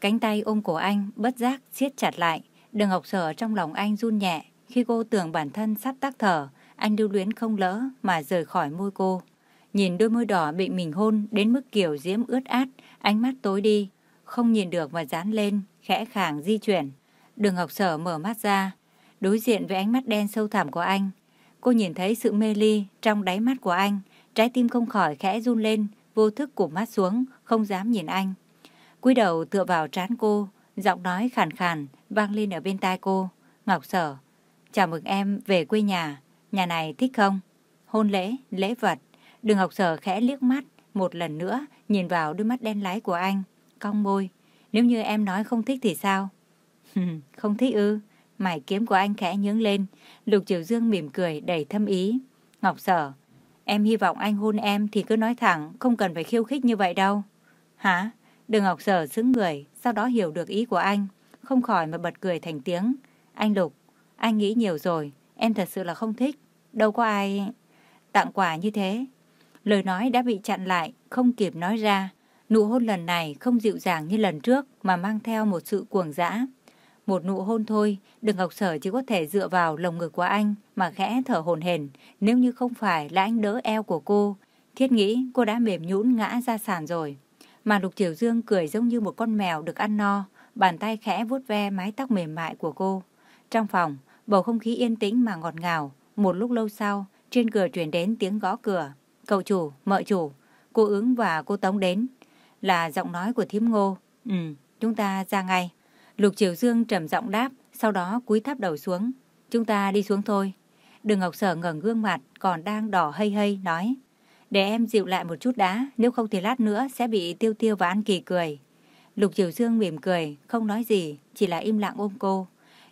Cánh tay ôm cổ anh, bất giác, siết chặt lại. Đường Ngọc Sở trong lòng anh run nhẹ. Khi cô tưởng bản thân sắp tắc thở, anh lưu luyến không lỡ mà rời khỏi môi cô. Nhìn đôi môi đỏ bị mình hôn đến mức kiểu diễm ướt át, ánh mắt tối đi. Không nhìn được mà dán lên, khẽ khàng di chuyển. Đường Ngọc Sở mở mắt ra, đối diện với ánh mắt đen sâu thẳm của anh. Cô nhìn thấy sự mê ly trong đáy mắt của anh, trái tim không khỏi khẽ run lên, vô thức cụp mắt xuống, không dám nhìn anh cúi đầu tựa vào trán cô, giọng nói khàn khàn vang lên ở bên tai cô. Ngọc Sở, chào mừng em về quê nhà, nhà này thích không? Hôn lễ, lễ vật. Đường Ngọc Sở khẽ liếc mắt, một lần nữa nhìn vào đôi mắt đen láy của anh, cong môi. Nếu như em nói không thích thì sao? không thích ư? Mải kiếm của anh khẽ nhướng lên, Lục Triều Dương mỉm cười đầy thâm ý. Ngọc Sở, em hy vọng anh hôn em thì cứ nói thẳng, không cần phải khiêu khích như vậy đâu. Hả? Đường Ngọc Sở xứng người, sau đó hiểu được ý của anh, không khỏi mà bật cười thành tiếng. Anh Lục, anh nghĩ nhiều rồi, em thật sự là không thích. Đâu có ai tặng quà như thế. Lời nói đã bị chặn lại, không kịp nói ra. Nụ hôn lần này không dịu dàng như lần trước mà mang theo một sự cuồng dã. Một nụ hôn thôi, Đường Ngọc Sở chỉ có thể dựa vào lồng ngực của anh mà khẽ thở hồn hển. Nếu như không phải là anh đỡ eo của cô, thiết nghĩ cô đã mềm nhũn ngã ra sàn rồi. Mà Lục Triều Dương cười giống như một con mèo được ăn no, bàn tay khẽ vuốt ve mái tóc mềm mại của cô. Trong phòng, bầu không khí yên tĩnh mà ngọt ngào. Một lúc lâu sau, trên cửa truyền đến tiếng gõ cửa. Cậu chủ, mợ chủ, cô ứng và cô Tống đến. Là giọng nói của thím ngô. Ừ, chúng ta ra ngay. Lục Triều Dương trầm giọng đáp, sau đó cúi thấp đầu xuống. Chúng ta đi xuống thôi. Đường Ngọc Sở ngẩng gương mặt, còn đang đỏ hây hây, nói. Để em dịu lại một chút đã, nếu không thì lát nữa sẽ bị Tiêu Tiêu và An Kỳ cười. Lục Triều Dương mỉm cười, không nói gì, chỉ là im lặng ôm cô.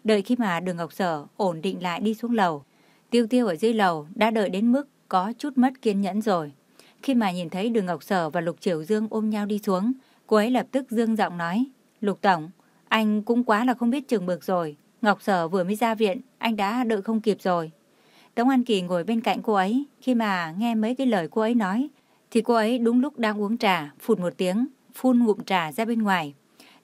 Đợi khi mà đường Ngọc Sở ổn định lại đi xuống lầu. Tiêu Tiêu ở dưới lầu đã đợi đến mức có chút mất kiên nhẫn rồi. Khi mà nhìn thấy đường Ngọc Sở và Lục Triều Dương ôm nhau đi xuống, cô ấy lập tức dương giọng nói, Lục Tổng, anh cũng quá là không biết chừng mực rồi. Ngọc Sở vừa mới ra viện, anh đã đợi không kịp rồi. Tống An Kỳ ngồi bên cạnh cô ấy, khi mà nghe mấy cái lời cô ấy nói, thì cô ấy đúng lúc đang uống trà, phụt một tiếng, phun ngụm trà ra bên ngoài.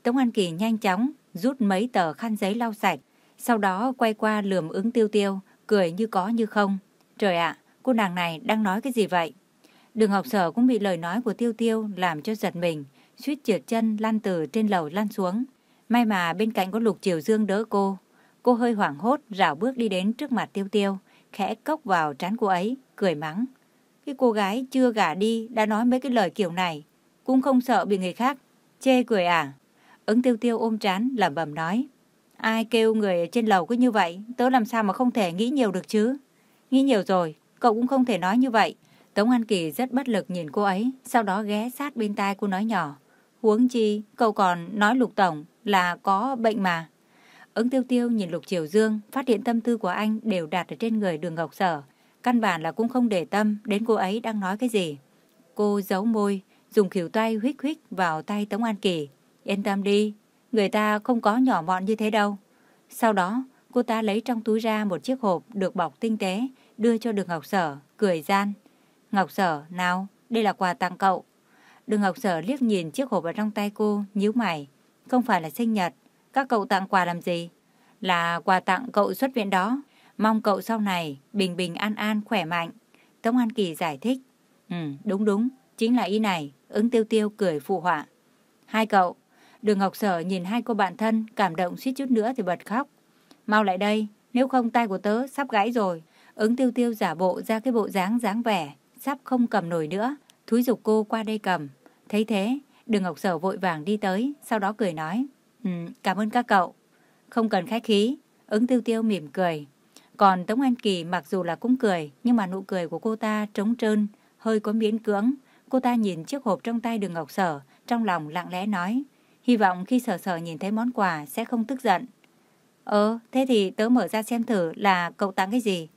Tống An Kỳ nhanh chóng rút mấy tờ khăn giấy lau sạch, sau đó quay qua lườm ứng tiêu tiêu, cười như có như không. Trời ạ, cô nàng này đang nói cái gì vậy? Đường ngọc sở cũng bị lời nói của tiêu tiêu làm cho giật mình, suýt trượt chân lăn từ trên lầu lăn xuống. May mà bên cạnh có lục triều dương đỡ cô. Cô hơi hoảng hốt, rảo bước đi đến trước mặt tiêu tiêu khẽ cốc vào trán cô ấy, cười mắng. Cái cô gái chưa gả đi đã nói mấy cái lời kiểu này, cũng không sợ bị người khác chê cười à. Ứng tiêu tiêu ôm trán lẩm bẩm nói. Ai kêu người trên lầu cứ như vậy, tớ làm sao mà không thể nghĩ nhiều được chứ. Nghĩ nhiều rồi, cậu cũng không thể nói như vậy. Tống An Kỳ rất bất lực nhìn cô ấy, sau đó ghé sát bên tai cô nói nhỏ. Huống chi, cậu còn nói lục tổng là có bệnh mà. Ứng tiêu tiêu nhìn Lục Triều Dương, phát hiện tâm tư của anh đều đặt ở trên người đường Ngọc Sở. Căn bản là cũng không để tâm đến cô ấy đang nói cái gì. Cô giấu môi, dùng khỉu tay huých huých vào tay Tống An Kỳ. Yên tâm đi, người ta không có nhỏ mọn như thế đâu. Sau đó, cô ta lấy trong túi ra một chiếc hộp được bọc tinh tế, đưa cho đường Ngọc Sở, cười gian. Ngọc Sở, nào, đây là quà tặng cậu. Đường Ngọc Sở liếc nhìn chiếc hộp ở trong tay cô, nhíu mày. Không phải là sinh nhật, các cậu tặng quà làm gì? Là quà tặng cậu xuất viện đó. Mong cậu sau này bình bình an an khỏe mạnh. Tống An Kỳ giải thích. Ừ, đúng đúng, chính là ý này. Ứng tiêu tiêu cười phụ họa. Hai cậu. Đường Ngọc Sở nhìn hai cô bạn thân cảm động suýt chút nữa thì bật khóc. Mau lại đây, nếu không tay của tớ sắp gãy rồi. Ứng tiêu tiêu giả bộ ra cái bộ dáng dáng vẻ, sắp không cầm nổi nữa. Thúi dục cô qua đây cầm. Thấy thế, đường Ngọc Sở vội vàng đi tới, sau đó cười nói. Ừ, cảm ơn các cậu. Không cần khách khí, ứng tiêu tiêu mỉm cười. Còn Tống An Kỳ mặc dù là cũng cười, nhưng mà nụ cười của cô ta trống trơn, hơi có miễn cưỡng. Cô ta nhìn chiếc hộp trong tay đường Ngọc Sở, trong lòng lặng lẽ nói. Hy vọng khi sở sở nhìn thấy món quà sẽ không tức giận. Ờ, thế thì tớ mở ra xem thử là cậu tặng cái gì.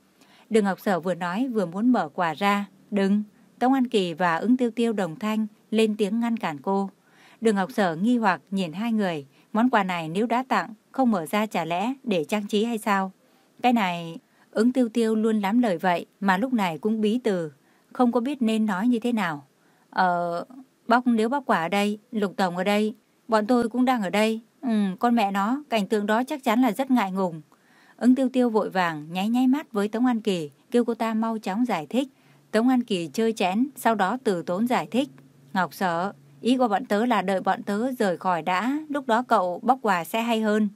Đường Ngọc Sở vừa nói vừa muốn mở quà ra. Đừng, Tống An Kỳ và ứng tiêu tiêu đồng thanh lên tiếng ngăn cản cô. Đường Ngọc Sở nghi hoặc nhìn hai người, Món quà này nếu đã tặng, không mở ra chả lẽ để trang trí hay sao? Cái này, Ứng tiêu tiêu luôn lắm lời vậy mà lúc này cũng bí từ, không có biết nên nói như thế nào. Ờ, bóc nếu bóc quả ở đây, lục tổng ở đây, bọn tôi cũng đang ở đây. Ừ, con mẹ nó, cảnh tượng đó chắc chắn là rất ngại ngùng. Ứng tiêu tiêu vội vàng, nháy nháy mắt với Tống An Kỳ, kêu cô ta mau chóng giải thích. Tống An Kỳ chơi chén, sau đó từ tốn giải thích. Ngọc sợ, ý của bọn tớ là đợi bọn tớ rời khỏi đã, lúc đó cậu bóc quà sẽ hay hơn.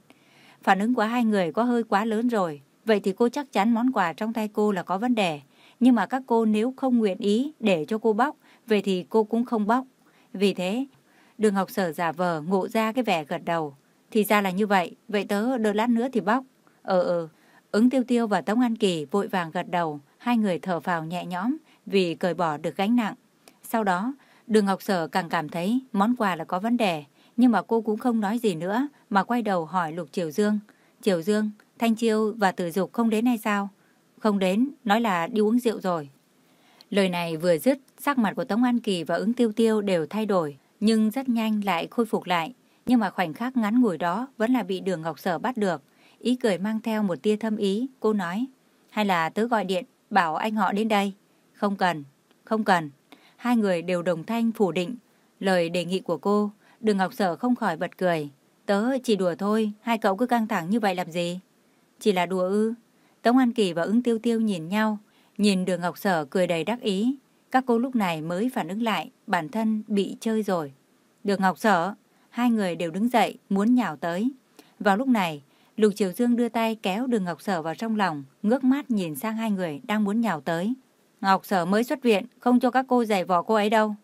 Phản ứng của hai người có hơi quá lớn rồi, vậy thì cô chắc chắn món quà trong tay cô là có vấn đề. Nhưng mà các cô nếu không nguyện ý để cho cô bóc, vậy thì cô cũng không bóc. Vì thế, đường học sở giả vờ ngộ ra cái vẻ gật đầu. Thì ra là như vậy, vậy tớ đợi lát nữa thì bóc. Ờ ờ, ứng tiêu tiêu và Tống An Kỳ vội vàng gật đầu, hai người thở phào nhẹ nhõm vì cởi bỏ được gánh nặng. Sau đó, đường Ngọc Sở càng cảm thấy món quà là có vấn đề, nhưng mà cô cũng không nói gì nữa mà quay đầu hỏi Lục Triều Dương. Triều Dương, Thanh Chiêu và Tử Dục không đến hay sao? Không đến, nói là đi uống rượu rồi. Lời này vừa dứt, sắc mặt của Tống An Kỳ và ứng tiêu tiêu đều thay đổi, nhưng rất nhanh lại khôi phục lại. Nhưng mà khoảnh khắc ngắn ngủi đó vẫn là bị đường Ngọc Sở bắt được. Ý cười mang theo một tia thâm ý, cô nói. Hay là tớ gọi điện, bảo anh họ đến đây. Không cần, không cần. Hai người đều đồng thanh phủ định. Lời đề nghị của cô, đường Ngọc Sở không khỏi bật cười. Tớ chỉ đùa thôi, hai cậu cứ căng thẳng như vậy làm gì? Chỉ là đùa ư. Tống An Kỳ và ứng tiêu tiêu nhìn nhau, nhìn đường Ngọc Sở cười đầy đắc ý. Các cô lúc này mới phản ứng lại, bản thân bị chơi rồi. Đường Ngọc Sở, hai người đều đứng dậy, muốn nhào tới. Vào lúc này, Lục Triều Dương đưa tay kéo đường Ngọc Sở vào trong lòng, ngước mắt nhìn sang hai người đang muốn nhào tới. Ngọc Sở mới xuất viện, không cho các cô giày vò cô ấy đâu.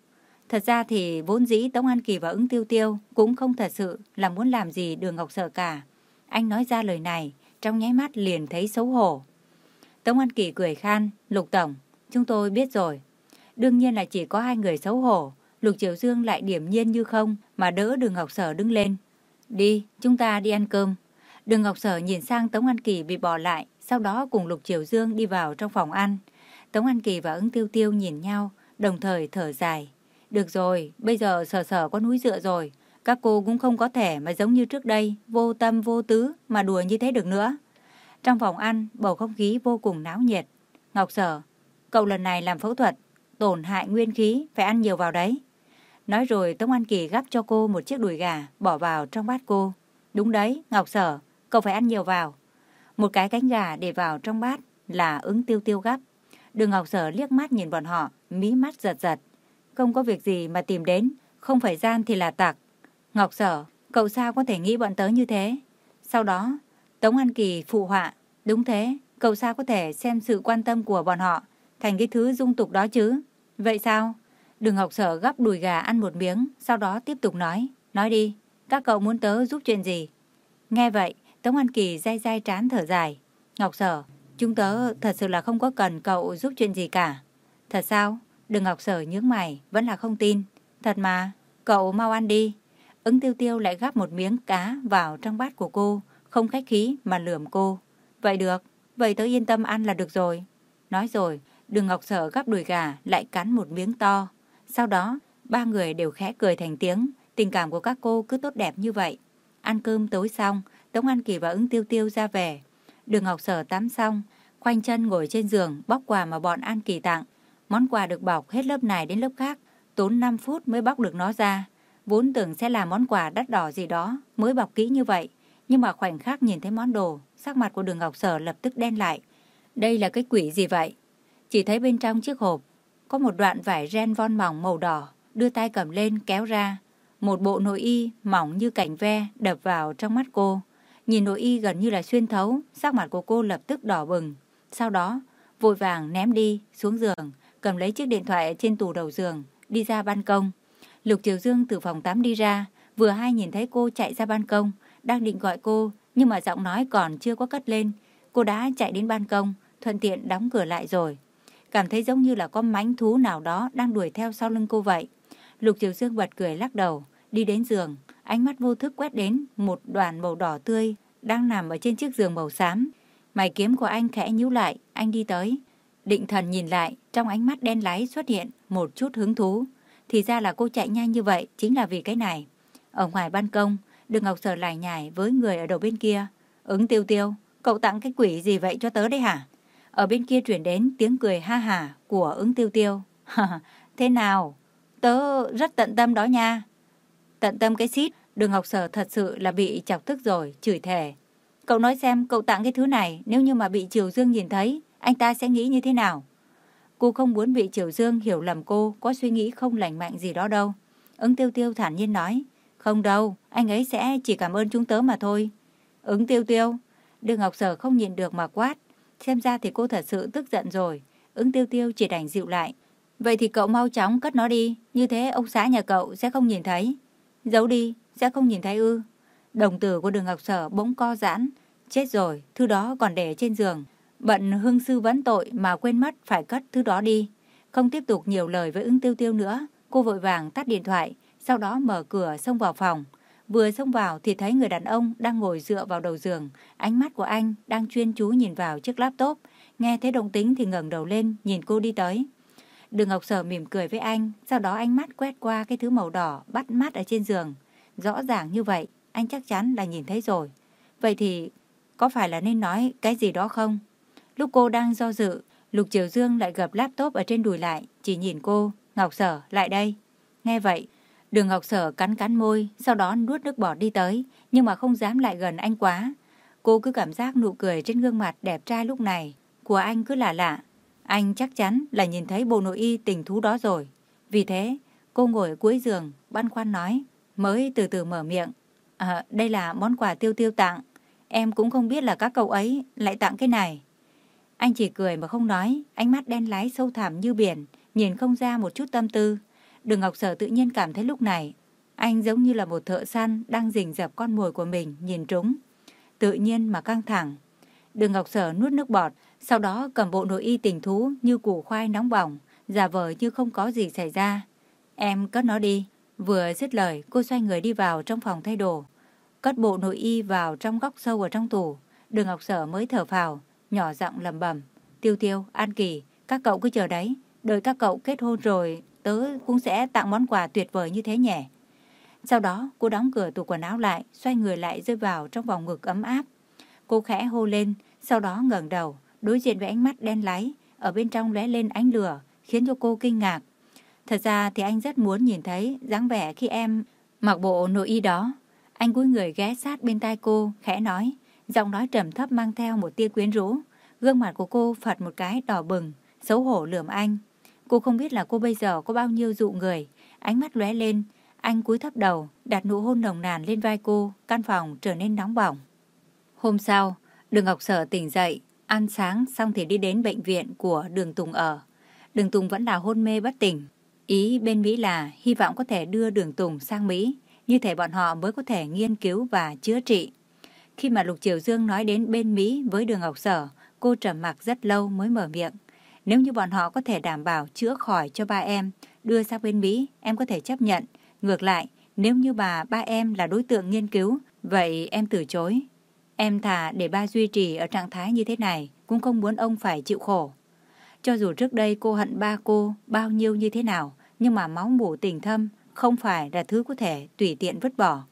Thật ra thì vốn dĩ Tống An Kỳ và ứng tiêu tiêu cũng không thật sự là muốn làm gì đường Ngọc Sở cả. Anh nói ra lời này, trong nháy mắt liền thấy xấu hổ. Tống An Kỳ cười khan, Lục Tổng, chúng tôi biết rồi. Đương nhiên là chỉ có hai người xấu hổ, Lục Triều Dương lại điểm nhiên như không mà đỡ đường Ngọc Sở đứng lên. Đi, chúng ta đi ăn cơm. Đường Ngọc Sở nhìn sang Tống An Kỳ bị bỏ lại, sau đó cùng Lục Triều Dương đi vào trong phòng ăn. Tống An Kỳ và ứng tiêu tiêu nhìn nhau, đồng thời thở dài. Được rồi, bây giờ sở sở có núi dựa rồi. Các cô cũng không có thể mà giống như trước đây, vô tâm vô tứ mà đùa như thế được nữa. Trong phòng ăn, bầu không khí vô cùng náo nhiệt. Ngọc sở, cậu lần này làm phẫu thuật, tổn hại nguyên khí, phải ăn nhiều vào đấy. Nói rồi Tống An Kỳ gắp cho cô một chiếc đùi gà, bỏ vào trong bát cô. Đúng đấy, Ngọc sở, cậu phải ăn nhiều vào. Một cái cánh gà để vào trong bát là ứng tiêu tiêu gắp. Đường Ngọc Sở liếc mắt nhìn bọn họ, mí mắt giật giật. Không có việc gì mà tìm đến, không phải gian thì là tặc. Ngọc Sở, cậu sao có thể nghĩ bọn tớ như thế? Sau đó, Tống An Kỳ phụ họa. Đúng thế, cậu sao có thể xem sự quan tâm của bọn họ thành cái thứ dung tục đó chứ? Vậy sao? Đường Ngọc Sở gắp đùi gà ăn một miếng, sau đó tiếp tục nói. Nói đi, các cậu muốn tớ giúp chuyện gì? Nghe vậy, Tống An Kỳ dai dai trán thở dài. Ngọc Sở, chúng tớ thật sự là không có cần cậu giúp chuyện gì cả. Thật sao? đừng Ngọc Sở nhướng mày, vẫn là không tin. Thật mà, cậu mau ăn đi. Ứng tiêu tiêu lại gắp một miếng cá vào trong bát của cô, không khách khí mà lườm cô. Vậy được, vậy tớ yên tâm ăn là được rồi. Nói rồi, đường Ngọc Sở gắp đùi gà lại cắn một miếng to. Sau đó, ba người đều khẽ cười thành tiếng, tình cảm của các cô cứ tốt đẹp như vậy. Ăn cơm tối xong, Tống An Kỳ và ứng tiêu tiêu ra về. Đường Ngọc Sở tắm xong, khoanh chân ngồi trên giường bóc quà mà bọn An Kỳ tặng. Món quà được bọc hết lớp này đến lớp khác, tốn 5 phút mới bóc được nó ra. Vốn tưởng sẽ là món quà đắt đỏ gì đó mới bọc kỹ như vậy. Nhưng mà khoảnh khắc nhìn thấy món đồ, sắc mặt của đường Ngọc Sở lập tức đen lại. Đây là cái quỷ gì vậy? Chỉ thấy bên trong chiếc hộp có một đoạn vải ren von mỏng màu đỏ, đưa tay cầm lên kéo ra. Một bộ nội y mỏng như cảnh ve đập vào trong mắt cô. Nhìn nội y gần như là xuyên thấu, sắc mặt của cô lập tức đỏ bừng. Sau đó, vội vàng ném đi, xuống giường, cầm lấy chiếc điện thoại trên tủ đầu giường, đi ra ban công. Lục Triều Dương từ phòng tắm đi ra, vừa hay nhìn thấy cô chạy ra ban công, đang định gọi cô, nhưng mà giọng nói còn chưa có cất lên. Cô đã chạy đến ban công, thuận tiện đóng cửa lại rồi. Cảm thấy giống như là có mánh thú nào đó đang đuổi theo sau lưng cô vậy. Lục Triều Dương bật cười lắc đầu, đi đến giường, ánh mắt vô thức quét đến một đoàn màu đỏ tươi đang nằm ở trên chiếc giường màu xám. Mày kiếm của anh khẽ nhíu lại, anh đi tới. Định thần nhìn lại, trong ánh mắt đen láy xuất hiện một chút hứng thú. Thì ra là cô chạy nhanh như vậy chính là vì cái này. Ở ngoài ban công, Đường Ngọc Sở lải nhải với người ở đầu bên kia. Ứng tiêu tiêu, cậu tặng cái quỷ gì vậy cho tớ đấy hả? Ở bên kia chuyển đến tiếng cười ha hả của ứng tiêu tiêu. Thế nào? Tớ rất tận tâm đó nha. Tận tâm cái xít, đường học sở thật sự là bị chọc tức rồi, chửi thề. Cậu nói xem cậu tặng cái thứ này nếu như mà bị Triều Dương nhìn thấy, anh ta sẽ nghĩ như thế nào? Cô không muốn bị Triều Dương hiểu lầm cô có suy nghĩ không lành mạnh gì đó đâu. Ứng tiêu tiêu thản nhiên nói, không đâu, anh ấy sẽ chỉ cảm ơn chúng tớ mà thôi. Ứng tiêu tiêu, đường học Sở không nhìn được mà quát. Xem ra thì cô thật sự tức giận rồi. Ứng tiêu tiêu chỉ đành dịu lại. Vậy thì cậu mau chóng cất nó đi, như thế ông xã nhà cậu sẽ không nhìn thấy. Giấu đi, sẽ không nhìn thấy ư. Đồng tử của đường Ngọc Sở bỗng co giãn. Chết rồi, thứ đó còn để trên giường. Bận hương sư vẫn tội mà quên mất phải cất thứ đó đi. Không tiếp tục nhiều lời với ứng tiêu tiêu nữa. Cô vội vàng tắt điện thoại, sau đó mở cửa xông vào phòng. Vừa xông vào thì thấy người đàn ông đang ngồi dựa vào đầu giường. Ánh mắt của anh đang chuyên chú nhìn vào chiếc laptop. Nghe thấy động tính thì ngẩng đầu lên, nhìn cô đi tới. Đường Ngọc Sở mỉm cười với anh, sau đó ánh mắt quét qua cái thứ màu đỏ bắt mắt ở trên giường. Rõ ràng như vậy, anh chắc chắn là nhìn thấy rồi. Vậy thì có phải là nên nói cái gì đó không? Lúc cô đang do dự, Lục Triều Dương lại gập laptop ở trên đùi lại, chỉ nhìn cô, Ngọc Sở, lại đây. Nghe vậy, đường Ngọc Sở cắn cắn môi, sau đó nuốt nước bọt đi tới, nhưng mà không dám lại gần anh quá. Cô cứ cảm giác nụ cười trên gương mặt đẹp trai lúc này của anh cứ lạ lạ. Anh chắc chắn là nhìn thấy bộ nội y tình thú đó rồi. Vì thế, cô ngồi cuối giường, băn khoăn nói, mới từ từ mở miệng. À, đây là món quà tiêu tiêu tặng. Em cũng không biết là các cậu ấy lại tặng cái này. Anh chỉ cười mà không nói, ánh mắt đen lái sâu thẳm như biển, nhìn không ra một chút tâm tư. Đường Ngọc Sở tự nhiên cảm thấy lúc này, anh giống như là một thợ săn đang rình dập con mồi của mình, nhìn trúng. Tự nhiên mà căng thẳng. Đường Ngọc Sở nuốt nước bọt, sau đó cầm bộ nội y tình thú như củ khoai nóng bỏng, giả vờ như không có gì xảy ra. Em cất nó đi. Vừa dứt lời, cô xoay người đi vào trong phòng thay đồ. Cất bộ nội y vào trong góc sâu ở trong tủ. Đường Ngọc Sở mới thở phào, nhỏ giọng lầm bầm. Tiêu tiêu, An Kỳ, các cậu cứ chờ đấy. Đợi các cậu kết hôn rồi, tớ cũng sẽ tặng món quà tuyệt vời như thế nhỉ. Sau đó, cô đóng cửa tủ quần áo lại, xoay người lại rơi vào trong vòng ngực ấm áp. Cô khẽ hô lên, sau đó ngẩng đầu, đối diện với ánh mắt đen láy, ở bên trong lóe lên ánh lửa, khiến cho cô kinh ngạc. Thật ra thì anh rất muốn nhìn thấy dáng vẻ khi em mặc bộ nội y đó. Anh cúi người ghé sát bên tai cô, khẽ nói, giọng nói trầm thấp mang theo một tia quyến rũ. Gương mặt của cô phật một cái đỏ bừng, xấu hổ lườm anh. Cô không biết là cô bây giờ có bao nhiêu dụ người. Ánh mắt lóe lên, anh cúi thấp đầu, đặt nụ hôn nồng nàn lên vai cô, căn phòng trở nên nóng bỏng. Hôm sau, Đường Ngọc Sở tỉnh dậy, ăn sáng xong thì đi đến bệnh viện của Đường Tùng ở. Đường Tùng vẫn là hôn mê bất tỉnh. Ý bên Mỹ là hy vọng có thể đưa Đường Tùng sang Mỹ, như thể bọn họ mới có thể nghiên cứu và chữa trị. Khi mà Lục Triều Dương nói đến bên Mỹ với Đường Ngọc Sở, cô trầm mặc rất lâu mới mở miệng. Nếu như bọn họ có thể đảm bảo chữa khỏi cho ba em, đưa sang bên Mỹ, em có thể chấp nhận. Ngược lại, nếu như bà ba em là đối tượng nghiên cứu, vậy em từ chối. Em thà để ba duy trì ở trạng thái như thế này, cũng không muốn ông phải chịu khổ. Cho dù trước đây cô hận ba cô bao nhiêu như thế nào, nhưng mà máu mủ tình thâm không phải là thứ có thể tùy tiện vứt bỏ.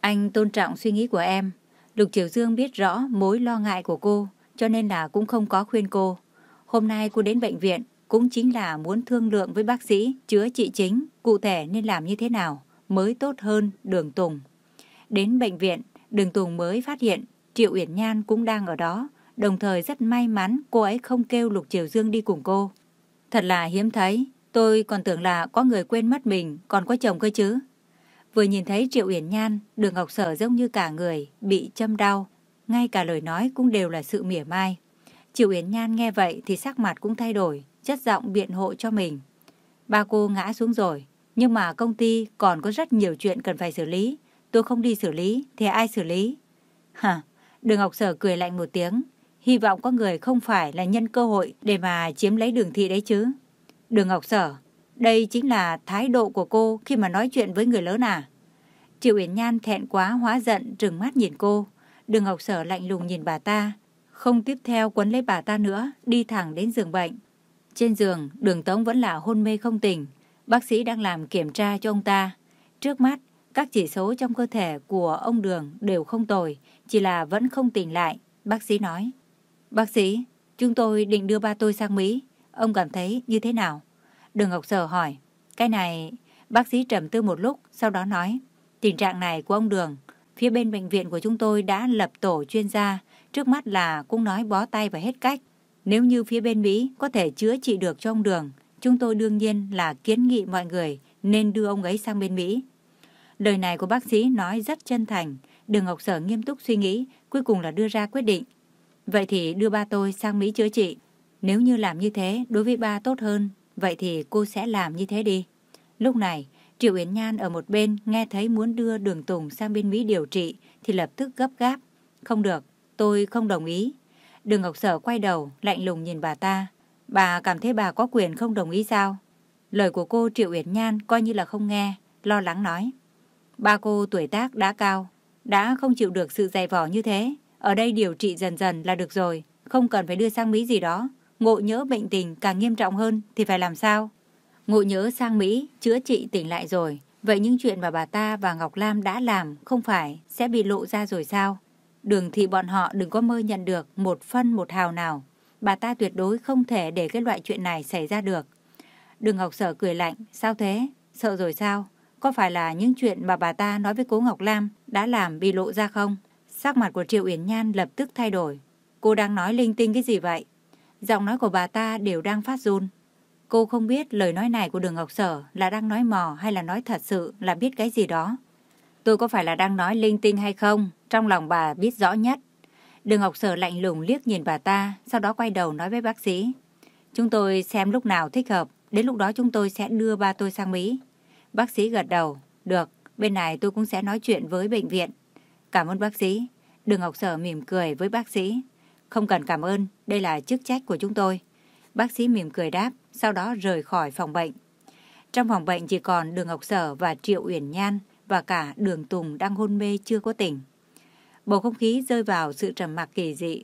Anh tôn trọng suy nghĩ của em. Lục Triều Dương biết rõ mối lo ngại của cô, cho nên là cũng không có khuyên cô. Hôm nay cô đến bệnh viện cũng chính là muốn thương lượng với bác sĩ chữa trị chính, cụ thể nên làm như thế nào mới tốt hơn đường Tùng. Đến bệnh viện, đường Tùng mới phát hiện Triệu Uyển Nhan cũng đang ở đó, đồng thời rất may mắn cô ấy không kêu Lục Triều Dương đi cùng cô. Thật là hiếm thấy, tôi còn tưởng là có người quên mất mình, còn có chồng cơ chứ. Vừa nhìn thấy Triệu Uyển Nhan, đường Ngọc Sở giống như cả người, bị châm đau, ngay cả lời nói cũng đều là sự mỉa mai. Triệu Uyển Nhan nghe vậy thì sắc mặt cũng thay đổi, chất giọng biện hộ cho mình. Ba cô ngã xuống rồi, nhưng mà công ty còn có rất nhiều chuyện cần phải xử lý. Tôi không đi xử lý, thì ai xử lý? Hả? Đường Ngọc Sở cười lạnh một tiếng. Hy vọng có người không phải là nhân cơ hội để mà chiếm lấy đường thị đấy chứ. Đường Ngọc Sở, đây chính là thái độ của cô khi mà nói chuyện với người lớn à? Triệu Uyển Nhan thẹn quá hóa giận trừng mắt nhìn cô. Đường Ngọc Sở lạnh lùng nhìn bà ta. Không tiếp theo quấn lấy bà ta nữa, đi thẳng đến giường bệnh. Trên giường, đường Tống vẫn là hôn mê không tỉnh. Bác sĩ đang làm kiểm tra cho ông ta. Trước mắt, các chỉ số trong cơ thể của ông Đường đều không tồi, chỉ là vẫn không tỉnh lại. Bác sĩ nói. Bác sĩ, Chúng tôi định đưa ba tôi sang Mỹ. Ông cảm thấy như thế nào? Đường Ngọc Sở hỏi. Cái này, bác sĩ trầm tư một lúc, sau đó nói. Tình trạng này của ông Đường, phía bên bệnh viện của chúng tôi đã lập tổ chuyên gia. Trước mắt là cũng nói bó tay và hết cách. Nếu như phía bên Mỹ có thể chữa trị được cho ông Đường, chúng tôi đương nhiên là kiến nghị mọi người nên đưa ông ấy sang bên Mỹ. Lời này của bác sĩ nói rất chân thành. Đường Ngọc Sở nghiêm túc suy nghĩ, cuối cùng là đưa ra quyết định. Vậy thì đưa ba tôi sang Mỹ chữa trị. Nếu như làm như thế đối với ba tốt hơn, vậy thì cô sẽ làm như thế đi. Lúc này, Triệu Yến Nhan ở một bên nghe thấy muốn đưa Đường Tùng sang bên Mỹ điều trị thì lập tức gấp gáp. Không được, tôi không đồng ý. Đường Ngọc Sở quay đầu, lạnh lùng nhìn bà ta. Bà cảm thấy bà có quyền không đồng ý sao? Lời của cô Triệu Uyển Nhan coi như là không nghe, lo lắng nói. Ba cô tuổi tác đã cao, đã không chịu được sự dày vỏ như thế. Ở đây điều trị dần dần là được rồi, không cần phải đưa sang Mỹ gì đó. Ngộ nhỡ bệnh tình càng nghiêm trọng hơn thì phải làm sao? Ngộ nhớ sang Mỹ, chữa trị tỉnh lại rồi. Vậy những chuyện mà bà ta và Ngọc Lam đã làm không phải sẽ bị lộ ra rồi sao? Đường thị bọn họ đừng có mơ nhận được một phân một hào nào. Bà ta tuyệt đối không thể để cái loại chuyện này xảy ra được. Đường Ngọc Sở cười lạnh, sao thế? Sợ rồi sao? Có phải là những chuyện mà bà ta nói với cố Ngọc Lam đã làm bị lộ ra không? Sắc mặt của Triệu Uyển Nhan lập tức thay đổi. Cô đang nói linh tinh cái gì vậy? Giọng nói của bà ta đều đang phát run. Cô không biết lời nói này của Đường Ngọc Sở là đang nói mò hay là nói thật sự là biết cái gì đó. Tôi có phải là đang nói linh tinh hay không? Trong lòng bà biết rõ nhất. Đường Ngọc Sở lạnh lùng liếc nhìn bà ta, sau đó quay đầu nói với bác sĩ. Chúng tôi xem lúc nào thích hợp, đến lúc đó chúng tôi sẽ đưa ba tôi sang Mỹ. Bác sĩ gật đầu. Được, bên này tôi cũng sẽ nói chuyện với bệnh viện. Cảm ơn bác sĩ. Đường Ngọc Sở mỉm cười với bác sĩ. Không cần cảm ơn, đây là chức trách của chúng tôi. Bác sĩ mỉm cười đáp, sau đó rời khỏi phòng bệnh. Trong phòng bệnh chỉ còn Đường Ngọc Sở và Triệu Uyển Nhan và cả Đường Tùng đang hôn mê chưa có tỉnh. Bầu không khí rơi vào sự trầm mặc kỳ dị.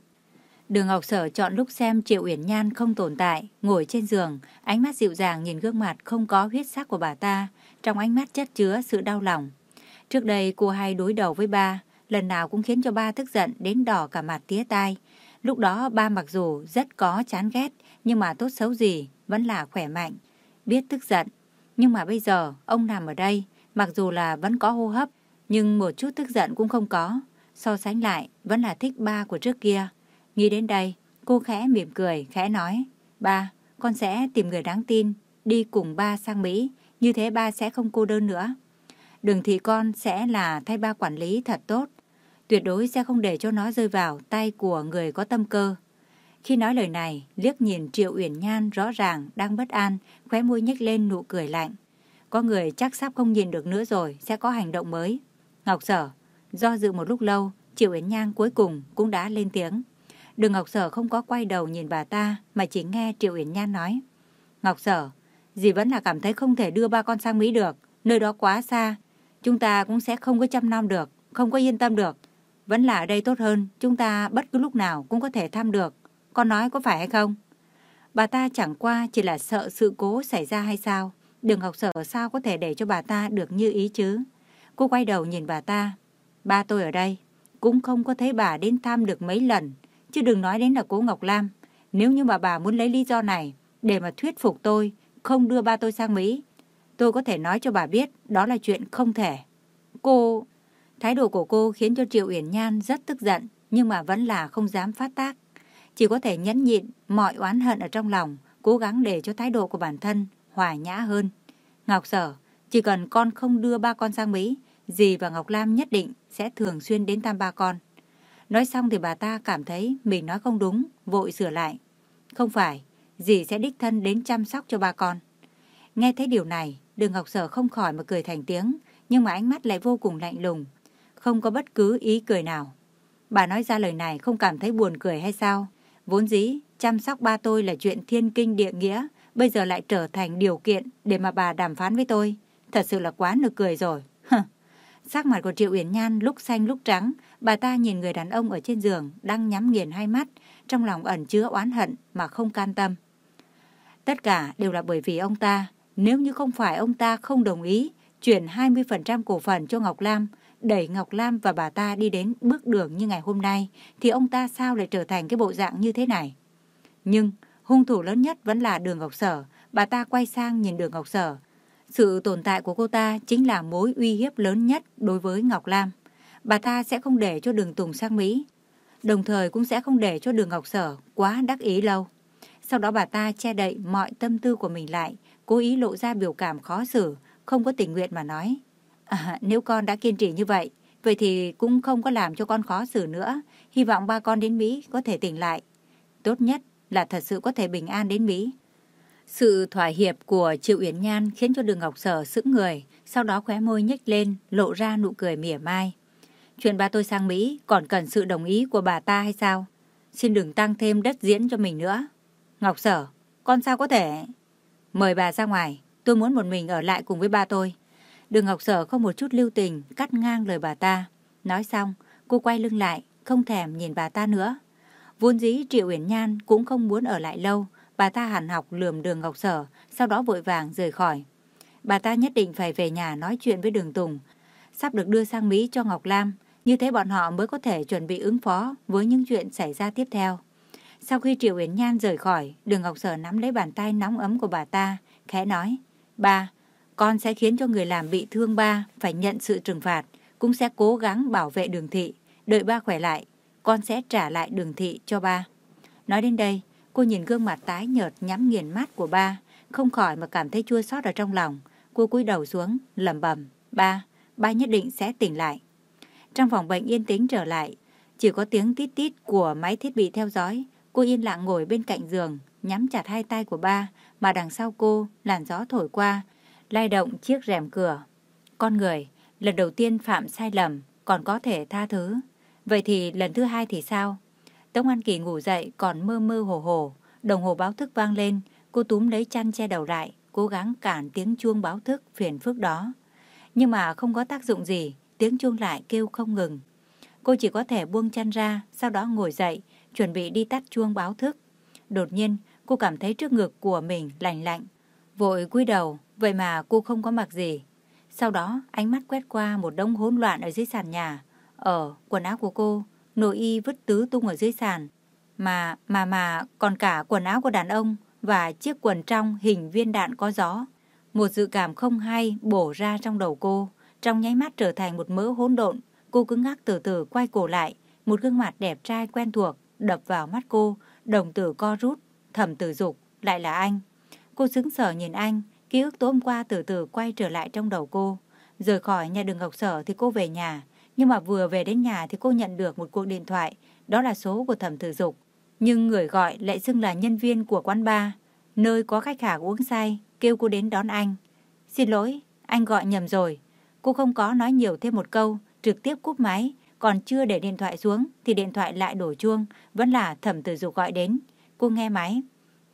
Đường Ngọc Sở chọn lúc xem Triệu Uyển Nhan không tồn tại, ngồi trên giường, ánh mắt dịu dàng nhìn gương mặt không có huyết sắc của bà ta, trong ánh mắt chất chứa sự đau lòng. Trước đây cô hay đối đầu với ba, lần nào cũng khiến cho ba tức giận đến đỏ cả mặt tía tai. Lúc đó ba mặc dù rất có chán ghét, nhưng mà tốt xấu gì vẫn là khỏe mạnh, biết tức giận. Nhưng mà bây giờ ông nằm ở đây, mặc dù là vẫn có hô hấp, nhưng một chút tức giận cũng không có. So sánh lại, vẫn là thích ba của trước kia. Nghĩ đến đây, cô khẽ mỉm cười, khẽ nói. Ba, con sẽ tìm người đáng tin, đi cùng ba sang Mỹ. Như thế ba sẽ không cô đơn nữa. Đường thị con sẽ là thay ba quản lý thật tốt. Tuyệt đối sẽ không để cho nó rơi vào tay của người có tâm cơ. Khi nói lời này, liếc nhìn Triệu Uyển Nhan rõ ràng đang bất an, khóe môi nhếch lên nụ cười lạnh. Có người chắc sắp không nhìn được nữa rồi, sẽ có hành động mới. Ngọc Sở, Do dự một lúc lâu, Triệu uyển Nhan cuối cùng cũng đã lên tiếng. Đường Ngọc Sở không có quay đầu nhìn bà ta mà chỉ nghe Triệu uyển Nhan nói. Ngọc Sở, dì vẫn là cảm thấy không thể đưa ba con sang Mỹ được. Nơi đó quá xa. Chúng ta cũng sẽ không có chăm nom được, không có yên tâm được. Vẫn là ở đây tốt hơn, chúng ta bất cứ lúc nào cũng có thể thăm được. Con nói có phải hay không? Bà ta chẳng qua chỉ là sợ sự cố xảy ra hay sao. Đường Ngọc Sở sao có thể để cho bà ta được như ý chứ? Cô quay đầu nhìn bà ta, Ba tôi ở đây, cũng không có thấy bà đến thăm được mấy lần, chứ đừng nói đến là cô Ngọc Lam. Nếu như mà bà muốn lấy lý do này để mà thuyết phục tôi không đưa ba tôi sang Mỹ, tôi có thể nói cho bà biết đó là chuyện không thể. Cô... Thái độ của cô khiến cho Triệu Uyển Nhan rất tức giận, nhưng mà vẫn là không dám phát tác. Chỉ có thể nhẫn nhịn mọi oán hận ở trong lòng, cố gắng để cho thái độ của bản thân hòa nhã hơn. Ngọc Sở, chỉ cần con không đưa ba con sang Mỹ, dì và Ngọc Lam nhất định sẽ thường xuyên đến thăm ba con. Nói xong thì bà ta cảm thấy mình nói không đúng, vội sửa lại. Không phải, dì sẽ đích thân đến chăm sóc cho ba con. Nghe thấy điều này, đường Ngọc Sở không khỏi mà cười thành tiếng, nhưng mà ánh mắt lại vô cùng lạnh lùng, không có bất cứ ý cười nào. Bà nói ra lời này không cảm thấy buồn cười hay sao? Vốn dĩ, chăm sóc ba tôi là chuyện thiên kinh địa nghĩa, bây giờ lại trở thành điều kiện để mà bà đàm phán với tôi. Thật sự là quá nực cười rồi. Sắc mặt của Triệu Uyển Nhan lúc xanh lúc trắng, bà ta nhìn người đàn ông ở trên giường đang nhắm nghiền hai mắt, trong lòng ẩn chứa oán hận mà không can tâm. Tất cả đều là bởi vì ông ta, nếu như không phải ông ta không đồng ý chuyển 20% cổ phần cho Ngọc Lam, đẩy Ngọc Lam và bà ta đi đến bước đường như ngày hôm nay, thì ông ta sao lại trở thành cái bộ dạng như thế này? Nhưng hung thủ lớn nhất vẫn là đường Ngọc Sở. Bà ta quay sang nhìn đường Ngọc Sở. Sự tồn tại của cô ta chính là mối uy hiếp lớn nhất đối với Ngọc Lam. Bà ta sẽ không để cho đường Tùng sang Mỹ. Đồng thời cũng sẽ không để cho đường Ngọc Sở quá đắc ý lâu. Sau đó bà ta che đậy mọi tâm tư của mình lại, cố ý lộ ra biểu cảm khó xử, không có tình nguyện mà nói. À, nếu con đã kiên trì như vậy, vậy thì cũng không có làm cho con khó xử nữa. Hy vọng ba con đến Mỹ có thể tỉnh lại. Tốt nhất là thật sự có thể bình an đến Mỹ. Sự thỏa hiệp của Triệu Uyển Nhan khiến cho đường Ngọc Sở sững người, sau đó khóe môi nhếch lên, lộ ra nụ cười mỉa mai. Chuyện ba tôi sang Mỹ còn cần sự đồng ý của bà ta hay sao? Xin đừng tăng thêm đất diễn cho mình nữa. Ngọc Sở, con sao có thể... Mời bà ra ngoài, tôi muốn một mình ở lại cùng với ba tôi. Đường Ngọc Sở không một chút lưu tình, cắt ngang lời bà ta. Nói xong, cô quay lưng lại, không thèm nhìn bà ta nữa. Vốn dĩ Triệu Uyển Nhan cũng không muốn ở lại lâu, bà ta hẳn học lườm đường Ngọc Sở, sau đó vội vàng rời khỏi. Bà ta nhất định phải về nhà nói chuyện với đường Tùng, sắp được đưa sang Mỹ cho Ngọc Lam, như thế bọn họ mới có thể chuẩn bị ứng phó với những chuyện xảy ra tiếp theo. Sau khi Triệu Uyển Nhan rời khỏi, đường Ngọc Sở nắm lấy bàn tay nóng ấm của bà ta, khẽ nói, Ba, con sẽ khiến cho người làm bị thương ba phải nhận sự trừng phạt, cũng sẽ cố gắng bảo vệ đường thị, đợi ba khỏe lại, con sẽ trả lại đường thị cho ba. Nói đến đây, cô nhìn gương mặt tái nhợt nhắm nghiền mắt của ba, không khỏi mà cảm thấy chua xót ở trong lòng. Cô cúi đầu xuống, lẩm bẩm, ba, ba nhất định sẽ tỉnh lại. Trong phòng bệnh yên tĩnh trở lại, chỉ có tiếng tít tít của máy thiết bị theo dõi. Cô yên lặng ngồi bên cạnh giường, nhắm chặt hai tay của ba, mà đằng sau cô, làn gió thổi qua, lay động chiếc rèm cửa. Con người, lần đầu tiên phạm sai lầm, còn có thể tha thứ. Vậy thì lần thứ hai thì sao? Tống An Kỳ ngủ dậy còn mơ mơ hồ hồ, đồng hồ báo thức vang lên, cô túm lấy chăn che đầu lại, cố gắng cản tiếng chuông báo thức phiền phức đó. Nhưng mà không có tác dụng gì, tiếng chuông lại kêu không ngừng. Cô chỉ có thể buông chăn ra, sau đó ngồi dậy, chuẩn bị đi tắt chuông báo thức. Đột nhiên, cô cảm thấy trước ngực của mình lạnh lạnh. Vội cúi đầu, vậy mà cô không có mặc gì. Sau đó, ánh mắt quét qua một đống hỗn loạn ở dưới sàn nhà. Ở quần áo của cô, nội y vứt tứ tung ở dưới sàn. Mà, mà mà, còn cả quần áo của đàn ông và chiếc quần trong hình viên đạn có gió. Một dự cảm không hay bổ ra trong đầu cô trong nháy mắt trở thành một mớ hỗn độn. Cô cứng ngắc từ từ quay cổ lại, một gương mặt đẹp trai quen thuộc đập vào mắt cô, đồng tử co rút, thầm tử dục, lại là anh. Cô sững sờ nhìn anh, ký ức tối hôm qua từ từ quay trở lại trong đầu cô. Rời khỏi nhà đường Ngọc Sở thì cô về nhà, nhưng mà vừa về đến nhà thì cô nhận được một cuộc điện thoại, đó là số của thẩm tử dục. Nhưng người gọi lại xưng là nhân viên của quán bar, nơi có khách hàng uống say, kêu cô đến đón anh. Xin lỗi, anh gọi nhầm rồi. Cô không có nói nhiều thêm một câu, trực tiếp cúp máy, còn chưa để điện thoại xuống thì điện thoại lại đổ chuông, vẫn là thẩm tử dục gọi đến. Cô nghe máy.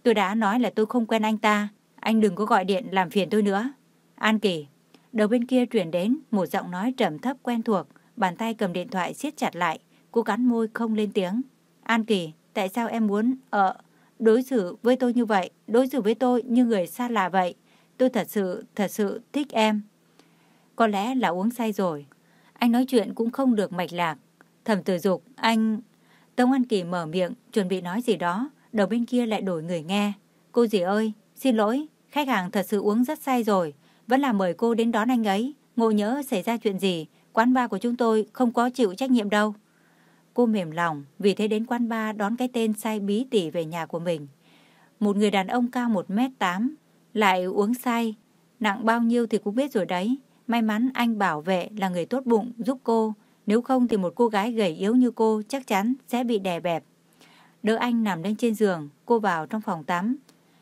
Tôi đã nói là tôi không quen anh ta, anh đừng có gọi điện làm phiền tôi nữa. An Kỳ, đầu bên kia truyền đến một giọng nói trầm thấp quen thuộc, bàn tay cầm điện thoại siết chặt lại, cô cắn môi không lên tiếng. An Kỳ, tại sao em muốn, ờ, đối xử với tôi như vậy, đối xử với tôi như người xa lạ vậy? Tôi thật sự, thật sự thích em. Có lẽ là uống say rồi. Anh nói chuyện cũng không được mạch lạc. Thẩm tử dục, anh... Tống An Kỳ mở miệng, chuẩn bị nói gì đó. Đầu bên kia lại đổi người nghe. Cô dì ơi, xin lỗi, khách hàng thật sự uống rất say rồi. Vẫn là mời cô đến đón anh ấy. Ngộ nhớ xảy ra chuyện gì, quán bar của chúng tôi không có chịu trách nhiệm đâu. Cô mềm lòng, vì thế đến quán bar đón cái tên say bí tỉ về nhà của mình. Một người đàn ông cao 1m8, lại uống say, nặng bao nhiêu thì cũng biết rồi đấy. May mắn anh bảo vệ là người tốt bụng giúp cô, nếu không thì một cô gái gầy yếu như cô chắc chắn sẽ bị đè bẹp. Đỡ anh nằm lên trên giường, cô vào trong phòng tắm,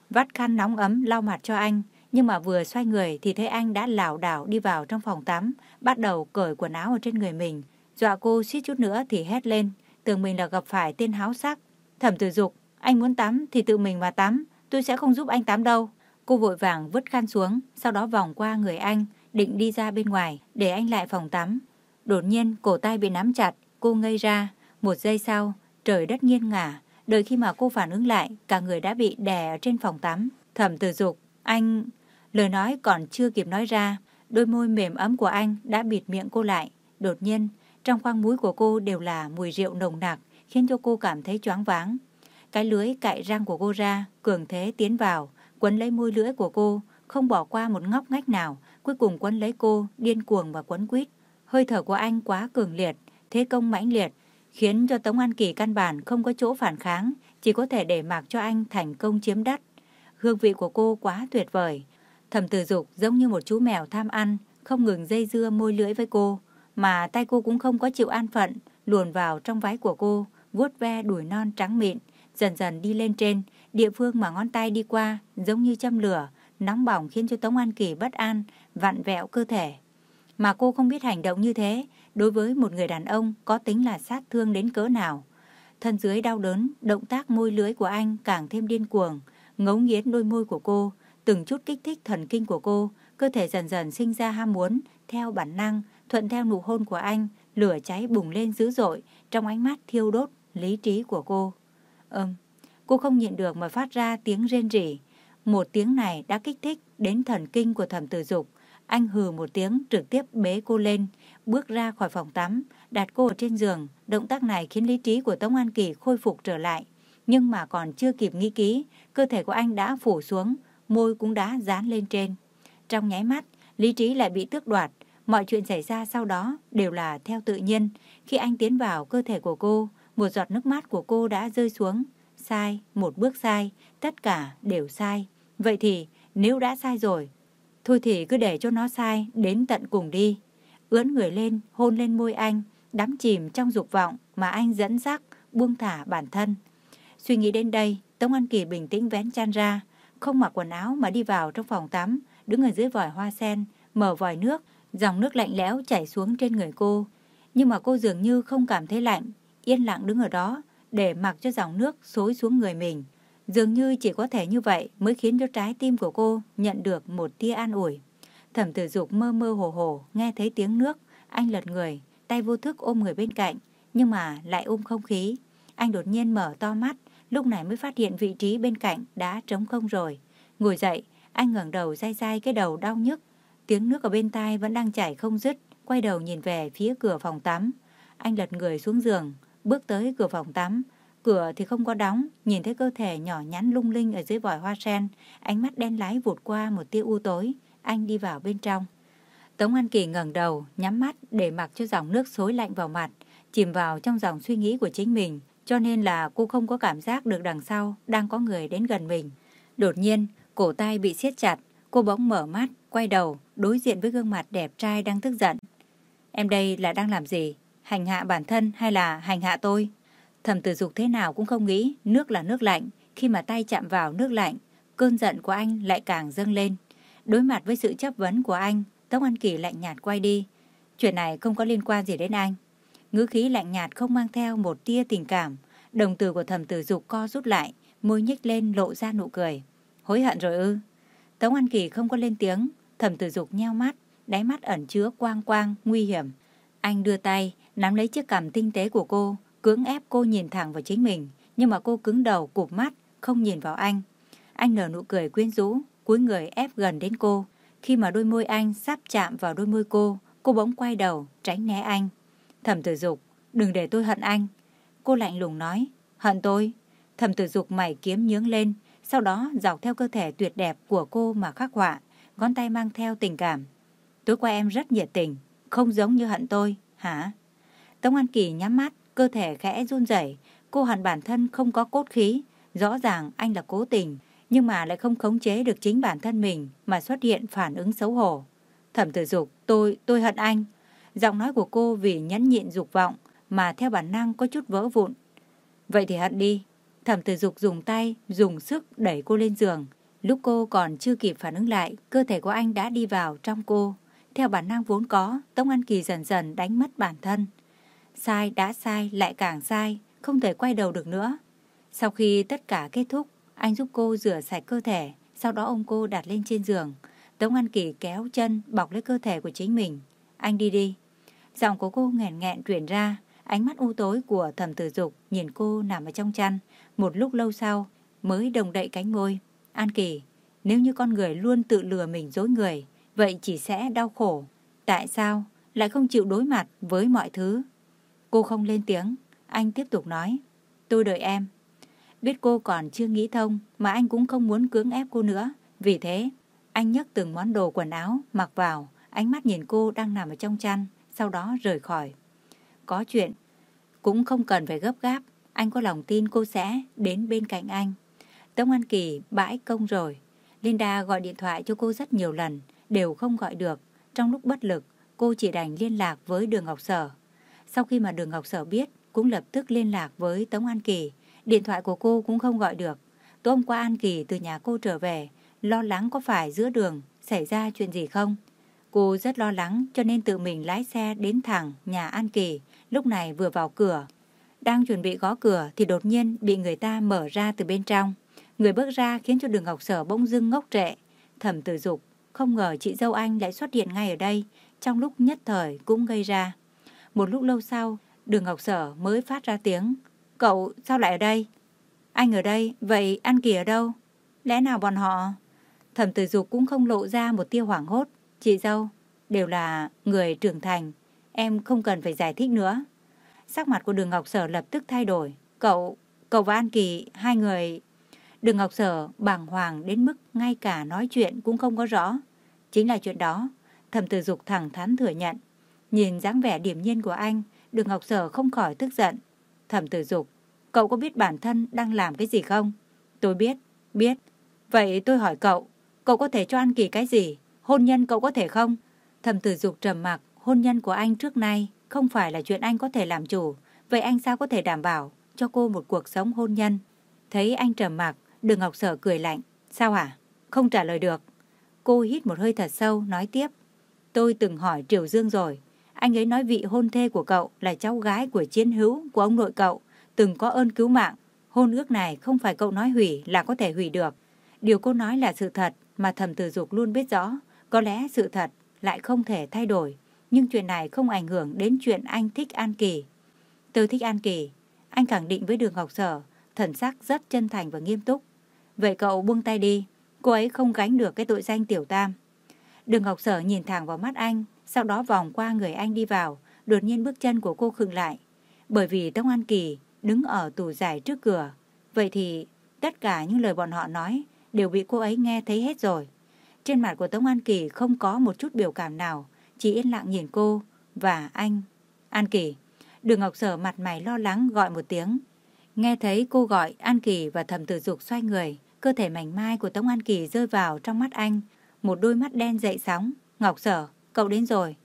vắt khăn nóng ấm lau mặt cho anh, nhưng mà vừa xoay người thì thấy anh đã lảo đảo đi vào trong phòng tắm, bắt đầu cởi quần áo ở trên người mình. Dọa cô suýt chút nữa thì hét lên, tưởng mình là gặp phải tên háo sắc. Thẩm tử dục, anh muốn tắm thì tự mình mà tắm, tôi sẽ không giúp anh tắm đâu. Cô vội vàng vứt khăn xuống, sau đó vòng qua người anh, định đi ra bên ngoài để anh lại phòng tắm. Đột nhiên cổ tay bị nắm chặt, cô ngây ra. Một giây sau, trời đất nghiêng ngả. Đợi khi mà cô phản ứng lại, cả người đã bị đè ở trên phòng tắm. Thẩm tử dục, anh... Lời nói còn chưa kịp nói ra, đôi môi mềm ấm của anh đã bịt miệng cô lại. Đột nhiên, trong khoang mũi của cô đều là mùi rượu nồng nặc, khiến cho cô cảm thấy choáng váng. cái lưới cạy răng của cô ra, cường thế tiến vào, quấn lấy môi lưỡi của cô, không bỏ qua một ngóc ngách nào, cuối cùng quấn lấy cô, điên cuồng và quấn quýt. Hơi thở của anh quá cường liệt, thế công mãnh liệt, khiến cho Tống An Kỳ căn bản không có chỗ phản kháng, chỉ có thể để mặc cho anh thành công chiếm đất. Hương vị của cô quá tuyệt vời. Thẩm tử dục giống như một chú mèo tham ăn, không ngừng dây dưa môi lưỡi với cô, mà tay cô cũng không có chịu an phận, luồn vào trong váy của cô, vuốt ve đùi non trắng mịn, dần dần đi lên trên, địa phương mà ngón tay đi qua giống như châm lửa, nóng bỏng khiến cho Tống An Kỳ bất an, vặn vẹo cơ thể. Mà cô không biết hành động như thế, đối với một người đàn ông có tính là sát thương đến cỡ nào. Thân dưới đau đớn, động tác môi lưới của anh càng thêm điên cuồng, ngấu nghiến đôi môi của cô, từng chút kích thích thần kinh của cô, cơ thể dần dần sinh ra ham muốn, theo bản năng, thuận theo nụ hôn của anh, lửa cháy bùng lên dữ dội, trong ánh mắt thiêu đốt, lý trí của cô. Ừm, cô không nhịn được mà phát ra tiếng rên rỉ. Một tiếng này đã kích thích đến thần kinh của thẩm tử dục. Anh hừ một tiếng trực tiếp bế cô lên, bước ra khỏi phòng tắm, đặt cô ở trên giường. Động tác này khiến lý trí của Tống An Kỳ khôi phục trở lại. Nhưng mà còn chưa kịp nghĩ kỹ, cơ thể của anh đã phủ xuống, môi cũng đã dán lên trên. Trong nháy mắt, lý trí lại bị tước đoạt. Mọi chuyện xảy ra sau đó đều là theo tự nhiên. Khi anh tiến vào cơ thể của cô, một giọt nước mắt của cô đã rơi xuống. Sai, một bước sai, tất cả đều sai. Vậy thì, nếu đã sai rồi, thôi thì cứ để cho nó sai đến tận cùng đi. Ướn người lên, hôn lên môi anh, đắm chìm trong dục vọng mà anh dẫn dắt, buông thả bản thân. Suy nghĩ đến đây, Tống An Kỳ bình tĩnh vén chăn ra, không mặc quần áo mà đi vào trong phòng tắm, đứng ở dưới vòi hoa sen, mở vòi nước, dòng nước lạnh lẽo chảy xuống trên người cô. Nhưng mà cô dường như không cảm thấy lạnh, yên lặng đứng ở đó để mặc cho dòng nước xối xuống người mình. Dường như chỉ có thể như vậy mới khiến cho trái tim của cô nhận được một tia an ủi. Thẩm tử dục mơ mơ hồ hồ, nghe thấy tiếng nước, anh lật người, tay vô thức ôm người bên cạnh, nhưng mà lại ôm không khí. Anh đột nhiên mở to mắt, lúc này mới phát hiện vị trí bên cạnh đã trống không rồi. Ngồi dậy, anh ngẩng đầu dai dai cái đầu đau nhức. Tiếng nước ở bên tai vẫn đang chảy không dứt, quay đầu nhìn về phía cửa phòng tắm. Anh lật người xuống giường, bước tới cửa phòng tắm. Cửa thì không có đóng, nhìn thấy cơ thể nhỏ nhắn lung linh ở dưới vòi hoa sen, ánh mắt đen lái vụt qua một tia u tối, anh đi vào bên trong. Tống An Kỳ ngẩng đầu, nhắm mắt để mặc cho dòng nước xối lạnh vào mặt, chìm vào trong dòng suy nghĩ của chính mình, cho nên là cô không có cảm giác được đằng sau đang có người đến gần mình. Đột nhiên, cổ tay bị siết chặt, cô bỗng mở mắt, quay đầu, đối diện với gương mặt đẹp trai đang tức giận. Em đây là đang làm gì? Hành hạ bản thân hay là hành hạ tôi? Thẩm tử dục thế nào cũng không nghĩ nước là nước lạnh. Khi mà tay chạm vào nước lạnh, cơn giận của anh lại càng dâng lên. Đối mặt với sự chấp vấn của anh, Tống An Kỳ lạnh nhạt quay đi. Chuyện này không có liên quan gì đến anh. Ngữ khí lạnh nhạt không mang theo một tia tình cảm. Đồng từ của thẩm tử dục co rút lại, môi nhếch lên lộ ra nụ cười. Hối hận rồi ư? Tống An Kỳ không có lên tiếng, thẩm tử dục nheo mắt, đáy mắt ẩn chứa quang quang, nguy hiểm. Anh đưa tay, nắm lấy chiếc cằm tinh tế của cô, cưỡng ép cô nhìn thẳng vào chính mình, nhưng mà cô cứng đầu, cụp mắt, không nhìn vào anh. Anh nở nụ cười quyến rũ, cúi người ép gần đến cô. Khi mà đôi môi anh sắp chạm vào đôi môi cô, cô bỗng quay đầu, tránh né anh. Thẩm tử dục, đừng để tôi hận anh. Cô lạnh lùng nói, hận tôi. Thẩm tử dục mày kiếm nhướng lên, sau đó dọc theo cơ thể tuyệt đẹp của cô mà khắc họa, ngón tay mang theo tình cảm. Tối qua em rất nhiệt tình, không giống như hận tôi, hả? Tống An Kỳ nhắm mắt, cơ thể khẽ run rẩy, cô hận bản thân không có cốt khí, rõ ràng anh là cố tình, nhưng mà lại không khống chế được chính bản thân mình mà xuất hiện phản ứng xấu hổ. Thẩm tử dục, tôi, tôi hận anh. Giọng nói của cô vì nhẫn nhịn dục vọng mà theo bản năng có chút vỡ vụn. Vậy thì hận đi. Thẩm tử dục dùng tay, dùng sức đẩy cô lên giường. Lúc cô còn chưa kịp phản ứng lại, cơ thể của anh đã đi vào trong cô. Theo bản năng vốn có, Tống An Kỳ dần dần đánh mất bản thân. Sai đã sai lại càng sai, không thể quay đầu được nữa. Sau khi tất cả kết thúc, anh giúp cô rửa sạch cơ thể, sau đó ông cô đặt lên trên giường. Tống An Kỳ kéo chân bọc lấy cơ thể của chính mình. Anh đi đi. Giọng của cô nghẹn nghẹn truyền ra, ánh mắt u tối của thẩm tử dục nhìn cô nằm ở trong chăn. Một lúc lâu sau mới đồng đậy cánh môi. An Kỳ, nếu như con người luôn tự lừa mình dối người, vậy chỉ sẽ đau khổ. Tại sao lại không chịu đối mặt với mọi thứ? Cô không lên tiếng, anh tiếp tục nói. Tôi đợi em. Biết cô còn chưa nghĩ thông mà anh cũng không muốn cưỡng ép cô nữa. Vì thế, anh nhấc từng món đồ quần áo, mặc vào, ánh mắt nhìn cô đang nằm ở trong chăn, sau đó rời khỏi. Có chuyện, cũng không cần phải gấp gáp, anh có lòng tin cô sẽ đến bên cạnh anh. Tống An Kỳ bãi công rồi. Linda gọi điện thoại cho cô rất nhiều lần, đều không gọi được. Trong lúc bất lực, cô chỉ đành liên lạc với Đường Ngọc Sở. Sau khi mà Đường Ngọc Sở biết, cũng lập tức liên lạc với Tống An Kỳ. Điện thoại của cô cũng không gọi được. Tối hôm qua An Kỳ từ nhà cô trở về, lo lắng có phải giữa đường xảy ra chuyện gì không. Cô rất lo lắng cho nên tự mình lái xe đến thẳng nhà An Kỳ, lúc này vừa vào cửa. Đang chuẩn bị gõ cửa thì đột nhiên bị người ta mở ra từ bên trong. Người bước ra khiến cho đường Ngọc Sở bỗng dưng ngốc trệ. Thẩm tử dục, không ngờ chị dâu anh lại xuất hiện ngay ở đây, trong lúc nhất thời cũng gây ra. Một lúc lâu sau, đường Ngọc Sở mới phát ra tiếng. Cậu sao lại ở đây? Anh ở đây, vậy An Kỳ ở đâu? Lẽ nào bọn họ... Thẩm tử dục cũng không lộ ra một tia hoảng hốt. Chị dâu, đều là người trưởng thành. Em không cần phải giải thích nữa. Sắc mặt của đường Ngọc Sở lập tức thay đổi. Cậu, cậu và An Kỳ, hai người... Đường Ngọc Sở bàng hoàng đến mức ngay cả nói chuyện cũng không có rõ. Chính là chuyện đó, thẩm tử dục thẳng thắn thừa nhận. Nhìn dáng vẻ điểm nhiên của anh, đường Ngọc Sở không khỏi tức giận. Thẩm tử dục, cậu có biết bản thân đang làm cái gì không? Tôi biết, biết. Vậy tôi hỏi cậu, cậu có thể cho An Kỳ cái gì? Hôn nhân cậu có thể không? Thẩm tử dục trầm mặc, hôn nhân của anh trước nay không phải là chuyện anh có thể làm chủ. Vậy anh sao có thể đảm bảo cho cô một cuộc sống hôn nhân? Thấy anh trầm mặc, đường Ngọc Sở cười lạnh. Sao hả? Không trả lời được. Cô hít một hơi thật sâu, nói tiếp. Tôi từng hỏi Triều Dương rồi. Anh ấy nói vị hôn thê của cậu là cháu gái của chiến hữu của ông nội cậu, từng có ơn cứu mạng. Hôn ước này không phải cậu nói hủy là có thể hủy được. Điều cô nói là sự thật mà thầm tử dục luôn biết rõ. Có lẽ sự thật lại không thể thay đổi. Nhưng chuyện này không ảnh hưởng đến chuyện anh thích An Kỳ. Tôi thích An Kỳ. Anh khẳng định với đường Ngọc Sở, thần sắc rất chân thành và nghiêm túc. Vậy cậu buông tay đi, cô ấy không gánh được cái tội danh tiểu tam. Đường Ngọc Sở nhìn thẳng vào mắt anh, sau đó vòng qua người anh đi vào, đột nhiên bước chân của cô khựng lại. Bởi vì Tống An Kỳ đứng ở tủ giải trước cửa. Vậy thì tất cả những lời bọn họ nói đều bị cô ấy nghe thấy hết rồi. Trên mặt của Tống An Kỳ không có một chút biểu cảm nào, chỉ yên lặng nhìn cô và anh. An Kỳ, đường Ngọc Sở mặt mày lo lắng gọi một tiếng. Nghe thấy cô gọi, An Kỳ và thầm tử dục xoay người, cơ thể mảnh mai của Tống An Kỳ rơi vào trong mắt anh, một đôi mắt đen dậy sóng. Ngọc Sở, cậu đến rồi.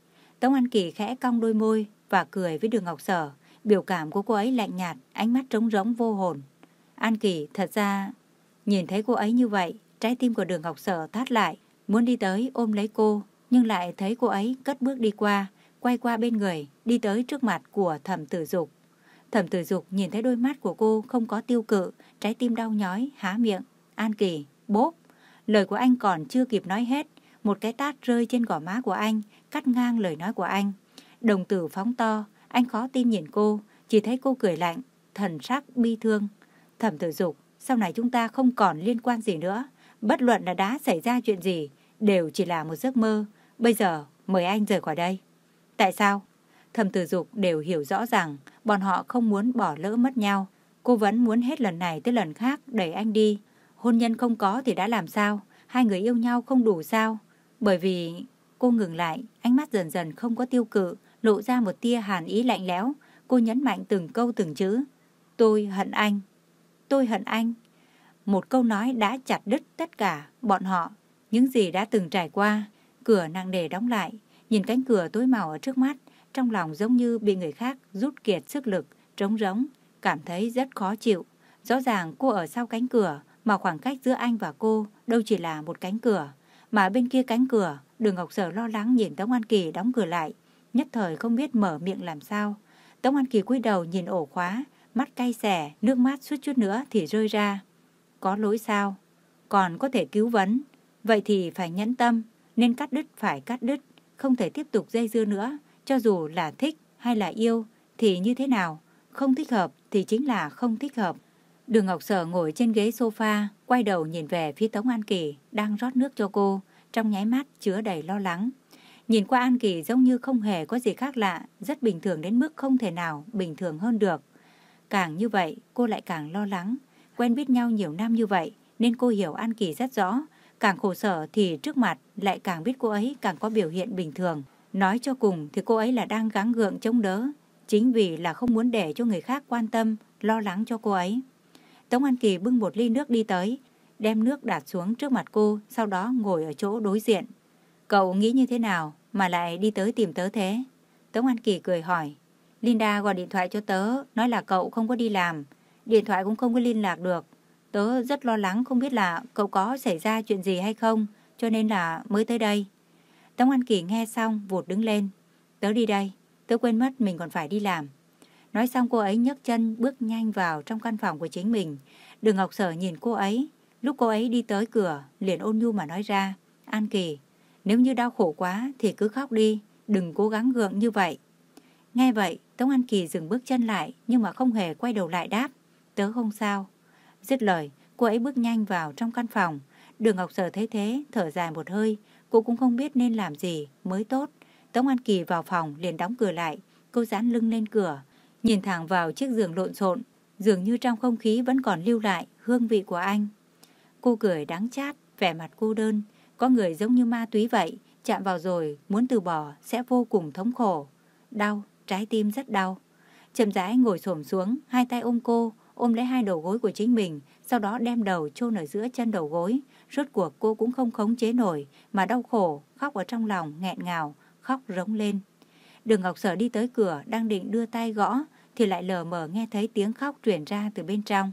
Tống An Kỳ khẽ cong đôi môi và cười với đường Ngọc Sở. Biểu cảm của cô ấy lạnh nhạt, ánh mắt trống rỗng vô hồn. An Kỳ thật ra, nhìn thấy cô ấy như vậy, trái tim của đường Ngọc Sở thắt lại, muốn đi tới ôm lấy cô, nhưng lại thấy cô ấy cất bước đi qua, quay qua bên người, đi tới trước mặt của thẩm tử dục. Thẩm tử dục nhìn thấy đôi mắt của cô không có tiêu cự, trái tim đau nhói, há miệng. An Kỳ, bốp. Lời của anh còn chưa kịp nói hết, một cái tát rơi trên gò má của anh, cắt ngang lời nói của anh. Đồng tử phóng to, anh khó tin nhìn cô, chỉ thấy cô cười lạnh, thần sắc bi thương. Thẩm tử dục, sau này chúng ta không còn liên quan gì nữa. Bất luận là đã xảy ra chuyện gì, đều chỉ là một giấc mơ. Bây giờ, mời anh rời khỏi đây. Tại sao? Thẩm tử dục đều hiểu rõ rằng bọn họ không muốn bỏ lỡ mất nhau. Cô vẫn muốn hết lần này tới lần khác đẩy anh đi. Hôn nhân không có thì đã làm sao? Hai người yêu nhau không đủ sao? Bởi vì cô ngừng lại, ánh mắt dần dần không có tiêu cự, lộ ra một tia hàn ý lạnh lẽo. Cô nhấn mạnh từng câu từng chữ. Tôi hận anh. Tôi hận anh. Một câu nói đã chặt đứt tất cả bọn họ. Những gì đã từng trải qua. Cửa nặng nề đóng lại. Nhìn cánh cửa tối màu ở trước mắt. Trong lòng giống như bị người khác rút kiệt sức lực, trống rỗng. Cảm thấy rất khó chịu. Rõ ràng cô ở sau cánh cửa. Mà khoảng cách giữa anh và cô đâu chỉ là một cánh cửa. Mà bên kia cánh cửa, đường Ngọc Sở lo lắng nhìn Tống An Kỳ đóng cửa lại. Nhất thời không biết mở miệng làm sao. Tống An Kỳ cúi đầu nhìn ổ khóa, mắt cay xẻ, nước mắt suốt chút nữa thì rơi ra. Có lỗi sao? Còn có thể cứu vấn. Vậy thì phải nhẫn tâm, nên cắt đứt phải cắt đứt, không thể tiếp tục dây dưa nữa, cho dù là thích hay là yêu thì như thế nào, không thích hợp thì chính là không thích hợp. Đường Ngọc Sở ngồi trên ghế sofa, quay đầu nhìn về phía Tống An Kỳ, đang rót nước cho cô, trong nháy mắt chứa đầy lo lắng. Nhìn qua An Kỳ giống như không hề có gì khác lạ, rất bình thường đến mức không thể nào bình thường hơn được. Càng như vậy, cô lại càng lo lắng. quen biết nhau nhiều năm như vậy nên cô hiểu An Kỳ rất rõ. Càng khổ sở thì trước mặt lại càng biết cô ấy càng có biểu hiện bình thường. Nói cho cùng thì cô ấy là đang gắng gượng chống đỡ, chính vì là không muốn để cho người khác quan tâm, lo lắng cho cô ấy. Tống An Kỳ bưng một ly nước đi tới, đem nước đặt xuống trước mặt cô, sau đó ngồi ở chỗ đối diện. Cậu nghĩ như thế nào mà lại đi tới tìm tớ thế? Tống An Kỳ cười hỏi. Linda gọi điện thoại cho tớ, nói là cậu không có đi làm. Điện thoại cũng không có liên lạc được. Tớ rất lo lắng không biết là cậu có xảy ra chuyện gì hay không, cho nên là mới tới đây. Tống An Kỳ nghe xong vụt đứng lên. Tớ đi đây, tớ quên mất mình còn phải đi làm. Nói xong cô ấy nhấc chân bước nhanh vào trong căn phòng của chính mình. Đường Ngọc Sở nhìn cô ấy. Lúc cô ấy đi tới cửa, liền ôn nhu mà nói ra. An Kỳ, nếu như đau khổ quá thì cứ khóc đi, đừng cố gắng gượng như vậy. Nghe vậy, Tống An Kỳ dừng bước chân lại nhưng mà không hề quay đầu lại đáp. Tớ không sao. Dứt lời, cô ấy bước nhanh vào trong căn phòng. Đường Ngọc Sở thấy thế, thở dài một hơi. Cô cũng không biết nên làm gì mới tốt. Tống An Kỳ vào phòng liền đóng cửa lại. Cô dán lưng lên cửa, nhìn thẳng vào chiếc giường lộn xộn. Dường như trong không khí vẫn còn lưu lại hương vị của anh. Cô cười đáng chát, vẻ mặt cô đơn. Có người giống như ma túy vậy, chạm vào rồi, muốn từ bỏ sẽ vô cùng thống khổ. Đau, trái tim rất đau. Chậm rãi ngồi xổm xuống, hai tay ôm cô, ôm lấy hai đầu gối của chính mình, sau đó đem đầu chôn ở giữa chân đầu gối. Rốt cuộc cô cũng không khống chế nổi, mà đau khổ, khóc ở trong lòng, nghẹn ngào, khóc rống lên. Đường Ngọc Sở đi tới cửa, đang định đưa tay gõ, thì lại lờ mờ nghe thấy tiếng khóc truyền ra từ bên trong.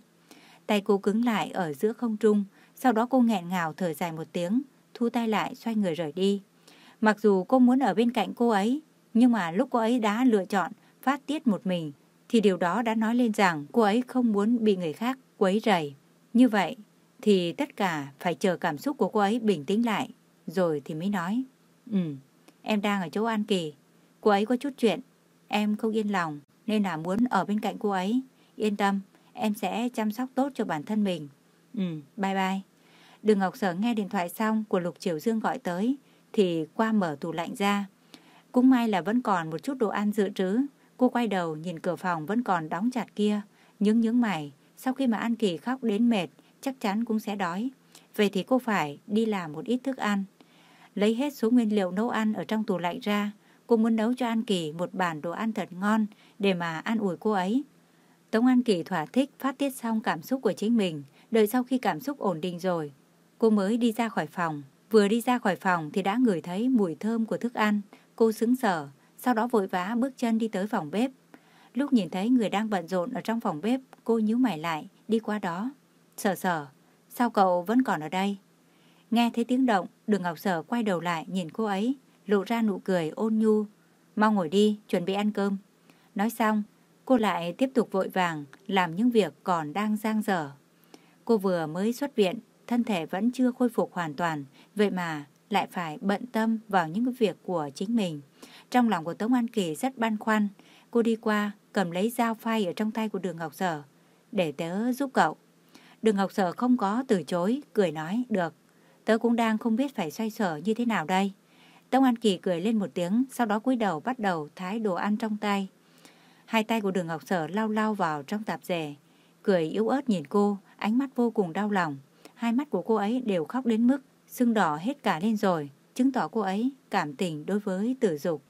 Tay cô cứng lại ở giữa không trung, sau đó cô nghẹn ngào thở dài một tiếng, thu tay lại xoay người rời đi. Mặc dù cô muốn ở bên cạnh cô ấy, nhưng mà lúc cô ấy đã lựa chọn phát tiết một mình, thì điều đó đã nói lên rằng cô ấy không muốn bị người khác quấy rầy. Như vậy thì tất cả phải chờ cảm xúc của cô ấy bình tĩnh lại, rồi thì mới nói. Ừ, em đang ở chỗ An Kỳ, cô ấy có chút chuyện, em không yên lòng nên là muốn ở bên cạnh cô ấy. Yên tâm, em sẽ chăm sóc tốt cho bản thân mình. Ừ, bye bye. Đường Ngọc Sở nghe điện thoại xong của Lục Triều Dương gọi tới, thì qua mở tủ lạnh ra. Cũng may là vẫn còn một chút đồ ăn dự trữ. Cô quay đầu nhìn cửa phòng vẫn còn đóng chặt kia, nhướng nhướng mày. Sau khi mà An Kỳ khóc đến mệt, chắc chắn cũng sẽ đói. Vậy thì cô phải đi làm một ít thức ăn. Lấy hết số nguyên liệu nấu ăn ở trong tủ lạnh ra, cô muốn nấu cho An Kỳ một bản đồ ăn thật ngon để mà an ủi cô ấy. Tống An Kỳ thỏa thích phát tiết xong cảm xúc của chính mình, đợi sau khi cảm xúc ổn định rồi. Cô mới đi ra khỏi phòng, vừa đi ra khỏi phòng thì đã ngửi thấy mùi thơm của thức ăn. Cô sững sờ, sau đó vội vã bước chân đi tới phòng bếp. Lúc nhìn thấy người đang bận rộn ở trong phòng bếp, cô nhíu mày lại, đi qua đó. Sở sở, sao cậu vẫn còn ở đây? Nghe thấy tiếng động, đường Ngọc Sở quay đầu lại nhìn cô ấy, lộ ra nụ cười ôn nhu. Mau ngồi đi, chuẩn bị ăn cơm. Nói xong, cô lại tiếp tục vội vàng làm những việc còn đang giang dở. Cô vừa mới xuất viện, thân thể vẫn chưa khôi phục hoàn toàn, vậy mà lại phải bận tâm vào những việc của chính mình. Trong lòng của Tống An Kỳ rất băn khoăn, cô đi qua cầm lấy dao phay ở trong tay của Đường Ngọc Sở, để tớ giúp cậu. Đường Ngọc Sở không có từ chối, cười nói, được, tớ cũng đang không biết phải xoay sở như thế nào đây. Tống An Kỳ cười lên một tiếng, sau đó cúi đầu bắt đầu thái đồ ăn trong tay. Hai tay của Đường Ngọc Sở lau lau vào trong tạp dề, cười yếu ớt nhìn cô, ánh mắt vô cùng đau lòng. Hai mắt của cô ấy đều khóc đến mức sưng đỏ hết cả lên rồi, chứng tỏ cô ấy cảm tình đối với tử dục.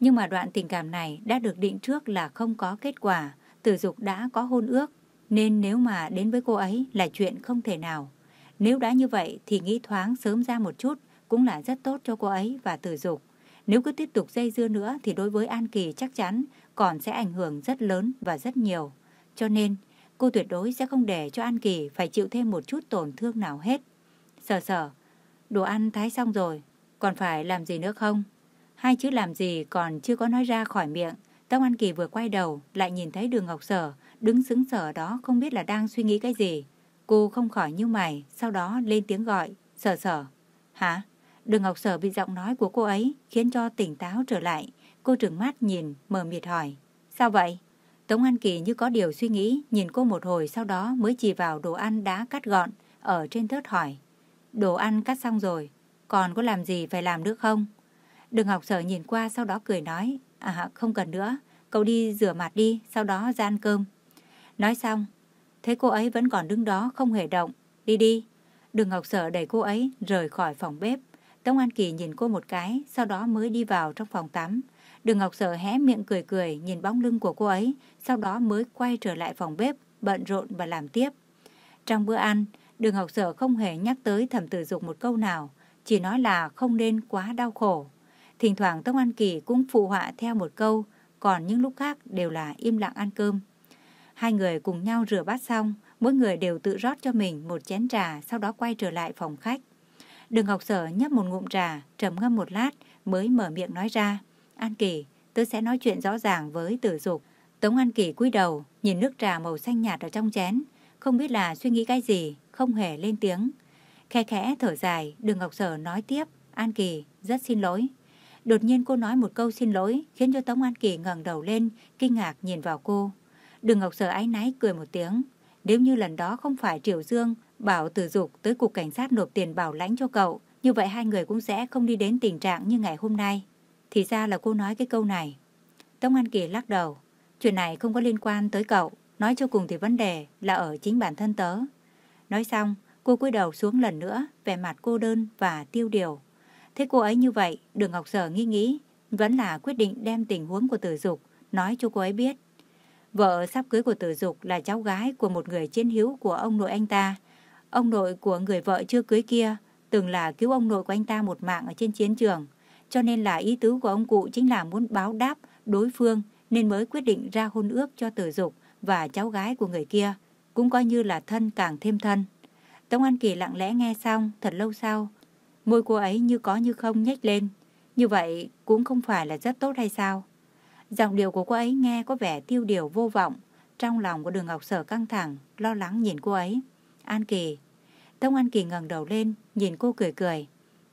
Nhưng mà đoạn tình cảm này đã được định trước là không có kết quả, tử dục đã có hôn ước, nên nếu mà đến với cô ấy là chuyện không thể nào. Nếu đã như vậy thì nghĩ thoáng sớm ra một chút cũng là rất tốt cho cô ấy và tử dục. Nếu cứ tiếp tục dây dưa nữa thì đối với An Kỳ chắc chắn còn sẽ ảnh hưởng rất lớn và rất nhiều. Cho nên, cô tuyệt đối sẽ không để cho An Kỳ phải chịu thêm một chút tổn thương nào hết. Sở sở, đồ ăn thái xong rồi, còn phải làm gì nữa không? Hai chữ làm gì còn chưa có nói ra khỏi miệng. Tông An Kỳ vừa quay đầu, lại nhìn thấy đường Ngọc Sở, đứng xứng sở đó không biết là đang suy nghĩ cái gì. Cô không khỏi như mày, sau đó lên tiếng gọi, sở sở. Hả? Đường Ngọc Sở bị giọng nói của cô ấy khiến cho tỉnh táo trở lại. Cô trừng mắt nhìn, mờ mịt hỏi. Sao vậy? Tống An Kỳ như có điều suy nghĩ, nhìn cô một hồi sau đó mới chỉ vào đồ ăn đã cắt gọn, ở trên thớt hỏi. Đồ ăn cắt xong rồi, còn có làm gì phải làm nữa không? Đường Ngọc Sở nhìn qua sau đó cười nói. À không cần nữa, cậu đi rửa mặt đi, sau đó ra ăn cơm. Nói xong, Thấy cô ấy vẫn còn đứng đó không hề động. Đi đi. Đường Ngọc Sở đẩy cô ấy rời khỏi phòng bếp. Tống An Kỳ nhìn cô một cái, sau đó mới đi vào trong phòng tắm. Đường Ngọc Sở hé miệng cười cười nhìn bóng lưng của cô ấy, sau đó mới quay trở lại phòng bếp, bận rộn và làm tiếp. Trong bữa ăn, Đường Ngọc Sở không hề nhắc tới thẩm tử dục một câu nào, chỉ nói là không nên quá đau khổ. Thỉnh thoảng Tống An Kỳ cũng phụ họa theo một câu, còn những lúc khác đều là im lặng ăn cơm. Hai người cùng nhau rửa bát xong, mỗi người đều tự rót cho mình một chén trà, sau đó quay trở lại phòng khách. Đường Ngọc Sở nhấp một ngụm trà, trầm ngâm một lát, mới mở miệng nói ra. An Kỳ, tớ sẽ nói chuyện rõ ràng với tử dục. Tống An Kỳ cúi đầu, nhìn nước trà màu xanh nhạt ở trong chén, không biết là suy nghĩ cái gì, không hề lên tiếng. Khe khẽ thở dài, đường Ngọc Sở nói tiếp, An Kỳ, rất xin lỗi. Đột nhiên cô nói một câu xin lỗi, khiến cho Tống An Kỳ ngẩng đầu lên, kinh ngạc nhìn vào cô. Đường Ngọc Sở áy náy cười một tiếng. Nếu như lần đó không phải Triều Dương bảo tử dục tới cục cảnh sát nộp tiền bảo lãnh cho cậu, như vậy hai người cũng sẽ không đi đến tình trạng như ngày hôm nay. Thì ra là cô nói cái câu này. Tống An Kỳ lắc đầu. Chuyện này không có liên quan tới cậu. Nói cho cùng thì vấn đề là ở chính bản thân tớ. Nói xong, cô cúi đầu xuống lần nữa, vẻ mặt cô đơn và tiêu điều. Thế cô ấy như vậy, đường Ngọc Sở nghi nghĩ, vẫn là quyết định đem tình huống của tử dục, nói cho cô ấy biết. Vợ sắp cưới của tử dục là cháu gái của một người chiến hữu của ông nội anh ta. Ông nội của người vợ chưa cưới kia từng là cứu ông nội của anh ta một mạng ở trên chiến trường. Cho nên là ý tứ của ông cụ chính là muốn báo đáp đối phương nên mới quyết định ra hôn ước cho tử dục và cháu gái của người kia. Cũng coi như là thân càng thêm thân. Tống An Kỳ lặng lẽ nghe xong thật lâu sau. Môi cô ấy như có như không nhếch lên. Như vậy cũng không phải là rất tốt hay sao? Giọng điệu của cô ấy nghe có vẻ tiêu điều vô vọng. Trong lòng của đường Ngọc Sở căng thẳng, lo lắng nhìn cô ấy. An Kỳ. Tông An Kỳ ngẩng đầu lên, nhìn cô cười cười.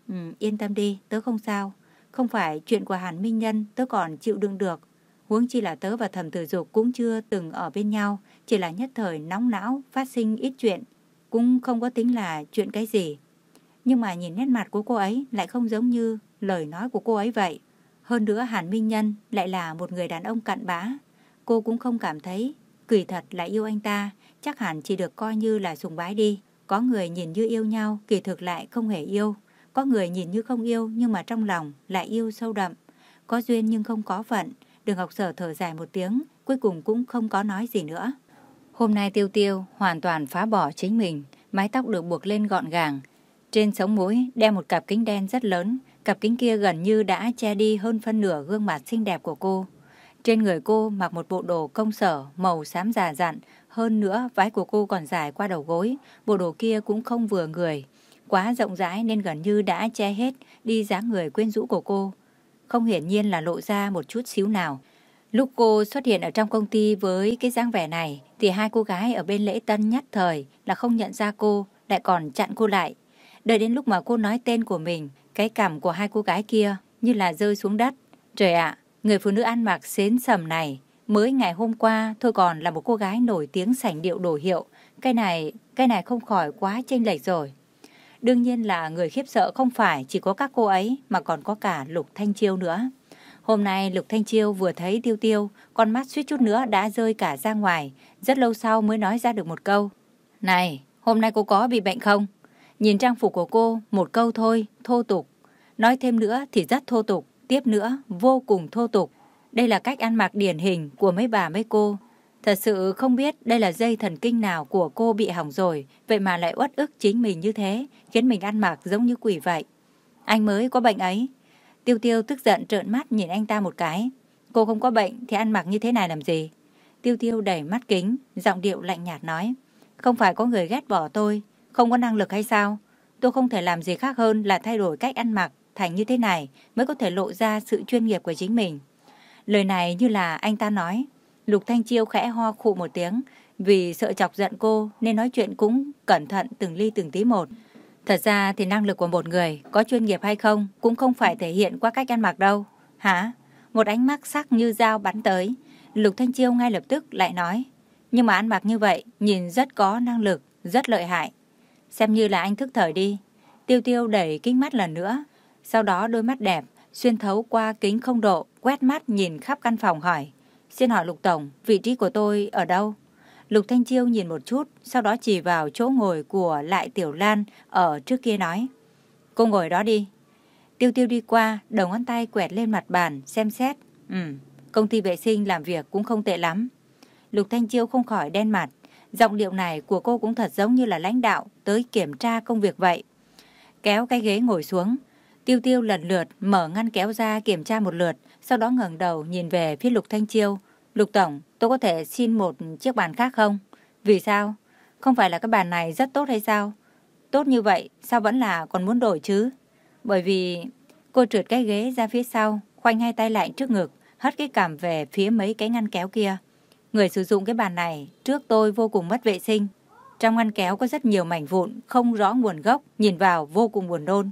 Ừ, yên tâm đi, tớ không sao. Không phải chuyện của Hàn Minh Nhân tớ còn chịu đựng được. Huống chi là tớ và thẩm tử dục cũng chưa từng ở bên nhau, chỉ là nhất thời nóng não, phát sinh ít chuyện. Cũng không có tính là chuyện cái gì. Nhưng mà nhìn nét mặt của cô ấy lại không giống như lời nói của cô ấy vậy. Hơn nữa Hàn Minh Nhân lại là một người đàn ông cặn bã. Cô cũng không cảm thấy kỳ thật là yêu anh ta, chắc hẳn chỉ được coi như là sùng bái đi. Có người nhìn như yêu nhau, kỳ thực lại không hề yêu. Có người nhìn như không yêu nhưng mà trong lòng lại yêu sâu đậm. Có duyên nhưng không có phận. Đường Ngọc Sở thở dài một tiếng, cuối cùng cũng không có nói gì nữa. Hôm nay Tiêu Tiêu hoàn toàn phá bỏ chính mình, mái tóc được buộc lên gọn gàng. Trên sống mũi đeo một cặp kính đen rất lớn, cặp kính kia gần như đã che đi hơn phân nửa gương mặt xinh đẹp của cô. Trên người cô mặc một bộ đồ công sở màu xám già dặn, hơn nữa váy của cô còn dài qua đầu gối, bộ đồ kia cũng không vừa người. Quá rộng rãi nên gần như đã che hết đi dáng người quyến rũ của cô. Không hiển nhiên là lộ ra một chút xíu nào. Lúc cô xuất hiện ở trong công ty với cái dáng vẻ này thì hai cô gái ở bên lễ tân nhất thời là không nhận ra cô, lại còn chặn cô lại. Đợi đến lúc mà cô nói tên của mình, cái cảm của hai cô gái kia như là rơi xuống đất. Trời ạ, người phụ nữ ăn mặc xến sầm này mới ngày hôm qua thôi còn là một cô gái nổi tiếng sảnh điệu đồ hiệu. Cái này, cái này không khỏi quá chênh lệch rồi. Đương nhiên là người khiếp sợ không phải chỉ có các cô ấy mà còn có cả Lục Thanh Chiêu nữa. Hôm nay Lục Thanh Chiêu vừa thấy Tiêu Tiêu, con mắt suýt chút nữa đã rơi cả ra ngoài, rất lâu sau mới nói ra được một câu. Này, hôm nay cô có bị bệnh không? Nhìn trang phục của cô, một câu thôi, thô tục. Nói thêm nữa thì rất thô tục, tiếp nữa, vô cùng thô tục. Đây là cách ăn mặc điển hình của mấy bà mấy cô. Thật sự không biết đây là dây thần kinh nào của cô bị hỏng rồi, vậy mà lại uất ức chính mình như thế, khiến mình ăn mặc giống như quỷ vậy. Anh mới có bệnh ấy. Tiêu tiêu tức giận trợn mắt nhìn anh ta một cái. Cô không có bệnh thì ăn mặc như thế này làm gì? Tiêu tiêu đẩy mắt kính, giọng điệu lạnh nhạt nói. Không phải có người ghét bỏ tôi, không có năng lực hay sao? Tôi không thể làm gì khác hơn là thay đổi cách ăn mặc thành như thế này mới có thể lộ ra sự chuyên nghiệp của chính mình. Lời này như là anh ta nói. Lục Thanh Chiêu khẽ ho khụ một tiếng vì sợ chọc giận cô nên nói chuyện cũng cẩn thận từng ly từng tí một. Thật ra thì năng lực của một người có chuyên nghiệp hay không cũng không phải thể hiện qua cách ăn mặc đâu. Hả? Một ánh mắt sắc như dao bắn tới. Lục Thanh Chiêu ngay lập tức lại nói. Nhưng mà ăn mặc như vậy nhìn rất có năng lực, rất lợi hại. Xem như là anh thức thời đi. Tiêu tiêu đẩy kính mắt lần nữa. Sau đó đôi mắt đẹp, xuyên thấu qua kính không độ, quét mắt nhìn khắp căn phòng hỏi. Xin hỏi Lục Tổng, vị trí của tôi ở đâu? Lục Thanh Chiêu nhìn một chút, sau đó chỉ vào chỗ ngồi của Lại Tiểu Lan ở trước kia nói. Cô ngồi đó đi. Tiêu tiêu đi qua, đầu ngón tay quẹt lên mặt bàn, xem xét. Ừ, công ty vệ sinh làm việc cũng không tệ lắm. Lục Thanh Chiêu không khỏi đen mặt. Giọng điệu này của cô cũng thật giống như là lãnh đạo tới kiểm tra công việc vậy. Kéo cái ghế ngồi xuống. Tiêu tiêu lần lượt mở ngăn kéo ra kiểm tra một lượt, sau đó ngẩng đầu nhìn về phía Lục Thanh Chiêu. Lục Tổng, tôi có thể xin một chiếc bàn khác không? Vì sao? Không phải là cái bàn này rất tốt hay sao? Tốt như vậy, sao vẫn là còn muốn đổi chứ? Bởi vì cô trượt cái ghế ra phía sau, khoanh hai tay lại trước ngực, hất cái cảm về phía mấy cái ngăn kéo kia. Người sử dụng cái bàn này trước tôi vô cùng mất vệ sinh. Trong ngăn kéo có rất nhiều mảnh vụn, không rõ nguồn gốc, nhìn vào vô cùng buồn nôn.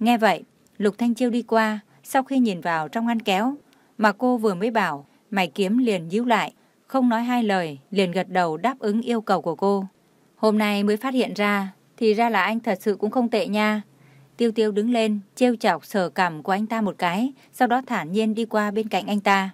Nghe vậy, Lục Thanh Chiêu đi qua, sau khi nhìn vào trong ngăn kéo, mà cô vừa mới bảo, mày kiếm liền nhíu lại, không nói hai lời, liền gật đầu đáp ứng yêu cầu của cô. Hôm nay mới phát hiện ra, thì ra là anh thật sự cũng không tệ nha. Tiêu tiêu đứng lên, trêu chọc sờ cằm của anh ta một cái, sau đó thản nhiên đi qua bên cạnh anh ta.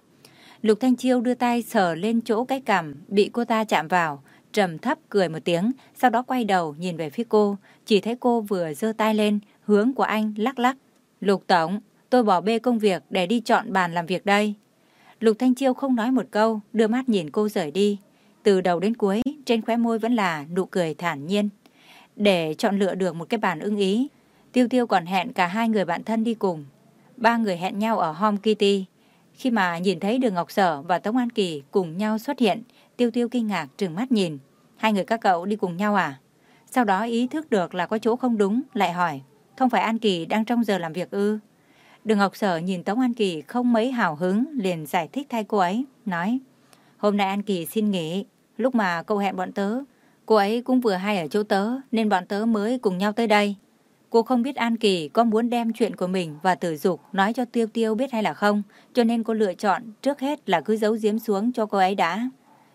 Lục Thanh Chiêu đưa tay sờ lên chỗ cái cằm bị cô ta chạm vào, trầm thấp cười một tiếng, sau đó quay đầu nhìn về phía cô, chỉ thấy cô vừa giơ tay lên, hướng của anh lắc lắc. Lục Tổng, tôi bỏ bê công việc để đi chọn bàn làm việc đây. Lục Thanh Chiêu không nói một câu, đưa mắt nhìn cô rời đi. Từ đầu đến cuối, trên khóe môi vẫn là nụ cười thản nhiên. Để chọn lựa được một cái bàn ưng ý, Tiêu Tiêu còn hẹn cả hai người bạn thân đi cùng. Ba người hẹn nhau ở Home Kitty. Khi mà nhìn thấy Đường Ngọc Sở và Tống An Kỳ cùng nhau xuất hiện, Tiêu Tiêu kinh ngạc trừng mắt nhìn. Hai người các cậu đi cùng nhau à? Sau đó ý thức được là có chỗ không đúng, lại hỏi. Không phải An Kỳ đang trong giờ làm việc ư? Đường Ngọc Sở nhìn Tống An Kỳ không mấy hào hứng, liền giải thích thay cô ấy, nói. Hôm nay An Kỳ xin nghỉ, lúc mà cô hẹn bọn tớ, cô ấy cũng vừa hay ở chỗ tớ, nên bọn tớ mới cùng nhau tới đây. Cô không biết An Kỳ có muốn đem chuyện của mình và tử dục nói cho Tiêu Tiêu biết hay là không, cho nên cô lựa chọn trước hết là cứ giấu giếm xuống cho cô ấy đã.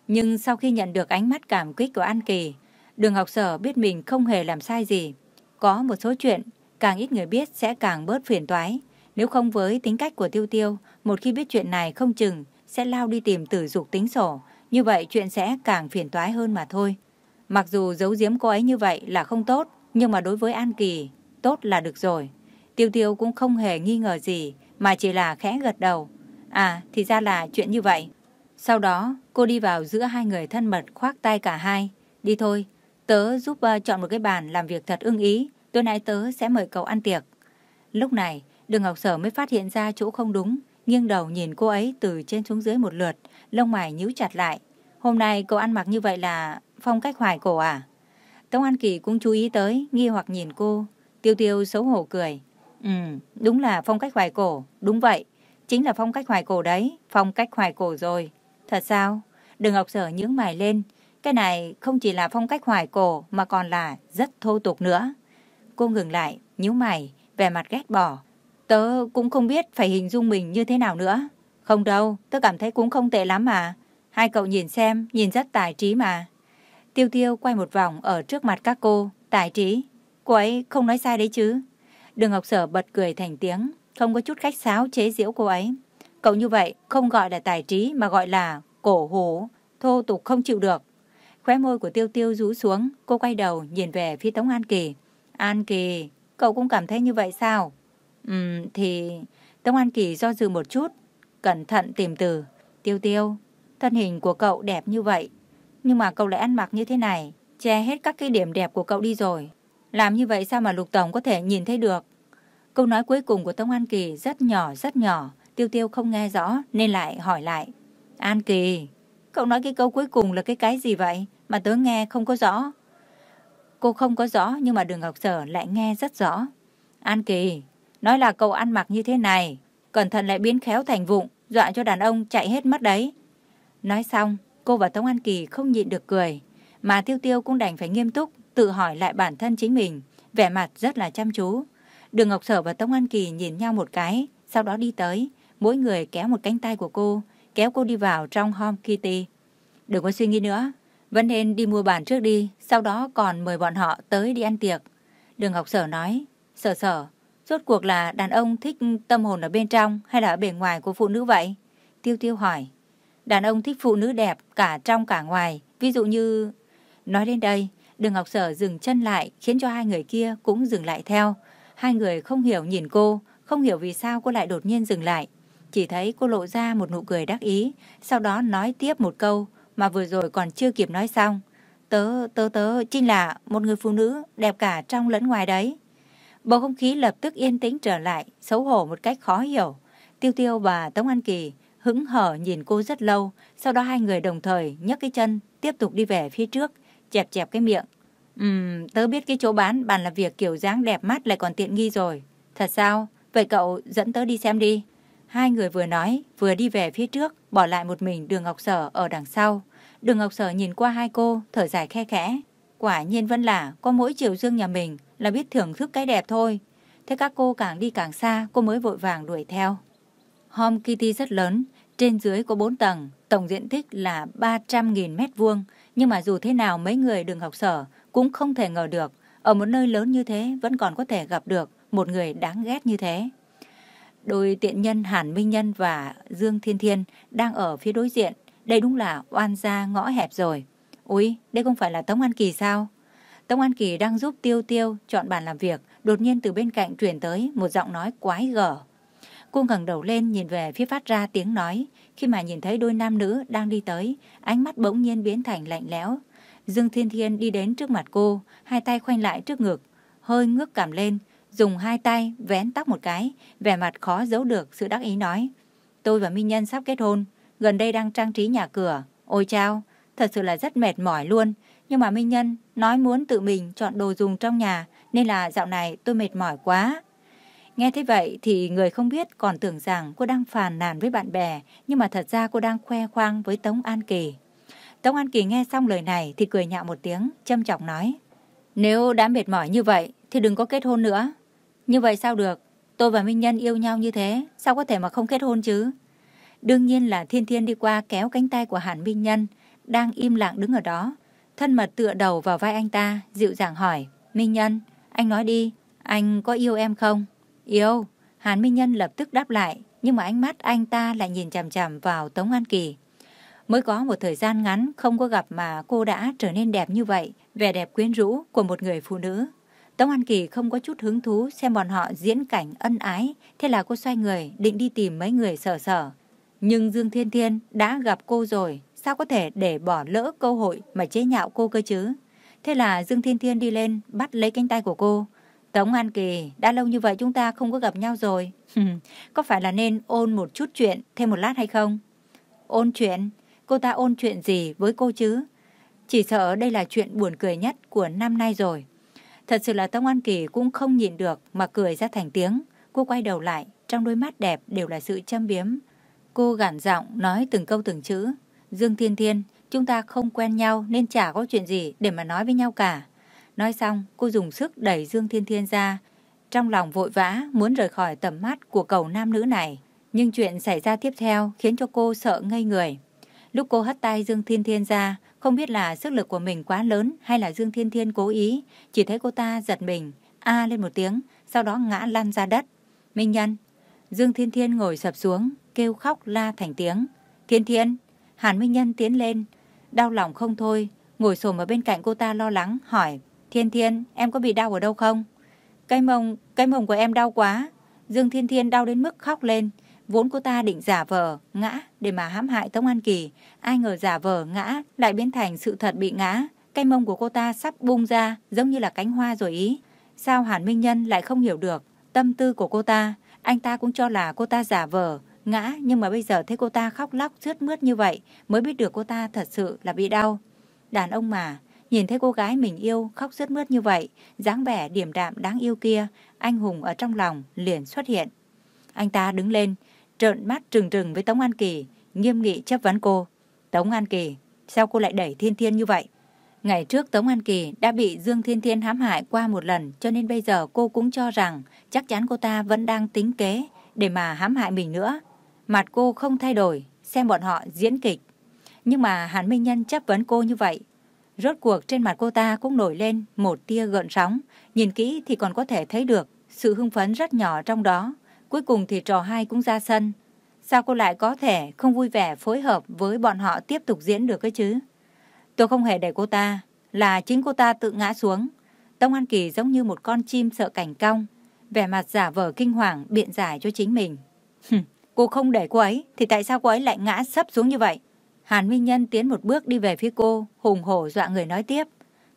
Nhưng sau khi nhận được ánh mắt cảm kích của An Kỳ, đường Ngọc sở biết mình không hề làm sai gì. Có một số chuyện, càng ít người biết sẽ càng bớt phiền toái. Nếu không với tính cách của Tiêu Tiêu, một khi biết chuyện này không chừng, sẽ lao đi tìm tử dục tính sổ. Như vậy chuyện sẽ càng phiền toái hơn mà thôi. Mặc dù giấu giếm cô ấy như vậy là không tốt, nhưng mà đối với An Kỳ, tốt là được rồi. Tiêu Tiêu cũng không hề nghi ngờ gì, mà chỉ là khẽ gật đầu. À, thì ra là chuyện như vậy. Sau đó, cô đi vào giữa hai người thân mật khoác tay cả hai. Đi thôi, tớ giúp ờ, chọn một cái bàn làm việc thật ưng ý. Tối nay tớ sẽ mời cậu ăn tiệc. Lúc này, Đường Ngọc Sở mới phát hiện ra chỗ không đúng, nghiêng đầu nhìn cô ấy từ trên xuống dưới một lượt, lông mày nhíu chặt lại. Hôm nay cậu ăn mặc như vậy là phong cách hoài cổ à? Tống An Kỳ cũng chú ý tới, nghi hoặc nhìn cô. Tiêu Tiêu xấu hổ cười. Ừ, đúng là phong cách hoài cổ, đúng vậy. Chính là phong cách hoài cổ đấy, phong cách hoài cổ rồi. Thật sao? Đường Ngọc Sở nhướng mày lên. Cái này không chỉ là phong cách hoài cổ mà còn là rất thô tục nữa. Cô ngừng lại, nhíu mày, vẻ mặt ghét bỏ. Tớ cũng không biết phải hình dung mình như thế nào nữa. Không đâu, tớ cảm thấy cũng không tệ lắm mà. Hai cậu nhìn xem, nhìn rất tài trí mà. Tiêu tiêu quay một vòng ở trước mặt các cô. Tài trí? Cô ấy không nói sai đấy chứ. Đường Ngọc Sở bật cười thành tiếng, không có chút khách sáo chế giễu cô ấy. Cậu như vậy không gọi là tài trí mà gọi là cổ hủ, thô tục không chịu được. Khóe môi của Tiêu Tiêu rú xuống, cô quay đầu nhìn về phía Tống An Kỳ. An Kỳ, cậu cũng cảm thấy như vậy sao? Ừm, thì... Tống An Kỳ do dự một chút, cẩn thận tìm từ. Tiêu Tiêu, thân hình của cậu đẹp như vậy, nhưng mà cậu lại ăn mặc như thế này, che hết các cái điểm đẹp của cậu đi rồi. Làm như vậy sao mà Lục Tổng có thể nhìn thấy được? Câu nói cuối cùng của Tống An Kỳ rất nhỏ rất nhỏ, Tiêu Tiêu không nghe rõ nên lại hỏi lại. An Kỳ, cậu nói cái câu cuối cùng là cái cái gì vậy mà tớ nghe không có rõ? Cô không có rõ nhưng mà đường Ngọc Sở lại nghe rất rõ. An Kỳ, nói là cậu ăn mặc như thế này, cẩn thận lại biến khéo thành vụng, dọa cho đàn ông chạy hết mất đấy. Nói xong, cô và Tống An Kỳ không nhịn được cười, mà Tiêu Tiêu cũng đành phải nghiêm túc tự hỏi lại bản thân chính mình, vẻ mặt rất là chăm chú. Đường Ngọc Sở và Tống An Kỳ nhìn nhau một cái, sau đó đi tới, mỗi người kéo một cánh tay của cô, kéo cô đi vào trong Home Kitty. Đừng có suy nghĩ nữa, vẫn nên đi mua bàn trước đi, sau đó còn mời bọn họ tới đi ăn tiệc. Đường Ngọc Sở nói, Sở Sở, rốt cuộc là đàn ông thích tâm hồn ở bên trong hay là ở bề ngoài của phụ nữ vậy? Tiêu Tiêu hỏi. Đàn ông thích phụ nữ đẹp cả trong cả ngoài, Ví dụ như... Nói đến đây, đường Ngọc Sở dừng chân lại khiến cho hai người kia cũng dừng lại theo. Hai người không hiểu nhìn cô, không hiểu vì sao cô lại đột nhiên dừng lại. Chỉ thấy cô lộ ra một nụ cười đắc ý, sau đó nói tiếp một câu mà vừa rồi còn chưa kịp nói xong. Tớ, tớ, tớ, chính là một người phụ nữ đẹp cả trong lẫn ngoài đấy. Bầu không khí lập tức yên tĩnh trở lại, xấu hổ một cách khó hiểu. Tiêu Tiêu và Tống An Kỳ hững hờ nhìn cô rất lâu, sau đó hai người đồng thời nhấc cái chân, tiếp tục đi về phía trước, chẹp chẹp cái miệng. Ừm, tớ biết cái chỗ bán bàn làm việc kiểu dáng đẹp mắt lại còn tiện nghi rồi. Thật sao? Vậy cậu dẫn tớ đi xem đi. Hai người vừa nói, vừa đi về phía trước, bỏ lại một mình đường Ngọc Sở ở đằng sau. Đường Ngọc Sở nhìn qua hai cô, thở dài khe khẽ. Quả nhiên vẫn là, có mỗi chiều dương nhà mình là biết thưởng thức cái đẹp thôi. Thế các cô càng đi càng xa, cô mới vội vàng đuổi theo. Home Kitty rất lớn, trên dưới có 4 tầng, tổng diện tích là 300.000 mét vuông. Nhưng mà dù thế nào mấy người đường Ngọc sở cũng không thể ngờ được, ở một nơi lớn như thế vẫn còn có thể gặp được một người đáng ghét như thế. Đôi tiện nhân Hàn Minh Nhân và Dương Thiên Thiên đang ở phía đối diện. Đây đúng là oan gia ngõ hẹp rồi. Úi, đây không phải là Tống An Kỳ sao? Tống An Kỳ đang giúp Tiêu Tiêu chọn bàn làm việc, đột nhiên từ bên cạnh truyền tới một giọng nói quái gở. Cô ngẩng đầu lên nhìn về phía phát ra tiếng nói. Khi mà nhìn thấy đôi nam nữ đang đi tới, ánh mắt bỗng nhiên biến thành lạnh lẽo. Dương Thiên Thiên đi đến trước mặt cô, hai tay khoanh lại trước ngực, hơi ngước cảm lên, dùng hai tay vén tóc một cái, vẻ mặt khó giấu được sự đắc ý nói. Tôi và Minh Nhân sắp kết hôn, gần đây đang trang trí nhà cửa. Ôi chao, thật sự là rất mệt mỏi luôn. Nhưng mà Minh Nhân nói muốn tự mình chọn đồ dùng trong nhà, nên là dạo này tôi mệt mỏi quá. Nghe thế vậy thì người không biết còn tưởng rằng cô đang phàn nàn với bạn bè, nhưng mà thật ra cô đang khoe khoang với Tống An Kỳ. Tống An Kỳ nghe xong lời này thì cười nhạo một tiếng, châm chọc nói. Nếu đã mệt mỏi như vậy thì đừng có kết hôn nữa. Như vậy sao được? Tôi và Minh Nhân yêu nhau như thế, sao có thể mà không kết hôn chứ? Đương nhiên là Thiên Thiên đi qua kéo cánh tay của Hàn Minh Nhân, đang im lặng đứng ở đó. Thân mật tựa đầu vào vai anh ta, dịu dàng hỏi. Minh Nhân, anh nói đi, anh có yêu em không? Yêu. Hàn Minh Nhân lập tức đáp lại, nhưng mà ánh mắt anh ta lại nhìn chằm chằm vào Tống An Kỳ. Mới có một thời gian ngắn không có gặp mà cô đã trở nên đẹp như vậy, vẻ đẹp quyến rũ của một người phụ nữ. Tống An Kỳ không có chút hứng thú xem bọn họ diễn cảnh ân ái, thế là cô xoay người định đi tìm mấy người sở sở. Nhưng Dương Thiên Thiên đã gặp cô rồi, sao có thể để bỏ lỡ cơ hội mà chế nhạo cô cơ chứ? Thế là Dương Thiên Thiên đi lên, bắt lấy cánh tay của cô. Tống An Kỳ, đã lâu như vậy chúng ta không có gặp nhau rồi. có phải là nên ôn một chút chuyện thêm một lát hay không? Ôn chuyện? Cô ta ôn chuyện gì với cô chứ? Chỉ sợ đây là chuyện buồn cười nhất của năm nay rồi. Thật sự là tông An Kỳ cũng không nhịn được mà cười ra thành tiếng. Cô quay đầu lại, trong đôi mắt đẹp đều là sự châm biếm. Cô gản giọng nói từng câu từng chữ. Dương Thiên Thiên, chúng ta không quen nhau nên chả có chuyện gì để mà nói với nhau cả. Nói xong, cô dùng sức đẩy Dương Thiên Thiên ra. Trong lòng vội vã muốn rời khỏi tầm mắt của cầu nam nữ này. Nhưng chuyện xảy ra tiếp theo khiến cho cô sợ ngây người. Lúc cô hất tay Dương Thiên Thiên ra, không biết là sức lực của mình quá lớn hay là Dương Thiên Thiên cố ý, chỉ thấy cô ta giật mình, a lên một tiếng, sau đó ngã lăn ra đất. Minh Nhân, Dương Thiên Thiên ngồi sập xuống, kêu khóc la thành tiếng. Thiên Thiên, Hàn Minh Nhân tiến lên, đau lòng không thôi, ngồi xổm ở bên cạnh cô ta lo lắng, hỏi. Thiên Thiên, em có bị đau ở đâu không? Cái mông, cái mông của em đau quá. Dương Thiên Thiên đau đến mức khóc lên. Vốn cô ta định giả vờ, ngã để mà hãm hại Tống An Kỳ. Ai ngờ giả vờ, ngã lại biến thành sự thật bị ngã. Cái mông của cô ta sắp bung ra giống như là cánh hoa rồi ý. Sao Hàn Minh Nhân lại không hiểu được tâm tư của cô ta? Anh ta cũng cho là cô ta giả vờ, ngã nhưng mà bây giờ thấy cô ta khóc lóc rướt mướt như vậy mới biết được cô ta thật sự là bị đau. Đàn ông mà, Nhìn thấy cô gái mình yêu khóc rướt mướt như vậy, dáng vẻ điềm đạm đáng yêu kia, anh hùng ở trong lòng liền xuất hiện. Anh ta đứng lên, trợn mắt trừng trừng với Tống An Kỳ, nghiêm nghị chất vấn cô. Tống An Kỳ, sao cô lại đẩy Thiên Thiên như vậy? Ngày trước Tống An Kỳ đã bị Dương Thiên Thiên hãm hại qua một lần cho nên bây giờ cô cũng cho rằng chắc chắn cô ta vẫn đang tính kế để mà hãm hại mình nữa. Mặt cô không thay đổi, xem bọn họ diễn kịch. Nhưng mà Hàn Minh Nhân chất vấn cô như vậy, Rốt cuộc trên mặt cô ta cũng nổi lên một tia gợn sóng, nhìn kỹ thì còn có thể thấy được sự hưng phấn rất nhỏ trong đó. Cuối cùng thì trò hai cũng ra sân. Sao cô lại có thể không vui vẻ phối hợp với bọn họ tiếp tục diễn được cái chứ? Tôi không hề đẩy cô ta, là chính cô ta tự ngã xuống. Tông An Kỳ giống như một con chim sợ cảnh cong, vẻ mặt giả vờ kinh hoàng biện giải cho chính mình. cô không để cô ấy, thì tại sao cô ấy lại ngã sấp xuống như vậy? Hàn Minh Nhân tiến một bước đi về phía cô, hùng hổ dọa người nói tiếp.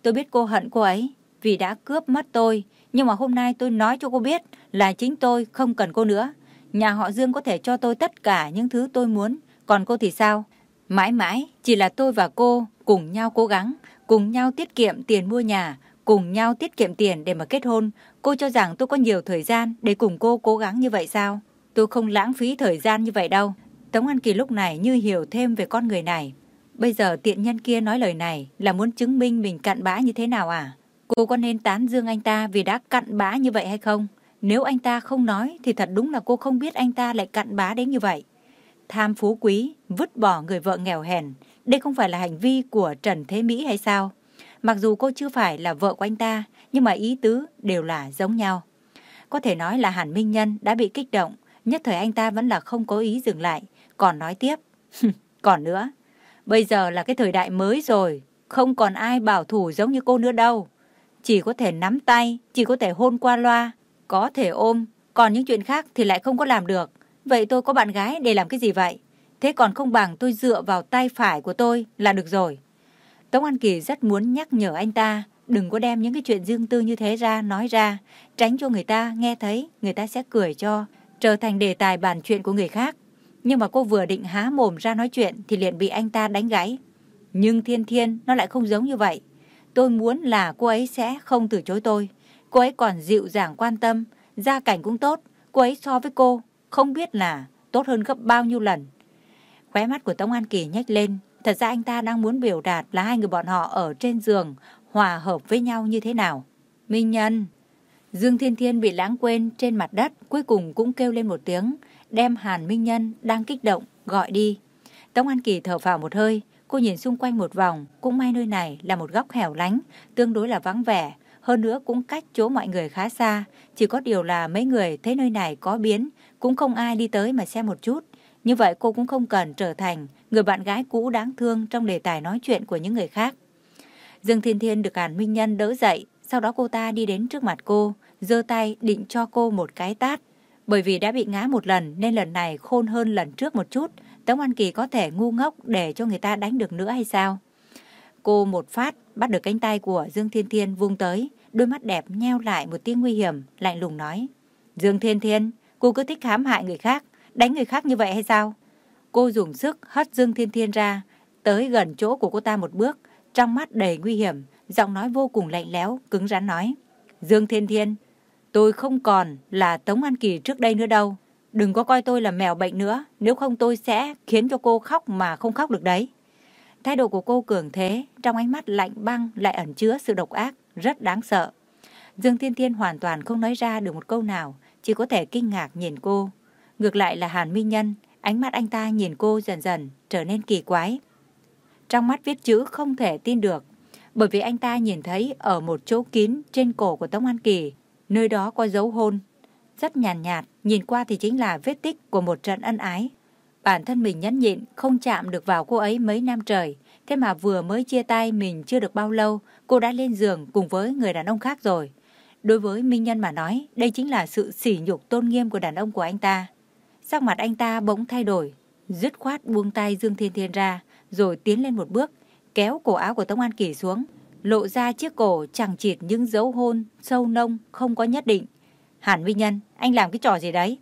Tôi biết cô hận cô ấy, vì đã cướp mất tôi, nhưng mà hôm nay tôi nói cho cô biết là chính tôi không cần cô nữa. Nhà họ Dương có thể cho tôi tất cả những thứ tôi muốn, còn cô thì sao? Mãi mãi, chỉ là tôi và cô cùng nhau cố gắng, cùng nhau tiết kiệm tiền mua nhà, cùng nhau tiết kiệm tiền để mà kết hôn. Cô cho rằng tôi có nhiều thời gian để cùng cô cố gắng như vậy sao? Tôi không lãng phí thời gian như vậy đâu. Tống An Kỳ lúc này như hiểu thêm về con người này. Bây giờ tiện nhân kia nói lời này là muốn chứng minh mình cặn bã như thế nào à? Cô có nên tán dương anh ta vì đã cặn bã như vậy hay không? Nếu anh ta không nói thì thật đúng là cô không biết anh ta lại cặn bã đến như vậy. Tham phú quý, vứt bỏ người vợ nghèo hèn, đây không phải là hành vi của Trần Thế Mỹ hay sao? Mặc dù cô chưa phải là vợ của anh ta, nhưng mà ý tứ đều là giống nhau. Có thể nói là Hàn Minh Nhân đã bị kích động, nhất thời anh ta vẫn là không có ý dừng lại, còn nói tiếp. còn nữa, bây giờ là cái thời đại mới rồi, không còn ai bảo thủ giống như cô nữa đâu. Chỉ có thể nắm tay, chỉ có thể hôn qua loa, có thể ôm, còn những chuyện khác thì lại không có làm được. Vậy tôi có bạn gái để làm cái gì vậy? Thế còn không bằng tôi dựa vào tay phải của tôi là được rồi. Tống An Kỳ rất muốn nhắc nhở anh ta đừng có đem những cái chuyện riêng tư như thế ra nói ra, tránh cho người ta nghe thấy, người ta sẽ cười cho, trở thành đề tài bàn chuyện của người khác. Nhưng mà cô vừa định há mồm ra nói chuyện thì liền bị anh ta đánh gãy. Nhưng Thiên Thiên nó lại không giống như vậy. Tôi muốn là cô ấy sẽ không từ chối tôi. Cô ấy còn dịu dàng quan tâm, gia cảnh cũng tốt. Cô ấy so với cô, không biết là tốt hơn gấp bao nhiêu lần. Khóe mắt của Tống An Kỳ nhếch lên. Thật ra anh ta đang muốn biểu đạt là hai người bọn họ ở trên giường, hòa hợp với nhau như thế nào. Minh Nhân. Dương Thiên Thiên bị lãng quên trên mặt đất, cuối cùng cũng kêu lên một tiếng, đem Hàn Minh Nhân đang kích động, gọi đi. Tống An Kỳ thở phào một hơi, cô nhìn xung quanh một vòng, cũng may nơi này là một góc hẻo lánh, tương đối là vắng vẻ, hơn nữa cũng cách chỗ mọi người khá xa, chỉ có điều là mấy người thấy nơi này có biến, cũng không ai đi tới mà xem một chút. Như vậy cô cũng không cần trở thành người bạn gái cũ đáng thương trong đề tài nói chuyện của những người khác. Dương Thiên Thiên được Hàn Minh Nhân đỡ dậy, sau đó cô ta đi đến trước mặt cô, giơ tay định cho cô một cái tát. Bởi vì đã bị ngã một lần nên lần này khôn hơn lần trước một chút, Tống An Kỳ có thể ngu ngốc để cho người ta đánh được nữa hay sao? Cô một phát bắt được cánh tay của Dương Thiên Thiên vung tới, đôi mắt đẹp nheo lại một tia nguy hiểm, lạnh lùng nói. Dương Thiên Thiên, cô cứ thích hãm hại người khác, đánh người khác như vậy hay sao? Cô dùng sức hất Dương Thiên Thiên ra, tới gần chỗ của cô ta một bước, trong mắt đầy nguy hiểm, giọng nói vô cùng lạnh lẽo, cứng rắn nói. Dương Thiên Thiên, tôi không còn là Tống An Kỳ trước đây nữa đâu. Đừng có coi tôi là mèo bệnh nữa, nếu không tôi sẽ khiến cho cô khóc mà không khóc được đấy. Thái độ của cô cường thế, trong ánh mắt lạnh băng lại ẩn chứa sự độc ác, rất đáng sợ. Dương Thiên Thiên hoàn toàn không nói ra được một câu nào, chỉ có thể kinh ngạc nhìn cô. Ngược lại là Hàn Minh Nhân, ánh mắt anh ta nhìn cô dần dần trở nên kỳ quái. Trong mắt viết chữ không thể tin được, bởi vì anh ta nhìn thấy ở một chỗ kín trên cổ của Tống An Kỳ, nơi đó có dấu hôn. Rất nhàn nhạt, nhạt, nhìn qua thì chính là vết tích của một trận ân ái. Bản thân mình nhẫn nhịn, không chạm được vào cô ấy mấy năm trời, thế mà vừa mới chia tay mình chưa được bao lâu, cô đã lên giường cùng với người đàn ông khác rồi. Đối với Minh Nhân mà nói, đây chính là sự sỉ nhục tôn nghiêm của đàn ông của anh ta. Sắc mặt anh ta bỗng thay đổi, dứt khoát buông tay Dương Thiên Thiên ra, rồi tiến lên một bước, kéo cổ áo của Tống An Kỳ xuống, lộ ra chiếc cổ chẳng chịt những dấu hôn sâu nông không có nhất định. Hàn Vinh Nhân, anh làm cái trò gì đấy?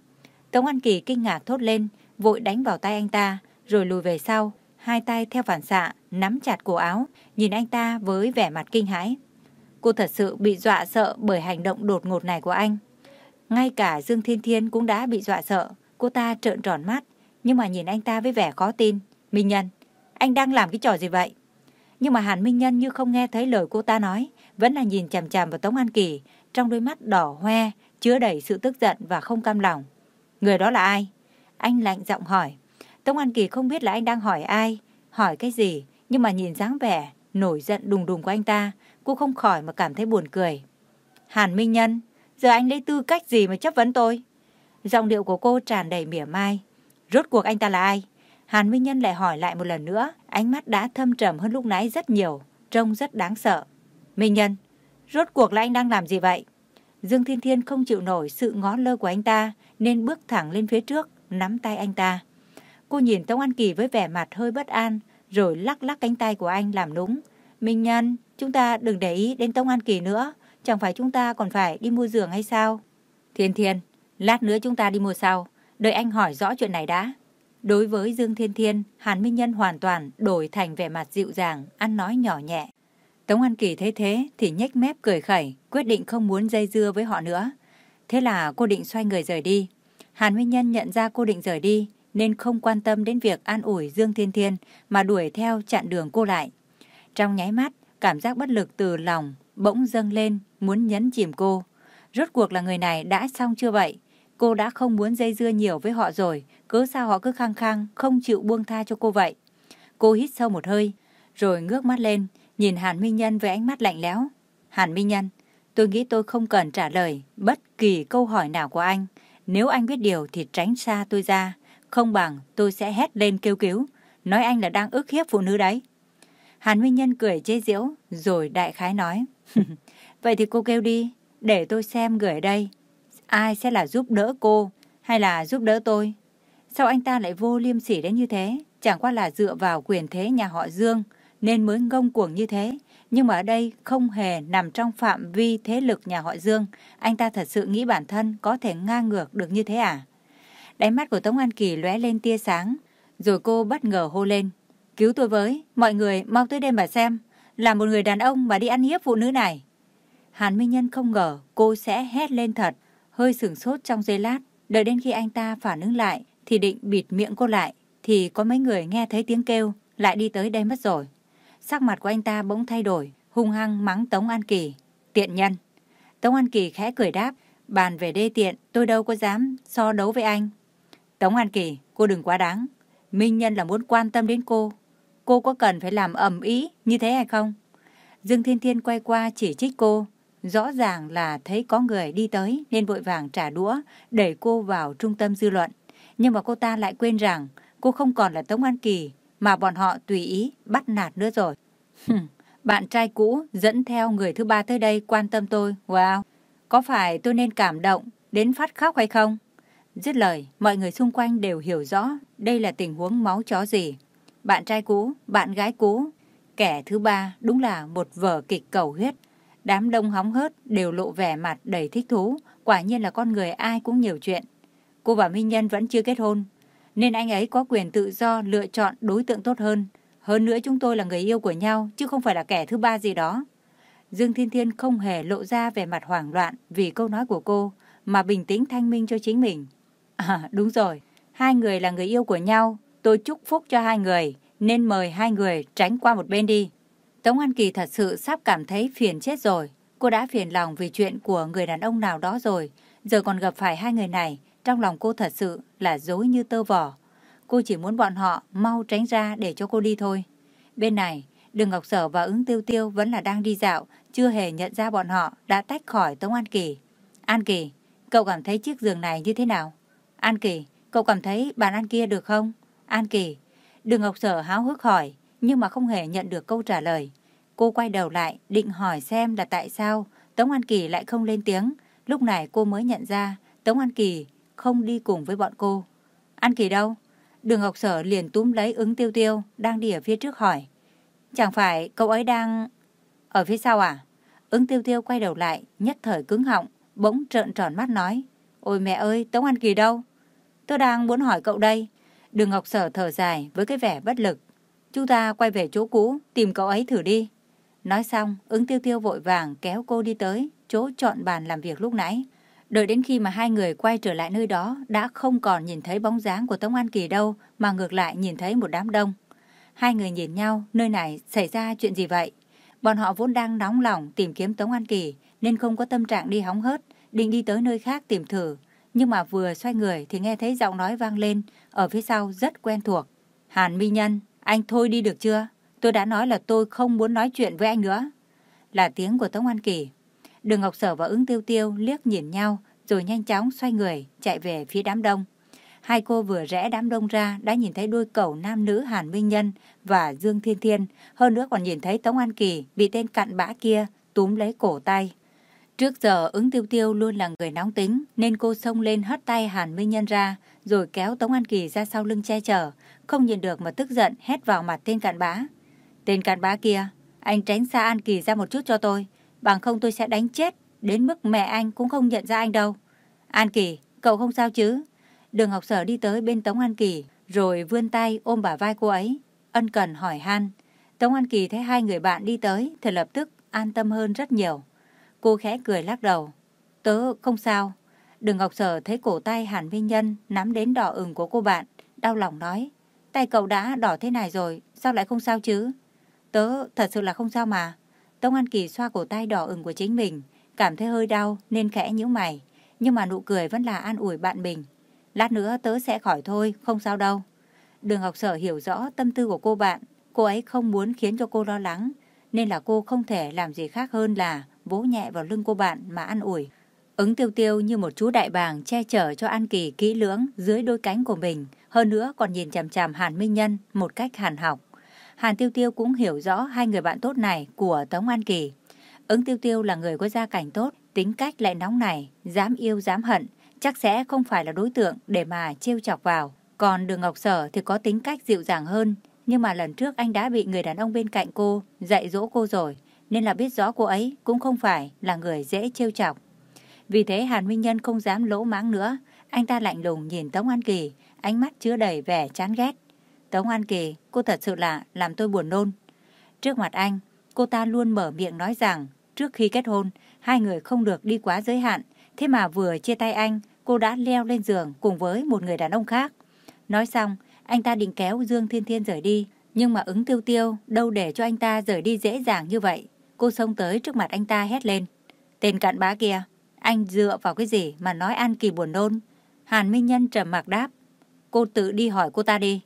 Tống An Kỳ kinh ngạc thốt lên, vội đánh vào tay anh ta, rồi lùi về sau, hai tay theo phản xạ, nắm chặt cổ áo, nhìn anh ta với vẻ mặt kinh hãi. Cô thật sự bị dọa sợ bởi hành động đột ngột này của anh. Ngay cả Dương Thiên Thiên cũng đã bị dọa sợ, cô ta trợn tròn mắt, nhưng mà nhìn anh ta với vẻ khó tin. Minh Nhân, anh đang làm cái trò gì vậy? Nhưng mà Hàn Minh Nhân như không nghe thấy lời cô ta nói, vẫn là nhìn chằm chằm vào Tống An Kỳ, trong đôi mắt đỏ hoe, chứa đầy sự tức giận và không cam lòng. Người đó là ai? Anh lạnh giọng hỏi. Tống An Kỳ không biết là anh đang hỏi ai, hỏi cái gì, nhưng mà nhìn dáng vẻ, nổi giận đùng đùng của anh ta, cô không khỏi mà cảm thấy buồn cười. Hàn Minh Nhân, giờ anh lấy tư cách gì mà chấp vấn tôi? Giọng điệu của cô tràn đầy mỉa mai. Rốt cuộc anh ta là ai? Hàn Minh Nhân lại hỏi lại một lần nữa, ánh mắt đã thâm trầm hơn lúc nãy rất nhiều, trông rất đáng sợ. Minh Nhân, rốt cuộc là anh đang làm gì vậy? Dương Thiên Thiên không chịu nổi sự ngó lơ của anh ta, nên bước thẳng lên phía trước, nắm tay anh ta. Cô nhìn Tống An Kỳ với vẻ mặt hơi bất an, rồi lắc lắc cánh tay của anh làm nũng. Minh Nhân, chúng ta đừng để ý đến Tống An Kỳ nữa, chẳng phải chúng ta còn phải đi mua giường hay sao? Thiên Thiên, lát nữa chúng ta đi mua sau, đợi anh hỏi rõ chuyện này đã. Đối với Dương Thiên Thiên, Hàn Minh Nhân hoàn toàn đổi thành vẻ mặt dịu dàng, ăn nói nhỏ nhẹ. Tống An Kỳ thấy thế thì nhếch mép cười khẩy, quyết định không muốn dây dưa với họ nữa. Thế là cô định xoay người rời đi. Hàn Minh Nhân nhận ra cô định rời đi nên không quan tâm đến việc an ủi Dương Thiên Thiên mà đuổi theo chặn đường cô lại. Trong nháy mắt, cảm giác bất lực từ lòng bỗng dâng lên muốn nhấn chìm cô. Rốt cuộc là người này đã xong chưa vậy? Cô đã không muốn dây dưa nhiều với họ rồi, cứ sao họ cứ khăng khăng không chịu buông tha cho cô vậy? Cô hít sâu một hơi, rồi ngước mắt lên, nhìn Hàn Minh Nhân với ánh mắt lạnh lẽo. Hàn Minh Nhân, tôi nghĩ tôi không cần trả lời bất kỳ câu hỏi nào của anh. Nếu anh biết điều thì tránh xa tôi ra, không bằng tôi sẽ hét lên kêu cứu, nói anh là đang ức hiếp phụ nữ đấy. Hàn Minh Nhân cười chế giễu, rồi đại khái nói. Vậy thì cô kêu đi, để tôi xem người ở đây. Ai sẽ là giúp đỡ cô, hay là giúp đỡ tôi? Sao anh ta lại vô liêm sỉ đến như thế? Chẳng qua là dựa vào quyền thế nhà họ Dương, nên mới ngông cuồng như thế. Nhưng mà ở đây không hề nằm trong phạm vi thế lực nhà họ Dương. Anh ta thật sự nghĩ bản thân có thể ngang ngược được như thế à? Đáy mắt của Tống An Kỳ lóe lên tia sáng. Rồi cô bất ngờ hô lên. Cứu tôi với, mọi người mau tới đây mà xem. Là một người đàn ông mà đi ăn hiếp phụ nữ này. Hàn Minh Nhân không ngờ cô sẽ hét lên thật. Hơi sửng sốt trong giây lát. Đợi đến khi anh ta phản ứng lại thì định bịt miệng cô lại. Thì có mấy người nghe thấy tiếng kêu lại đi tới đây mất rồi. Sắc mặt của anh ta bỗng thay đổi, hung hăng mắng Tống An Kỳ. Tiện nhân. Tống An Kỳ khẽ cười đáp. Bàn về đê tiện, tôi đâu có dám so đấu với anh. Tống An Kỳ, cô đừng quá đáng. Minh Nhân là muốn quan tâm đến cô. Cô có cần phải làm ẩm ý như thế hay không? Dương Thiên Thiên quay qua chỉ trích cô. Rõ ràng là thấy có người đi tới nên vội vàng trả đũa, đẩy cô vào trung tâm dư luận. Nhưng mà cô ta lại quên rằng cô không còn là Tống An Kỳ mà bọn họ tùy ý bắt nạt nữa rồi. Bạn trai cũ dẫn theo người thứ ba tới đây quan tâm tôi. Wow, có phải tôi nên cảm động đến phát khóc hay không? Dứt lời, mọi người xung quanh đều hiểu rõ đây là tình huống máu chó gì. Bạn trai cũ, bạn gái cũ, kẻ thứ ba đúng là một vở kịch cầu huyết. Đám đông hóng hớt đều lộ vẻ mặt đầy thích thú, quả nhiên là con người ai cũng nhiều chuyện. Cô và Minh Nhân vẫn chưa kết hôn, nên anh ấy có quyền tự do lựa chọn đối tượng tốt hơn. Hơn nữa chúng tôi là người yêu của nhau, chứ không phải là kẻ thứ ba gì đó. Dương Thiên Thiên không hề lộ ra vẻ mặt hoảng loạn vì câu nói của cô, mà bình tĩnh thanh minh cho chính mình. À, đúng rồi, hai người là người yêu của nhau, tôi chúc phúc cho hai người, nên mời hai người tránh qua một bên đi. Tống An Kỳ thật sự sắp cảm thấy phiền chết rồi. Cô đã phiền lòng vì chuyện của người đàn ông nào đó rồi, giờ còn gặp phải hai người này, trong lòng cô thật sự là dối như tơ vỏ. Cô chỉ muốn bọn họ mau tránh ra để cho cô đi thôi. Bên này, Đường Ngọc Sở và ứng tiêu tiêu vẫn là đang đi dạo, chưa hề nhận ra bọn họ đã tách khỏi Tống An Kỳ. An Kỳ, cậu cảm thấy chiếc giường này như thế nào? An Kỳ, cậu cảm thấy bàn ăn kia được không? An Kỳ, Đường Ngọc Sở háo hức hỏi, nhưng mà không hề nhận được câu trả lời. Cô quay đầu lại, định hỏi xem là tại sao Tống An Kỳ lại không lên tiếng. Lúc này cô mới nhận ra Tống An Kỳ không đi cùng với bọn cô. An Kỳ đâu? Đường Ngọc Sở liền túm lấy ứng tiêu tiêu, đang đi ở phía trước hỏi. Chẳng phải cậu ấy đang... Ở phía sau à? Ứng tiêu tiêu quay đầu lại, nhất thời cứng họng, bỗng trợn tròn mắt nói. Ôi mẹ ơi, Tống An Kỳ đâu? Tôi đang muốn hỏi cậu đây. Đường Ngọc Sở thở dài với cái vẻ bất lực. Chúng ta quay về chỗ cũ, tìm cậu ấy thử đi. Nói xong, ứng tiêu tiêu vội vàng kéo cô đi tới, chỗ chọn bàn làm việc lúc nãy. Đợi đến khi mà hai người quay trở lại nơi đó, đã không còn nhìn thấy bóng dáng của Tống An Kỳ đâu, mà ngược lại nhìn thấy một đám đông. Hai người nhìn nhau, nơi này xảy ra chuyện gì vậy? Bọn họ vốn đang nóng lòng tìm kiếm Tống An Kỳ, nên không có tâm trạng đi hóng hớt, định đi tới nơi khác tìm thử. Nhưng mà vừa xoay người thì nghe thấy giọng nói vang lên, ở phía sau rất quen thuộc. Hàn Mi Nhân, anh thôi đi được chưa? Tôi đã nói là tôi không muốn nói chuyện với anh nữa. Là tiếng của Tống An Kỳ. Đường Ngọc Sở và ứng tiêu tiêu liếc nhìn nhau, rồi nhanh chóng xoay người, chạy về phía đám đông. Hai cô vừa rẽ đám đông ra đã nhìn thấy đôi cầu nam nữ Hàn Minh Nhân và Dương Thiên Thiên. Hơn nữa còn nhìn thấy Tống An Kỳ bị tên cặn bã kia túm lấy cổ tay. Trước giờ ứng tiêu tiêu luôn là người nóng tính nên cô xông lên hất tay Hàn Minh Nhân ra rồi kéo Tống An Kỳ ra sau lưng che chở. Không nhìn được mà tức giận hét vào mặt tên cặn bã. Tên cặn bã kia, anh tránh xa An Kỳ ra một chút cho tôi. Bằng không tôi sẽ đánh chết. Đến mức mẹ anh cũng không nhận ra anh đâu. An Kỳ, cậu không sao chứ? Đường Ngọc Sở đi tới bên Tống An Kỳ, rồi vươn tay ôm bả vai cô ấy, ân cần hỏi han. Tống An Kỳ thấy hai người bạn đi tới thì lập tức an tâm hơn rất nhiều. Cô khẽ cười lắc đầu. Tớ không sao. Đường Ngọc Sở thấy cổ tay Hàn Vinh Nhân nắm đến đỏ ửng của cô bạn, đau lòng nói. Tay cậu đã đỏ thế này rồi, sao lại không sao chứ? Tớ thật sự là không sao mà. Tống An Kỳ xoa cổ tay đỏ ửng của chính mình, cảm thấy hơi đau nên khẽ nhíu mày. Nhưng mà nụ cười vẫn là an ủi bạn mình. Lát nữa tớ sẽ khỏi thôi, không sao đâu. Đường Ngọc Sở hiểu rõ tâm tư của cô bạn. Cô ấy không muốn khiến cho cô lo lắng, nên là cô không thể làm gì khác hơn là vỗ nhẹ vào lưng cô bạn mà an ủi. Ứng tiêu tiêu như một chú đại bàng che chở cho An Kỳ kỹ lưỡng dưới đôi cánh của mình, hơn nữa còn nhìn chằm chằm Hàn Minh Nhân một cách hàn học. Hàn Tiêu Tiêu cũng hiểu rõ hai người bạn tốt này của Tống An Kỳ. Ứng Tiêu Tiêu là người có gia cảnh tốt, tính cách lại nóng này, dám yêu dám hận, chắc sẽ không phải là đối tượng để mà trêu chọc vào. Còn Đường Ngọc Sở thì có tính cách dịu dàng hơn, nhưng mà lần trước anh đã bị người đàn ông bên cạnh cô dạy dỗ cô rồi, nên là biết rõ cô ấy cũng không phải là người dễ trêu chọc. Vì thế Hàn Minh Nhân không dám lỗ máng nữa, anh ta lạnh lùng nhìn Tống An Kỳ, ánh mắt chứa đầy vẻ chán ghét. Tống An Kỳ, cô thật sự là làm tôi buồn nôn. Trước mặt anh, cô ta luôn mở miệng nói rằng trước khi kết hôn, hai người không được đi quá giới hạn. Thế mà vừa chia tay anh, cô đã leo lên giường cùng với một người đàn ông khác. Nói xong, anh ta định kéo Dương Thiên Thiên rời đi. Nhưng mà ứng tiêu tiêu đâu để cho anh ta rời đi dễ dàng như vậy. Cô xông tới trước mặt anh ta hét lên. Tên cặn bá kia, anh dựa vào cái gì mà nói An Kỳ buồn nôn? Hàn Minh Nhân trầm mặc đáp. Cô tự đi hỏi cô ta đi.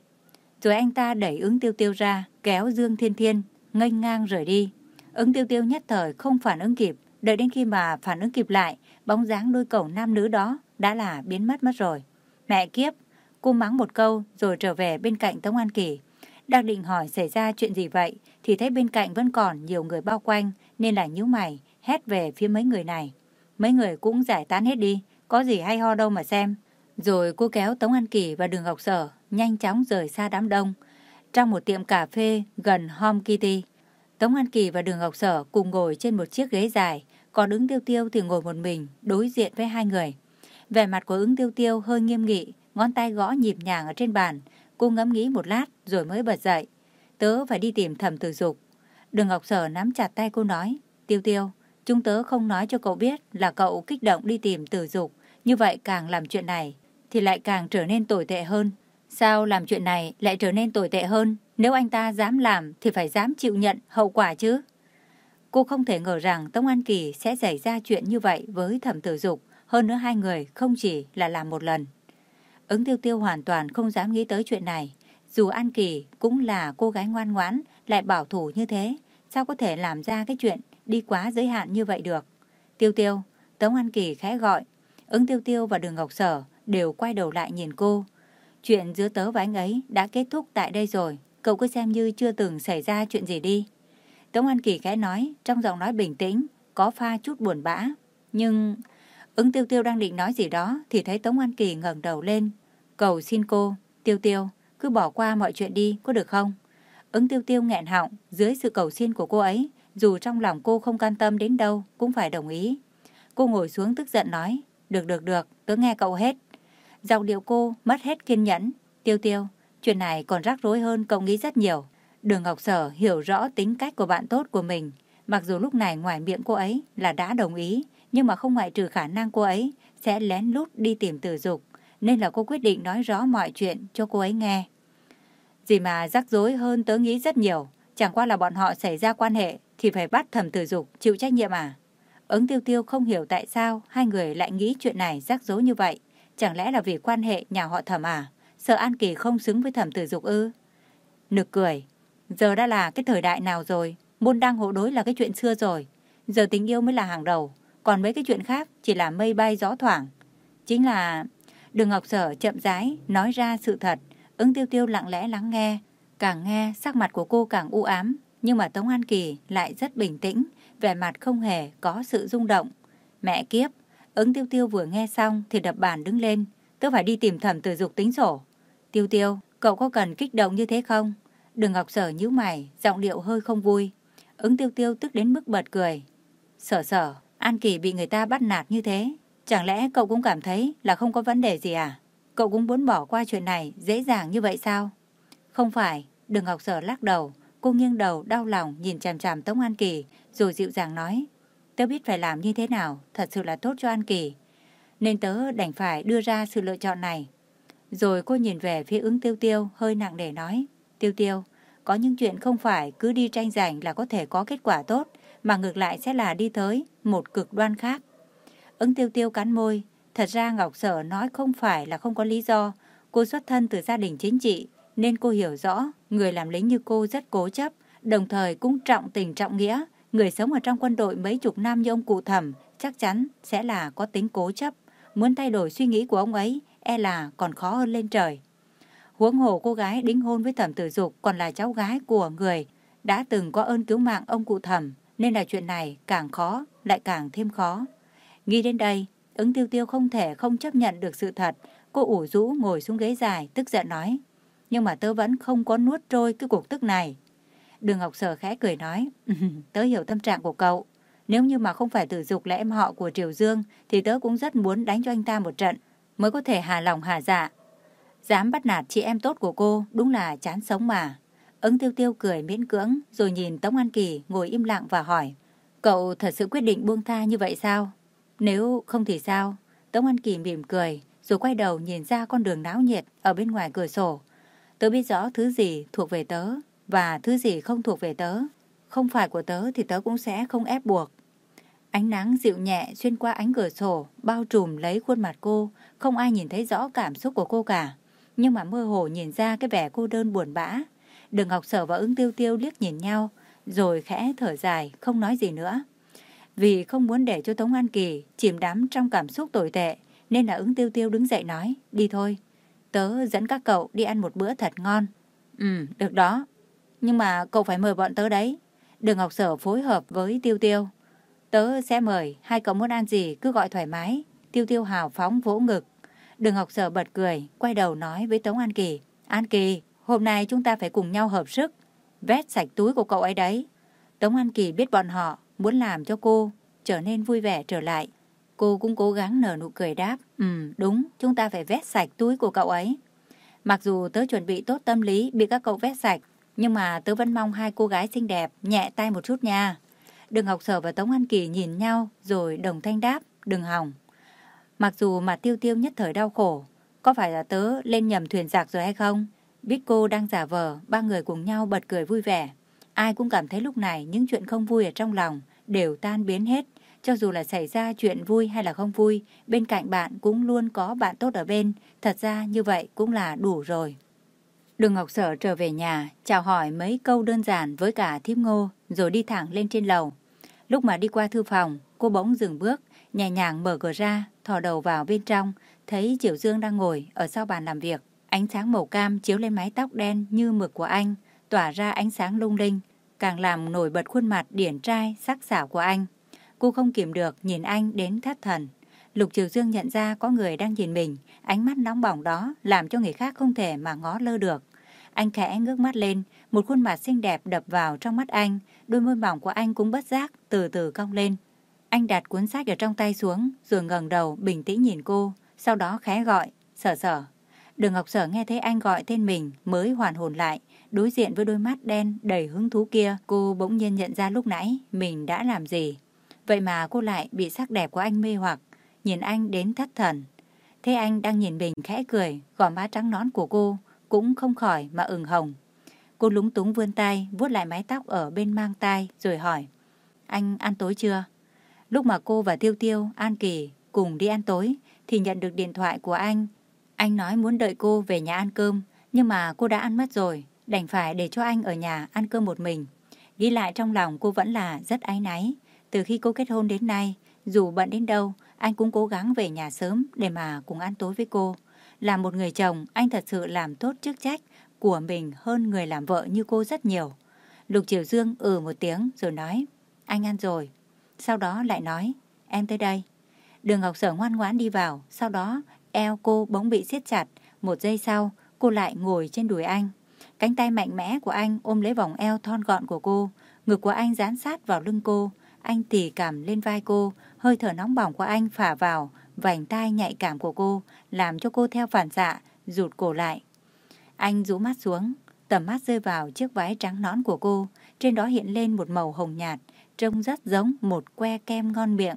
Rồi anh ta đẩy ứng tiêu tiêu ra, kéo Dương Thiên Thiên, nghênh ngang rời đi. Ứng tiêu tiêu nhất thời không phản ứng kịp, đợi đến khi mà phản ứng kịp lại, bóng dáng đôi cậu nam nữ đó đã là biến mất mất rồi. Mẹ kiếp, cô mắng một câu rồi trở về bên cạnh Tống An Kỳ. Đang định hỏi xảy ra chuyện gì vậy, thì thấy bên cạnh vẫn còn nhiều người bao quanh, nên là nhíu mày, hét về phía mấy người này. Mấy người cũng giải tán hết đi, có gì hay ho đâu mà xem. Rồi cô kéo Tống An Kỳ và Đường Ngọc Sở nhanh chóng rời xa đám đông. Trong một tiệm cà phê gần Home Kitty, Tống An Kỳ và Đường Ngọc Sở cùng ngồi trên một chiếc ghế dài, còn ứng tiêu tiêu thì ngồi một mình, đối diện với hai người. Vẻ mặt của ứng tiêu tiêu hơi nghiêm nghị, ngón tay gõ nhịp nhàng ở trên bàn. Cô ngẫm nghĩ một lát rồi mới bật dậy. Tớ phải đi tìm thẩm tử dục. Đường Ngọc Sở nắm chặt tay cô nói, tiêu tiêu, chúng tớ không nói cho cậu biết là cậu kích động đi tìm tử dục. Như vậy càng làm chuyện này thì lại càng trở nên tồi tệ hơn. Sao làm chuyện này lại trở nên tồi tệ hơn? Nếu anh ta dám làm thì phải dám chịu nhận hậu quả chứ. Cô không thể ngờ rằng Tống An Kỳ sẽ xảy ra chuyện như vậy với thẩm tử dục. Hơn nữa hai người không chỉ là làm một lần. Ứng tiêu tiêu hoàn toàn không dám nghĩ tới chuyện này. Dù An Kỳ cũng là cô gái ngoan ngoãn, lại bảo thủ như thế, sao có thể làm ra cái chuyện đi quá giới hạn như vậy được. Tiêu tiêu, Tống An Kỳ khẽ gọi. Ứng tiêu tiêu và đường Ngọc Sở đều quay đầu lại nhìn cô. Chuyện giữa tớ và anh ấy đã kết thúc tại đây rồi, cậu cứ xem như chưa từng xảy ra chuyện gì đi. Tống An Kỳ khẽ nói, trong giọng nói bình tĩnh, có pha chút buồn bã. Nhưng ứng tiêu tiêu đang định nói gì đó thì thấy Tống An Kỳ ngẩng đầu lên. Cầu xin cô, tiêu tiêu, cứ bỏ qua mọi chuyện đi, có được không? Ứng tiêu tiêu nghẹn họng dưới sự cầu xin của cô ấy, dù trong lòng cô không can tâm đến đâu cũng phải đồng ý. Cô ngồi xuống tức giận nói, được được được, tớ nghe cậu hết. Giọng điệu cô mất hết kiên nhẫn. Tiêu tiêu, chuyện này còn rắc rối hơn cậu nghĩ rất nhiều. Đường Ngọc Sở hiểu rõ tính cách của bạn tốt của mình. Mặc dù lúc này ngoài miệng cô ấy là đã đồng ý, nhưng mà không ngoại trừ khả năng cô ấy sẽ lén lút đi tìm tử dục. Nên là cô quyết định nói rõ mọi chuyện cho cô ấy nghe. Gì mà rắc rối hơn tớ nghĩ rất nhiều. Chẳng qua là bọn họ xảy ra quan hệ thì phải bắt thẩm tử dục chịu trách nhiệm à. Ứng tiêu tiêu không hiểu tại sao hai người lại nghĩ chuyện này rắc rối như vậy. Chẳng lẽ là vì quan hệ nhà họ thẩm à? Sợ An Kỳ không xứng với thẩm tử dục ư? Nực cười. Giờ đã là cái thời đại nào rồi? Môn đăng hộ đối là cái chuyện xưa rồi. Giờ tình yêu mới là hàng đầu. Còn mấy cái chuyện khác chỉ là mây bay gió thoảng. Chính là Đường Ngọc Sở chậm rãi nói ra sự thật. Ứng tiêu tiêu lặng lẽ lắng nghe. Càng nghe, sắc mặt của cô càng u ám. Nhưng mà Tống An Kỳ lại rất bình tĩnh, vẻ mặt không hề có sự rung động. Mẹ kiếp, ứng tiêu tiêu vừa nghe xong thì đập bàn đứng lên. Tớ phải đi tìm thẩm tử dục tính sổ. Tiêu tiêu, cậu có cần kích động như thế không? Đường Ngọc Sở nhíu mày, giọng điệu hơi không vui. Ứng tiêu tiêu tức đến mức bật cười. Sở sở, An Kỳ bị người ta bắt nạt như thế. Chẳng lẽ cậu cũng cảm thấy là không có vấn đề gì à? Cậu cũng muốn bỏ qua chuyện này dễ dàng như vậy sao? Không phải, Đường Ngọc Sở lắc đầu. Cô nghiêng đầu đau lòng nhìn chằm chằm Tống An Kỳ rồi dịu dàng nói. Tớ biết phải làm như thế nào, thật sự là tốt cho An Kỳ. Nên tớ đành phải đưa ra sự lựa chọn này. Rồi cô nhìn về phía ứng tiêu tiêu hơi nặng để nói. Tiêu tiêu, có những chuyện không phải cứ đi tranh giành là có thể có kết quả tốt, mà ngược lại sẽ là đi tới một cực đoan khác. Ứng tiêu tiêu cắn môi, thật ra Ngọc Sở nói không phải là không có lý do. Cô xuất thân từ gia đình chính trị, nên cô hiểu rõ người làm lính như cô rất cố chấp, đồng thời cũng trọng tình trọng nghĩa. Người sống ở trong quân đội mấy chục năm như ông cụ thẩm chắc chắn sẽ là có tính cố chấp. Muốn thay đổi suy nghĩ của ông ấy e là còn khó hơn lên trời. Huống hồ cô gái đính hôn với thẩm tử dục còn là cháu gái của người đã từng có ơn cứu mạng ông cụ thẩm nên là chuyện này càng khó lại càng thêm khó. Nghĩ đến đây, ứng tiêu tiêu không thể không chấp nhận được sự thật. Cô ủ rũ ngồi xuống ghế dài, tức giận nói. Nhưng mà tớ vẫn không có nuốt trôi cái cuộc tức này. Đường Ngọc Sở khẽ cười nói. tớ hiểu tâm trạng của cậu. Nếu như mà không phải tử dục là em họ của Triều Dương thì tớ cũng rất muốn đánh cho anh ta một trận mới có thể hà lòng hà dạ. Dám bắt nạt chị em tốt của cô, đúng là chán sống mà. Ứng tiêu tiêu cười miễn cưỡng, rồi nhìn Tống An Kỳ ngồi im lặng và hỏi. Cậu thật sự quyết định buông tha như vậy sao? Nếu không thì sao? Tống An Kỳ mỉm cười, rồi quay đầu nhìn ra con đường náo nhiệt ở bên ngoài cửa sổ. Tớ biết rõ thứ gì thuộc về tớ và thứ gì không thuộc về tớ. Không phải của tớ thì tớ cũng sẽ không ép buộc. Ánh nắng dịu nhẹ xuyên qua ánh cửa sổ, bao trùm lấy khuôn mặt cô, không ai nhìn thấy rõ cảm xúc của cô cả. Nhưng mà mơ hồ nhìn ra cái vẻ cô đơn buồn bã. Đường Ngọc Sở và ứng tiêu tiêu liếc nhìn nhau, rồi khẽ thở dài, không nói gì nữa. Vì không muốn để cho Tống An Kỳ chìm đắm trong cảm xúc tồi tệ, nên là ứng tiêu tiêu đứng dậy nói, đi thôi. Tớ dẫn các cậu đi ăn một bữa thật ngon. Ừ, được đó. Nhưng mà cậu phải mời bọn tớ đấy. Đường Ngọc Sở phối hợp với Tiêu Tiêu. Tớ sẽ mời, hai cậu muốn ăn gì cứ gọi thoải mái. Tiêu Tiêu hào phóng vỗ ngực. Đường Ngọc Sở bật cười, quay đầu nói với Tống An Kỳ. An Kỳ, hôm nay chúng ta phải cùng nhau hợp sức. Vét sạch túi của cậu ấy đấy. Tống An Kỳ biết bọn họ muốn làm cho cô trở nên vui vẻ trở lại. Cô cũng cố gắng nở nụ cười đáp. Ừ, đúng, chúng ta phải vét sạch túi của cậu ấy. Mặc dù tớ chuẩn bị tốt tâm lý bị các cậu vét sạch, nhưng mà tớ vẫn mong hai cô gái xinh đẹp nhẹ tay một chút nha. Đường Ngọc Sở và Tống An Kỳ nhìn nhau rồi đồng thanh đáp, đừng hỏng. Mặc dù mà tiêu tiêu nhất thời đau khổ, có phải là tớ lên nhầm thuyền giặc rồi hay không? Biết cô đang giả vờ, ba người cùng nhau bật cười vui vẻ. Ai cũng cảm thấy lúc này những chuyện không vui ở trong lòng đều tan biến hết. Cho dù là xảy ra chuyện vui hay là không vui, bên cạnh bạn cũng luôn có bạn tốt ở bên. Thật ra như vậy cũng là đủ rồi. Đường Ngọc Sở trở về nhà, chào hỏi mấy câu đơn giản với cả thiếp ngô, rồi đi thẳng lên trên lầu. Lúc mà đi qua thư phòng, cô bỗng dừng bước, nhẹ nhàng mở cửa ra, thò đầu vào bên trong, thấy Triệu Dương đang ngồi ở sau bàn làm việc. Ánh sáng màu cam chiếu lên mái tóc đen như mực của anh, tỏa ra ánh sáng lung linh, càng làm nổi bật khuôn mặt điển trai, sắc sảo của anh. Cô không kiềm được nhìn anh đến thất thần. Lục Triều Dương nhận ra có người đang nhìn mình, ánh mắt nóng bỏng đó làm cho người khác không thể mà ngó lơ được. Anh khẽ ngước mắt lên, một khuôn mặt xinh đẹp đập vào trong mắt anh, đôi môi mỏng của anh cũng bất giác từ từ cong lên. Anh đặt cuốn sách ở trong tay xuống, rồi ngẩng đầu bình tĩnh nhìn cô, sau đó khẽ gọi, sở sở. Đường Ngọc Sở nghe thấy anh gọi tên mình mới hoàn hồn lại, đối diện với đôi mắt đen đầy hứng thú kia, cô bỗng nhiên nhận ra lúc nãy mình đã làm gì. Vậy mà cô lại bị sắc đẹp của anh mê hoặc, nhìn anh đến thất thần. Thế anh đang nhìn mình khẽ cười, gò má trắng nón của cô cũng không khỏi mà ửng hồng. Cô lúng túng vươn tay, vuốt lại mái tóc ở bên mang tai rồi hỏi. Anh ăn tối chưa? Lúc mà cô và Tiêu Tiêu, An Kỳ cùng đi ăn tối thì nhận được điện thoại của anh. Anh nói muốn đợi cô về nhà ăn cơm, nhưng mà cô đã ăn mất rồi, đành phải để cho anh ở nhà ăn cơm một mình. Ghi lại trong lòng cô vẫn là rất áy náy. Từ khi cô kết hôn đến nay, dù bận đến đâu, anh cũng cố gắng về nhà sớm để mà cùng ăn tối với cô. Là một người chồng, anh thật sự làm tốt chức trách của mình hơn người làm vợ như cô rất nhiều. Lục Triều Dương ừ một tiếng rồi nói, anh ăn rồi. Sau đó lại nói, em tới đây. Đường Ngọc Sở ngoan ngoãn đi vào, sau đó eo cô bỗng bị siết chặt. Một giây sau, cô lại ngồi trên đùi anh. Cánh tay mạnh mẽ của anh ôm lấy vòng eo thon gọn của cô, ngực của anh dán sát vào lưng cô. Anh tỉ cảm lên vai cô, hơi thở nóng bỏng của anh phả vào, vành tai nhạy cảm của cô, làm cho cô theo phản xạ, rụt cổ lại. Anh rũ mắt xuống, tầm mắt rơi vào chiếc váy trắng nõn của cô, trên đó hiện lên một màu hồng nhạt, trông rất giống một que kem ngon miệng.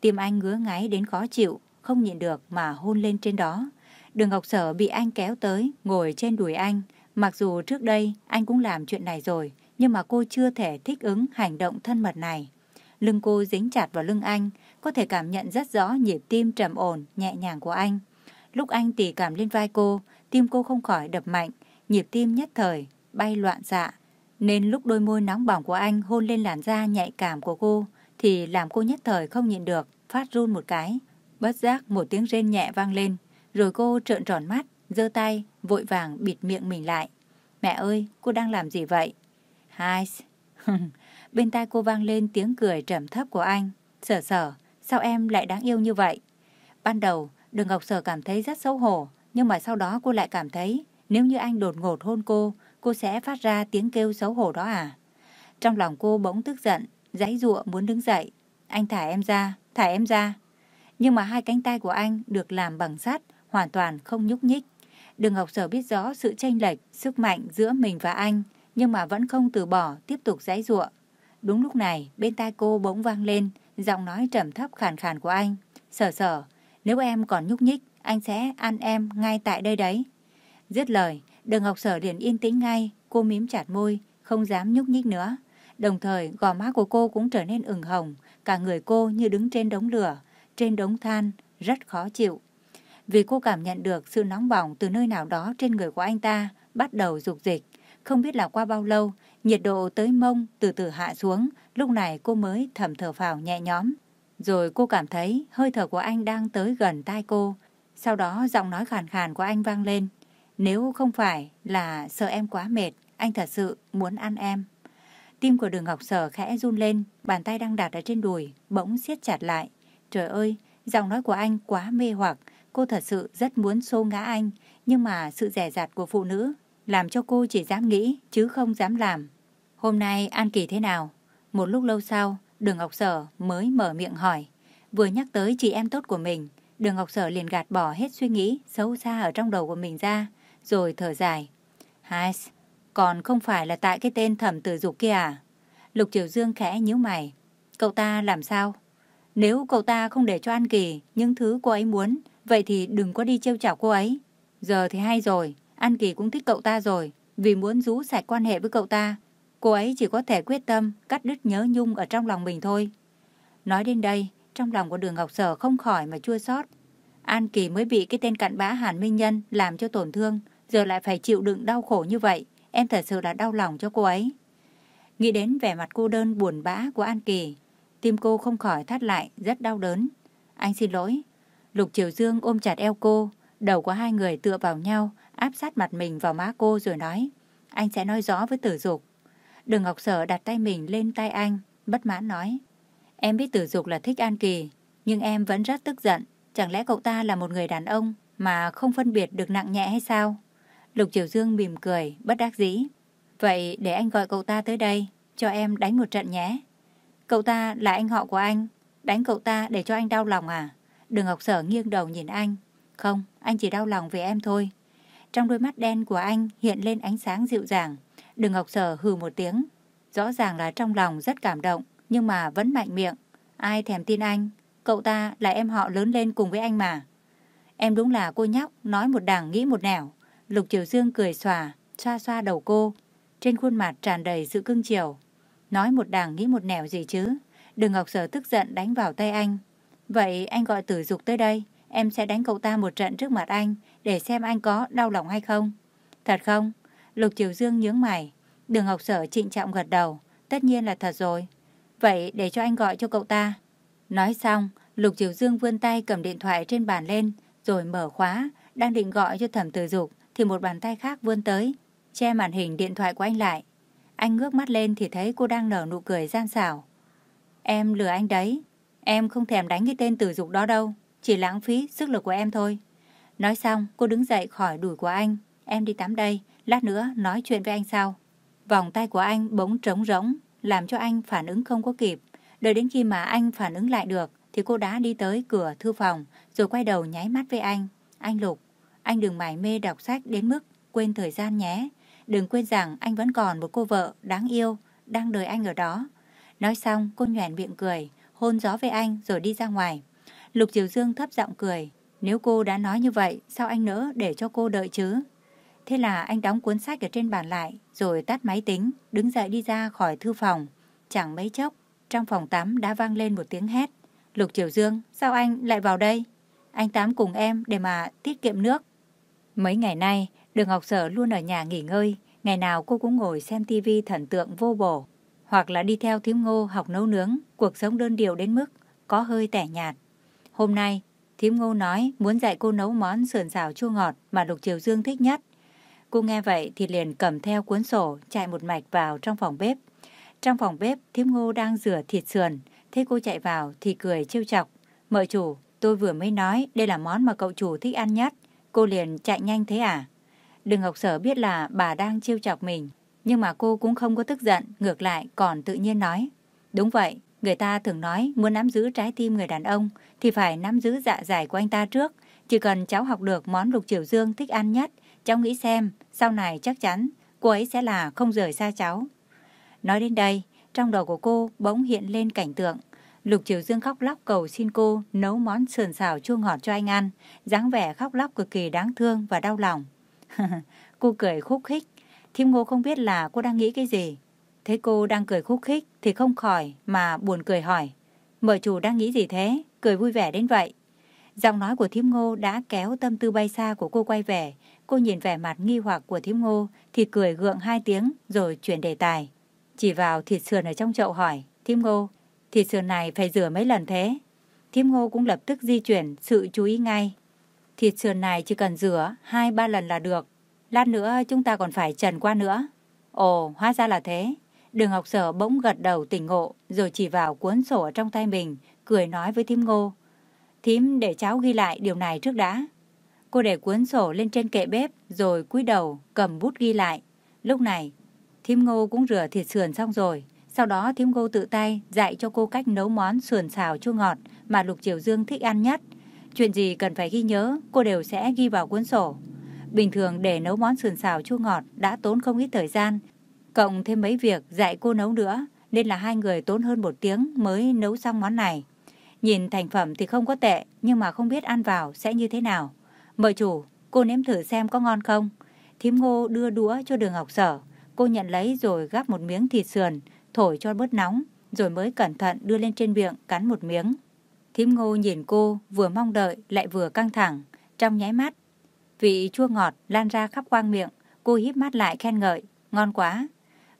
Tim anh ngứa ngáy đến khó chịu, không nhịn được mà hôn lên trên đó. Đường Ngọc Sở bị anh kéo tới, ngồi trên đùi anh. Mặc dù trước đây anh cũng làm chuyện này rồi, nhưng mà cô chưa thể thích ứng hành động thân mật này. Lưng cô dính chặt vào lưng anh, có thể cảm nhận rất rõ nhịp tim trầm ổn, nhẹ nhàng của anh. Lúc anh tỉ cảm lên vai cô, tim cô không khỏi đập mạnh, nhịp tim nhất thời, bay loạn dạ. Nên lúc đôi môi nóng bỏng của anh hôn lên làn da nhạy cảm của cô, thì làm cô nhất thời không nhịn được, phát run một cái. Bất giác một tiếng rên nhẹ vang lên, rồi cô trợn tròn mắt, giơ tay, vội vàng bịt miệng mình lại. Mẹ ơi, cô đang làm gì vậy? Hai. Bên tai cô vang lên tiếng cười trầm thấp của anh. Sở sở, sao em lại đáng yêu như vậy? Ban đầu, Đường Ngọc Sở cảm thấy rất xấu hổ, nhưng mà sau đó cô lại cảm thấy nếu như anh đột ngột hôn cô, cô sẽ phát ra tiếng kêu xấu hổ đó à? Trong lòng cô bỗng tức giận, giãy giụa muốn đứng dậy. Anh thả em ra, thả em ra. Nhưng mà hai cánh tay của anh được làm bằng sắt, hoàn toàn không nhúc nhích. Đường Ngọc Sở biết rõ sự chênh lệch, sức mạnh giữa mình và anh, nhưng mà vẫn không từ bỏ, tiếp tục giãy giụa. Đúng lúc này, bên tai cô bỗng vang lên, giọng nói trầm thấp khàn khàn của anh. Sở sở, nếu em còn nhúc nhích, anh sẽ ăn em ngay tại đây đấy. Dứt lời, đường Ngọc Sở liền yên tĩnh ngay, cô mím chặt môi, không dám nhúc nhích nữa. Đồng thời, gò má của cô cũng trở nên ửng hồng, cả người cô như đứng trên đống lửa, trên đống than, rất khó chịu. Vì cô cảm nhận được sự nóng bỏng từ nơi nào đó trên người của anh ta, bắt đầu dục dịch. Không biết là qua bao lâu, nhiệt độ tới mông từ từ hạ xuống, lúc này cô mới thầm thở phào nhẹ nhõm. Rồi cô cảm thấy hơi thở của anh đang tới gần tai cô. Sau đó giọng nói khàn khàn của anh vang lên. Nếu không phải là sợ em quá mệt, anh thật sự muốn ăn em. Tim của đường Ngọc Sở khẽ run lên, bàn tay đang đặt ở trên đùi, bỗng siết chặt lại. Trời ơi, giọng nói của anh quá mê hoặc, cô thật sự rất muốn xô ngã anh, nhưng mà sự rẻ rặt của phụ nữ làm cho cô chỉ dám nghĩ chứ không dám làm. Hôm nay An Kỳ thế nào? Một lúc lâu sau, Đường Ngọc Sở mới mở miệng hỏi. Vừa nhắc tới chị em tốt của mình, Đường Ngọc Sở liền gạt bỏ hết suy nghĩ xấu xa ở trong đầu của mình ra, rồi thở dài. Hai, còn không phải là tại cái tên thẩm tử dục kia à? Lục Triều Dương khẽ nhíu mày. Cậu ta làm sao? Nếu cậu ta không để cho An Kỳ những thứ cô ấy muốn, vậy thì đừng có đi trêu chọc cô ấy. Giờ thì hay rồi, An Kỳ cũng thích cậu ta rồi, vì muốn rú sạch quan hệ với cậu ta. Cô ấy chỉ có thể quyết tâm cắt đứt nhớ nhung ở trong lòng mình thôi. Nói đến đây, trong lòng của đường Ngọc Sở không khỏi mà chua xót. An Kỳ mới bị cái tên cặn bã Hàn Minh Nhân làm cho tổn thương, giờ lại phải chịu đựng đau khổ như vậy. Em thật sự là đau lòng cho cô ấy. Nghĩ đến vẻ mặt cô đơn buồn bã của An Kỳ, tim cô không khỏi thắt lại, rất đau đớn. Anh xin lỗi. Lục Triều Dương ôm chặt eo cô, đầu của hai người tựa vào nhau, áp sát mặt mình vào má cô rồi nói. Anh sẽ nói rõ với tử dục. Đường Ngọc Sở đặt tay mình lên tay anh, bất mãn nói. Em biết tử dục là thích An Kỳ, nhưng em vẫn rất tức giận. Chẳng lẽ cậu ta là một người đàn ông mà không phân biệt được nặng nhẹ hay sao? Lục Triều Dương mỉm cười, bất đắc dĩ. Vậy để anh gọi cậu ta tới đây, cho em đánh một trận nhé. Cậu ta là anh họ của anh, đánh cậu ta để cho anh đau lòng à? Đường Ngọc Sở nghiêng đầu nhìn anh. Không, anh chỉ đau lòng vì em thôi. Trong đôi mắt đen của anh hiện lên ánh sáng dịu dàng. Đường Ngọc Sở hừ một tiếng. Rõ ràng là trong lòng rất cảm động, nhưng mà vẫn mạnh miệng. Ai thèm tin anh, cậu ta là em họ lớn lên cùng với anh mà. Em đúng là cô nhóc, nói một đằng nghĩ một nẻo. Lục Triều Dương cười xòa, xoa xoa đầu cô. Trên khuôn mặt tràn đầy sự cưng chiều. Nói một đằng nghĩ một nẻo gì chứ. Đường Ngọc Sở tức giận đánh vào tay anh. Vậy anh gọi tử dục tới đây. Em sẽ đánh cậu ta một trận trước mặt anh để xem anh có đau lòng hay không. Thật không? Lục Triều Dương nhướng mày. Đường Ngọc Sở trịnh trọng gật đầu. Tất nhiên là thật rồi. Vậy để cho anh gọi cho cậu ta. Nói xong, Lục Triều Dương vươn tay cầm điện thoại trên bàn lên, rồi mở khóa, đang định gọi cho thẩm tử dục thì một bàn tay khác vươn tới, che màn hình điện thoại của anh lại. Anh ngước mắt lên thì thấy cô đang nở nụ cười gian xảo. Em lừa anh đấy, em không thèm đánh cái tên tử dục đó đâu, chỉ lãng phí sức lực của em thôi. Nói xong, cô đứng dậy khỏi đùi của anh. Em đi tắm đây, lát nữa nói chuyện với anh sau. Vòng tay của anh bỗng trống rỗng, làm cho anh phản ứng không có kịp. Đợi đến khi mà anh phản ứng lại được, thì cô đã đi tới cửa thư phòng, rồi quay đầu nháy mắt với anh. Anh Lục, anh đừng mải mê đọc sách đến mức quên thời gian nhé. Đừng quên rằng anh vẫn còn một cô vợ đáng yêu, đang đợi anh ở đó. Nói xong, cô nhoẻn miệng cười, hôn gió với anh rồi đi ra ngoài. Lục Triều Dương thấp giọng cười. Nếu cô đã nói như vậy, sao anh nỡ để cho cô đợi chứ? Thế là anh đóng cuốn sách ở trên bàn lại, rồi tắt máy tính, đứng dậy đi ra khỏi thư phòng. Chẳng mấy chốc, trong phòng tắm đã vang lên một tiếng hét. Lục Triều Dương, sao anh lại vào đây? Anh tắm cùng em để mà tiết kiệm nước. Mấy ngày nay, đường học sở luôn ở nhà nghỉ ngơi. Ngày nào cô cũng ngồi xem tivi thần tượng vô bổ. Hoặc là đi theo thím ngô học nấu nướng, cuộc sống đơn điệu đến mức có hơi tẻ nhạt. Hôm nay, thím ngô nói muốn dạy cô nấu món sườn xào chua ngọt mà Lục Triều Dương thích nhất. Cô nghe vậy thì liền cầm theo cuốn sổ chạy một mạch vào trong phòng bếp. Trong phòng bếp, thím ngô đang rửa thịt sườn. Thế cô chạy vào thì cười trêu chọc. Mợ chủ, tôi vừa mới nói đây là món mà cậu chủ thích ăn nhất. Cô liền chạy nhanh thế à? Đừng Ngọc Sở biết là bà đang trêu chọc mình. Nhưng mà cô cũng không có tức giận, ngược lại còn tự nhiên nói. Đúng vậy, người ta thường nói muốn nắm giữ trái tim người đàn ông thì phải nắm giữ dạ dày của anh ta trước. Chỉ cần cháu học được món lục triều dương thích ăn nhất, cháu nghĩ xem, sau này chắc chắn cô ấy sẽ là không rời xa cháu. Nói đến đây, trong đầu của cô bỗng hiện lên cảnh tượng. Lục Triều Dương khóc lóc cầu xin cô nấu món sườn xào chua ngọt cho anh ăn, dáng vẻ khóc lóc cực kỳ đáng thương và đau lòng. cô cười khúc khích, Thiêm Ngô không biết là cô đang nghĩ cái gì. Thấy cô đang cười khúc khích thì không khỏi mà buồn cười hỏi. mở chủ đang nghĩ gì thế? Cười vui vẻ đến vậy. Giọng nói của Thiêm Ngô đã kéo tâm tư bay xa của cô quay về. Cô nhìn vẻ mặt nghi hoặc của thím Ngô thì cười gượng hai tiếng rồi chuyển đề tài. Chỉ vào thịt sườn ở trong chậu hỏi, thím Ngô, thịt sườn này phải rửa mấy lần thế? thím Ngô cũng lập tức di chuyển sự chú ý ngay. Thịt sườn này chỉ cần rửa hai ba lần là được. Lát nữa chúng ta còn phải trần qua nữa. Ồ, hóa ra là thế. Đường học sở bỗng gật đầu tỉnh ngộ, rồi chỉ vào cuốn sổ ở trong tay mình, cười nói với thím ngô. Thím để cháu ghi lại điều này trước đã. Cô để cuốn sổ lên trên kệ bếp, rồi cúi đầu, cầm bút ghi lại. Lúc này, thím ngô cũng rửa thịt sườn xong rồi. Sau đó thím ngô tự tay dạy cho cô cách nấu món sườn xào chua ngọt mà Lục Triều Dương thích ăn nhất. Chuyện gì cần phải ghi nhớ, cô đều sẽ ghi vào cuốn sổ. Bình thường để nấu món sườn xào chua ngọt đã tốn không ít thời gian, cộng thêm mấy việc dạy cô nấu nữa, nên là hai người tốn hơn một tiếng mới nấu xong món này. Nhìn thành phẩm thì không có tệ, nhưng mà không biết ăn vào sẽ như thế nào. Mời chủ, cô nếm thử xem có ngon không. Thím ngô đưa đũa cho đường học sở. Cô nhận lấy rồi gắp một miếng thịt sườn, thổi cho bớt nóng, rồi mới cẩn thận đưa lên trên miệng cắn một miếng. Thím ngô nhìn cô vừa mong đợi lại vừa căng thẳng. Trong nháy mắt, Vị chua ngọt lan ra khắp quang miệng, cô híp mắt lại khen ngợi, ngon quá.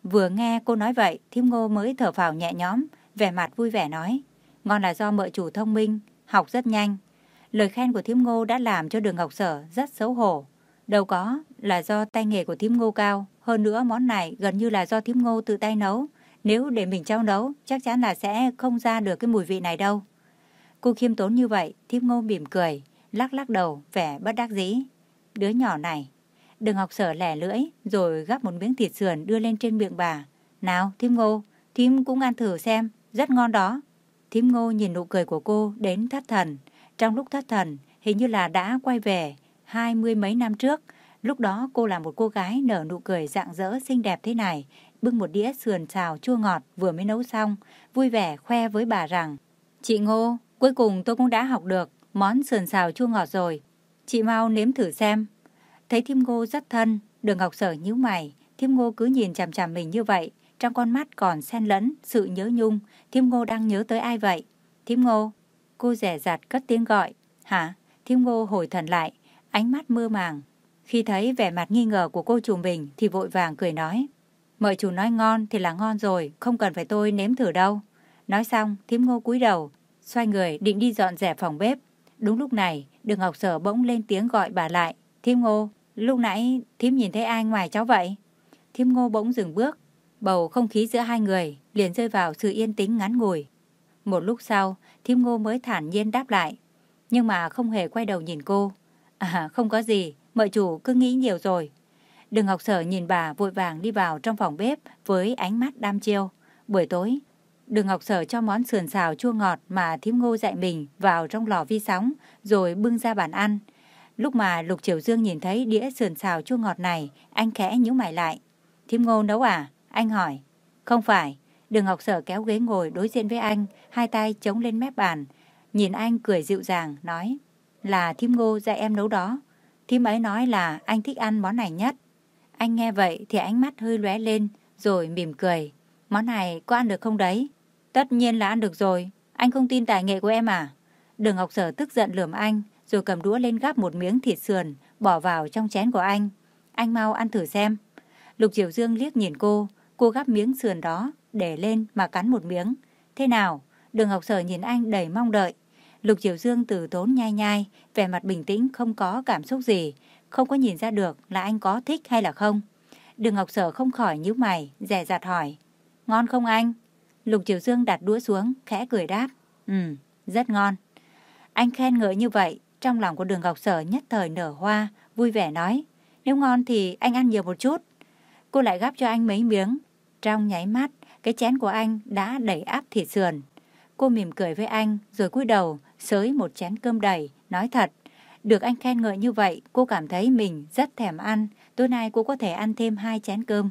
Vừa nghe cô nói vậy, thím ngô mới thở phào nhẹ nhõm, vẻ mặt vui vẻ nói, ngon là do mợ chủ thông minh, học rất nhanh. Lời khen của Thiếm ngô đã làm cho đường ngọc sở rất xấu hổ. Đâu có, là do tay nghề của Thiếm ngô cao, hơn nữa món này gần như là do Thiếm ngô tự tay nấu. Nếu để mình trao nấu, chắc chắn là sẽ không ra được cái mùi vị này đâu. Cô khiêm tốn như vậy, Thiếm ngô mỉm cười, lắc lắc đầu, vẻ bất đắc dĩ. Đứa nhỏ này, đường học sở lẻ lưỡi, rồi gắp một miếng thịt sườn đưa lên trên miệng bà. Nào, Thiếm ngô, Thiếm cũng ăn thử xem, rất ngon đó. Thím ngô nhìn nụ cười của cô đến thất thần. Trong lúc thất thần, hình như là đã quay về hai mươi mấy năm trước. Lúc đó cô là một cô gái nở nụ cười rạng rỡ xinh đẹp thế này, bưng một đĩa sườn xào chua ngọt vừa mới nấu xong, vui vẻ khoe với bà rằng Chị Ngô, cuối cùng tôi cũng đã học được món sườn xào chua ngọt rồi. Chị mau nếm thử xem. Thấy Thiêm Ngô rất thân, đường Ngọc Sở nhíu mày. Thiêm Ngô cứ nhìn chằm chằm mình như vậy. Trong con mắt còn xen lẫn sự nhớ nhung. Thiêm Ngô đang nhớ tới ai vậy? Thiêm Ngô. Cô rẻ rạt cất tiếng gọi. Hả? Thiêm Ngô hồi thần lại. Ánh mắt mơ màng. Khi thấy vẻ mặt nghi ngờ của cô chủ mình thì vội vàng cười nói. Mời chủ nói ngon thì là ngon rồi, không cần phải tôi nếm thử đâu. Nói xong, Thiêm Ngô cúi đầu, xoay người định đi dọn dẹp phòng bếp. Đúng lúc này, đường Ngọc Sở bỗng lên tiếng gọi bà lại. Thiêm Ngô, lúc nãy Thiêm nhìn thấy ai ngoài cháu vậy? Thiêm Ngô bỗng dừng bước. Bầu không khí giữa hai người liền rơi vào sự yên tĩnh ngắn ngủi. Một lúc sau, Thiêm Ngô mới thản nhiên đáp lại. Nhưng mà không hề quay đầu nhìn cô. À, không có gì, mợ chủ cứ nghĩ nhiều rồi. Đường Ngọc Sở nhìn bà vội vàng đi vào trong phòng bếp với ánh mắt đam chiêu. Buổi tối, Đường Ngọc Sở cho món sườn xào chua ngọt mà Thiêm ngô dạy mình vào trong lò vi sóng rồi bưng ra bàn ăn. Lúc mà Lục Triều Dương nhìn thấy đĩa sườn xào chua ngọt này, anh khẽ nhíu mày lại. Thiêm ngô nấu à? Anh hỏi. Không phải. Đường Ngọc Sở kéo ghế ngồi đối diện với anh, hai tay chống lên mép bàn. Nhìn anh cười dịu dàng, nói. Là thím ngô dạy em nấu đó. Thím ấy nói là anh thích ăn món này nhất. Anh nghe vậy thì ánh mắt hơi lóe lên, rồi mỉm cười. Món này có ăn được không đấy? Tất nhiên là ăn được rồi. Anh không tin tài nghệ của em à? Đường Ngọc Sở tức giận lườm anh, rồi cầm đũa lên gắp một miếng thịt sườn, bỏ vào trong chén của anh. Anh mau ăn thử xem. Lục Triều Dương liếc nhìn cô, cô gắp miếng sườn đó, để lên mà cắn một miếng. Thế nào? Đường Ngọc Sở nhìn anh đầy mong đợi. Lục Diệu Dương từ tốn nhai nhai, vẻ mặt bình tĩnh không có cảm xúc gì, không có nhìn ra được là anh có thích hay là không. Đường Ngọc Sở không khỏi nhíu mày, dè dặt hỏi. Ngon không anh? Lục Diệu Dương đặt đũa xuống, khẽ cười đáp. Ừ, rất ngon. Anh khen ngợi như vậy, trong lòng của đường Ngọc Sở nhất thời nở hoa, vui vẻ nói. Nếu ngon thì anh ăn nhiều một chút. Cô lại gắp cho anh mấy miếng. Trong nháy mắt, cái chén của anh đã đẩy áp thịt sườn. Cô mỉm cười với anh, rồi cúi đầu, sới một chén cơm đầy, nói thật. Được anh khen ngợi như vậy, cô cảm thấy mình rất thèm ăn. Tối nay cô có thể ăn thêm hai chén cơm.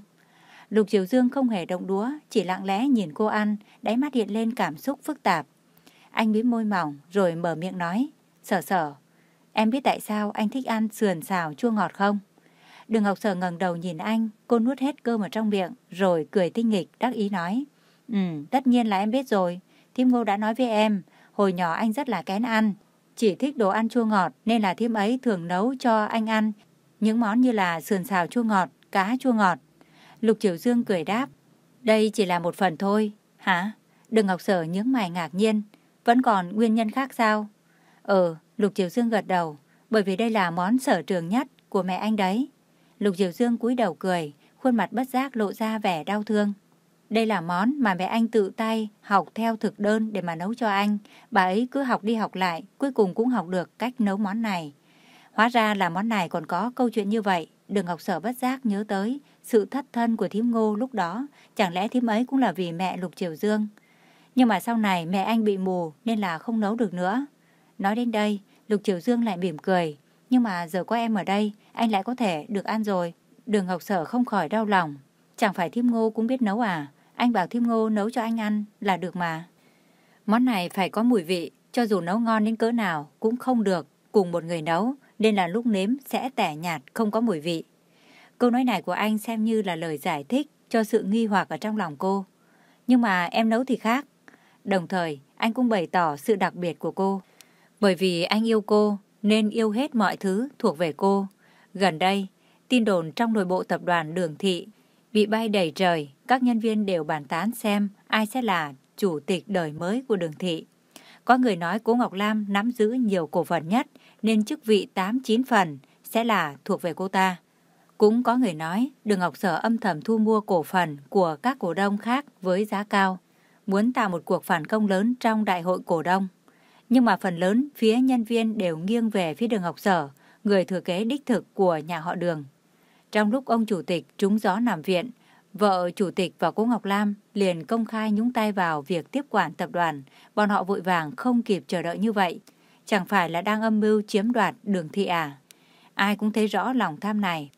Lục Triều Dương không hề động đũa, chỉ lặng lẽ nhìn cô ăn, đáy mắt hiện lên cảm xúc phức tạp. Anh bím môi mỏng rồi mở miệng nói, sở sở, em biết tại sao anh thích ăn sườn xào chua ngọt không? Đường Ngọc Sở ngẩng đầu nhìn anh, cô nuốt hết cơm ở trong miệng, rồi cười tinh nghịch, đắc ý nói. Ừ, tất nhiên là em biết rồi. thiêm Ngô đã nói với em, hồi nhỏ anh rất là kén ăn. Chỉ thích đồ ăn chua ngọt nên là thiêm ấy thường nấu cho anh ăn. Những món như là sườn xào chua ngọt, cá chua ngọt. Lục Triều Dương cười đáp. Đây chỉ là một phần thôi. Hả? Đường Ngọc Sở nhướng mày ngạc nhiên. Vẫn còn nguyên nhân khác sao? Ừ, Lục Triều Dương gật đầu. Bởi vì đây là món sở trường nhất của mẹ anh đấy. Lục Diệu Dương cúi đầu cười, khuôn mặt bất giác lộ ra vẻ đau thương. Đây là món mà mẹ anh tự tay học theo thực đơn để mà nấu cho anh. Bà ấy cứ học đi học lại, cuối cùng cũng học được cách nấu món này. Hóa ra là món này còn có câu chuyện như vậy. Đường Ngọc Sở bất giác nhớ tới sự thất thân của thím ngô lúc đó. Chẳng lẽ thím ấy cũng là vì mẹ Lục Triều Dương? Nhưng mà sau này mẹ anh bị mù nên là không nấu được nữa. Nói đến đây, Lục Triều Dương lại mỉm cười. Nhưng mà giờ có em ở đây, anh lại có thể được ăn rồi. Đường Ngọc Sở không khỏi đau lòng. Chẳng phải Thiêm Ngô cũng biết nấu à? Anh bảo Thiêm Ngô nấu cho anh ăn là được mà. Món này phải có mùi vị, cho dù nấu ngon đến cỡ nào cũng không được cùng một người nấu, nên là lúc nếm sẽ tẻ nhạt, không có mùi vị. Câu nói này của anh xem như là lời giải thích cho sự nghi hoặc ở trong lòng cô. Nhưng mà em nấu thì khác. Đồng thời, anh cũng bày tỏ sự đặc biệt của cô. Bởi vì anh yêu cô, nên yêu hết mọi thứ thuộc về cô. Gần đây, tin đồn trong nội bộ tập đoàn Đường Thị bị bay đầy trời, các nhân viên đều bàn tán xem ai sẽ là chủ tịch đời mới của Đường Thị. Có người nói Cố Ngọc Lam nắm giữ nhiều cổ phần nhất nên chức vị 8-9 phần sẽ là thuộc về cô ta. Cũng có người nói Đường Ngọc Sở âm thầm thu mua cổ phần của các cổ đông khác với giá cao, muốn tạo một cuộc phản công lớn trong đại hội cổ đông. Nhưng mà phần lớn phía nhân viên đều nghiêng về phía đường Ngọc Sở, người thừa kế đích thực của nhà họ đường. Trong lúc ông chủ tịch trúng gió nằm viện, vợ chủ tịch và cô Ngọc Lam liền công khai nhúng tay vào việc tiếp quản tập đoàn. Bọn họ vội vàng không kịp chờ đợi như vậy. Chẳng phải là đang âm mưu chiếm đoạt đường thị à? Ai cũng thấy rõ lòng tham này.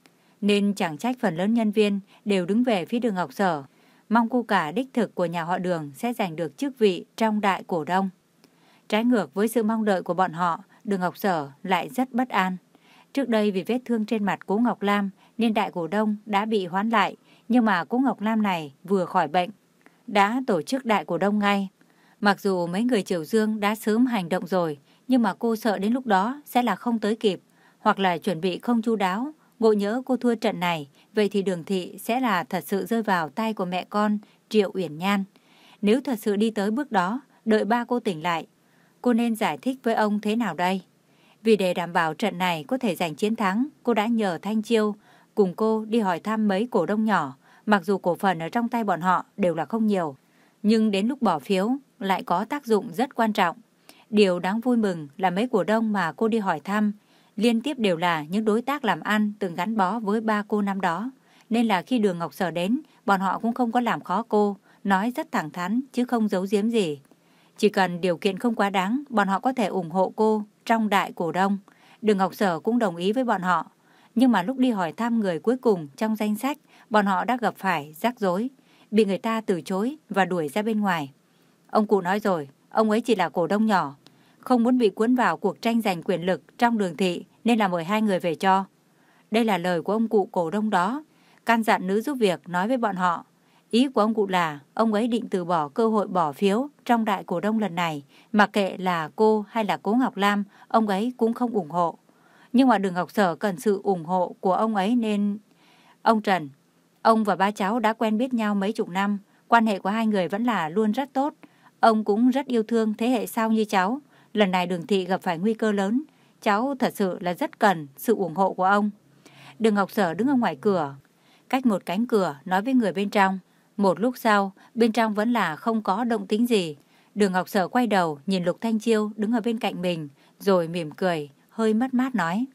Nên chẳng trách phần lớn nhân viên đều đứng về phía đường Ngọc Sở. Mong cô cả đích thực của nhà họ đường sẽ giành được chức vị trong đại cổ đông. Trái ngược với sự mong đợi của bọn họ, đường Ngọc Sở lại rất bất an. Trước đây vì vết thương trên mặt cố Ngọc Lam nên đại cổ đông đã bị hoán lại, nhưng mà cố Ngọc Lam này vừa khỏi bệnh, đã tổ chức đại cổ đông ngay. Mặc dù mấy người Triều Dương đã sớm hành động rồi, nhưng mà cô sợ đến lúc đó sẽ là không tới kịp, hoặc là chuẩn bị không chu đáo, ngộ nhớ cô thua trận này, vậy thì đường thị sẽ là thật sự rơi vào tay của mẹ con Triệu Uyển Nhan. Nếu thật sự đi tới bước đó, đợi ba cô tỉnh lại, cô nên giải thích với ông thế nào đây? Vì để đảm bảo trận này có thể giành chiến thắng, cô đã nhờ Thanh Chiêu cùng cô đi hỏi thăm mấy cổ đông nhỏ, mặc dù cổ phần ở trong tay bọn họ đều là không nhiều. Nhưng đến lúc bỏ phiếu lại có tác dụng rất quan trọng. Điều đáng vui mừng là mấy cổ đông mà cô đi hỏi thăm liên tiếp đều là những đối tác làm ăn từng gắn bó với ba cô năm đó. Nên là khi Đường Ngọc Sở đến, bọn họ cũng không có làm khó cô, nói rất thẳng thắn chứ không giấu giếm gì. Chỉ cần điều kiện không quá đáng, bọn họ có thể ủng hộ cô trong đại cổ đông. Đường Ngọc Sở cũng đồng ý với bọn họ. Nhưng mà lúc đi hỏi thăm người cuối cùng trong danh sách, bọn họ đã gặp phải rắc rối, bị người ta từ chối và đuổi ra bên ngoài. Ông cụ nói rồi, ông ấy chỉ là cổ đông nhỏ, không muốn bị cuốn vào cuộc tranh giành quyền lực trong đường thị nên là mời hai người về cho. Đây là lời của ông cụ cổ đông đó, can dặn nữ giúp việc nói với bọn họ. Ý của ông cụ là ông ấy định từ bỏ cơ hội bỏ phiếu trong đại cổ đông lần này, mặc kệ là cô hay là cố Ngọc Lam, ông ấy cũng không ủng hộ. Nhưng mà đường Ngọc Sở cần sự ủng hộ của ông ấy nên... Ông Trần, ông và ba cháu đã quen biết nhau mấy chục năm, quan hệ của hai người vẫn là luôn rất tốt. Ông cũng rất yêu thương thế hệ sau như cháu. Lần này đường thị gặp phải nguy cơ lớn, cháu thật sự là rất cần sự ủng hộ của ông. Đường Ngọc Sở đứng ở ngoài cửa, cách một cánh cửa nói với người bên trong. Một lúc sau, bên trong vẫn là không có động tính gì. Đường Ngọc Sở quay đầu nhìn Lục Thanh Chiêu đứng ở bên cạnh mình, rồi mỉm cười, hơi mất mát nói.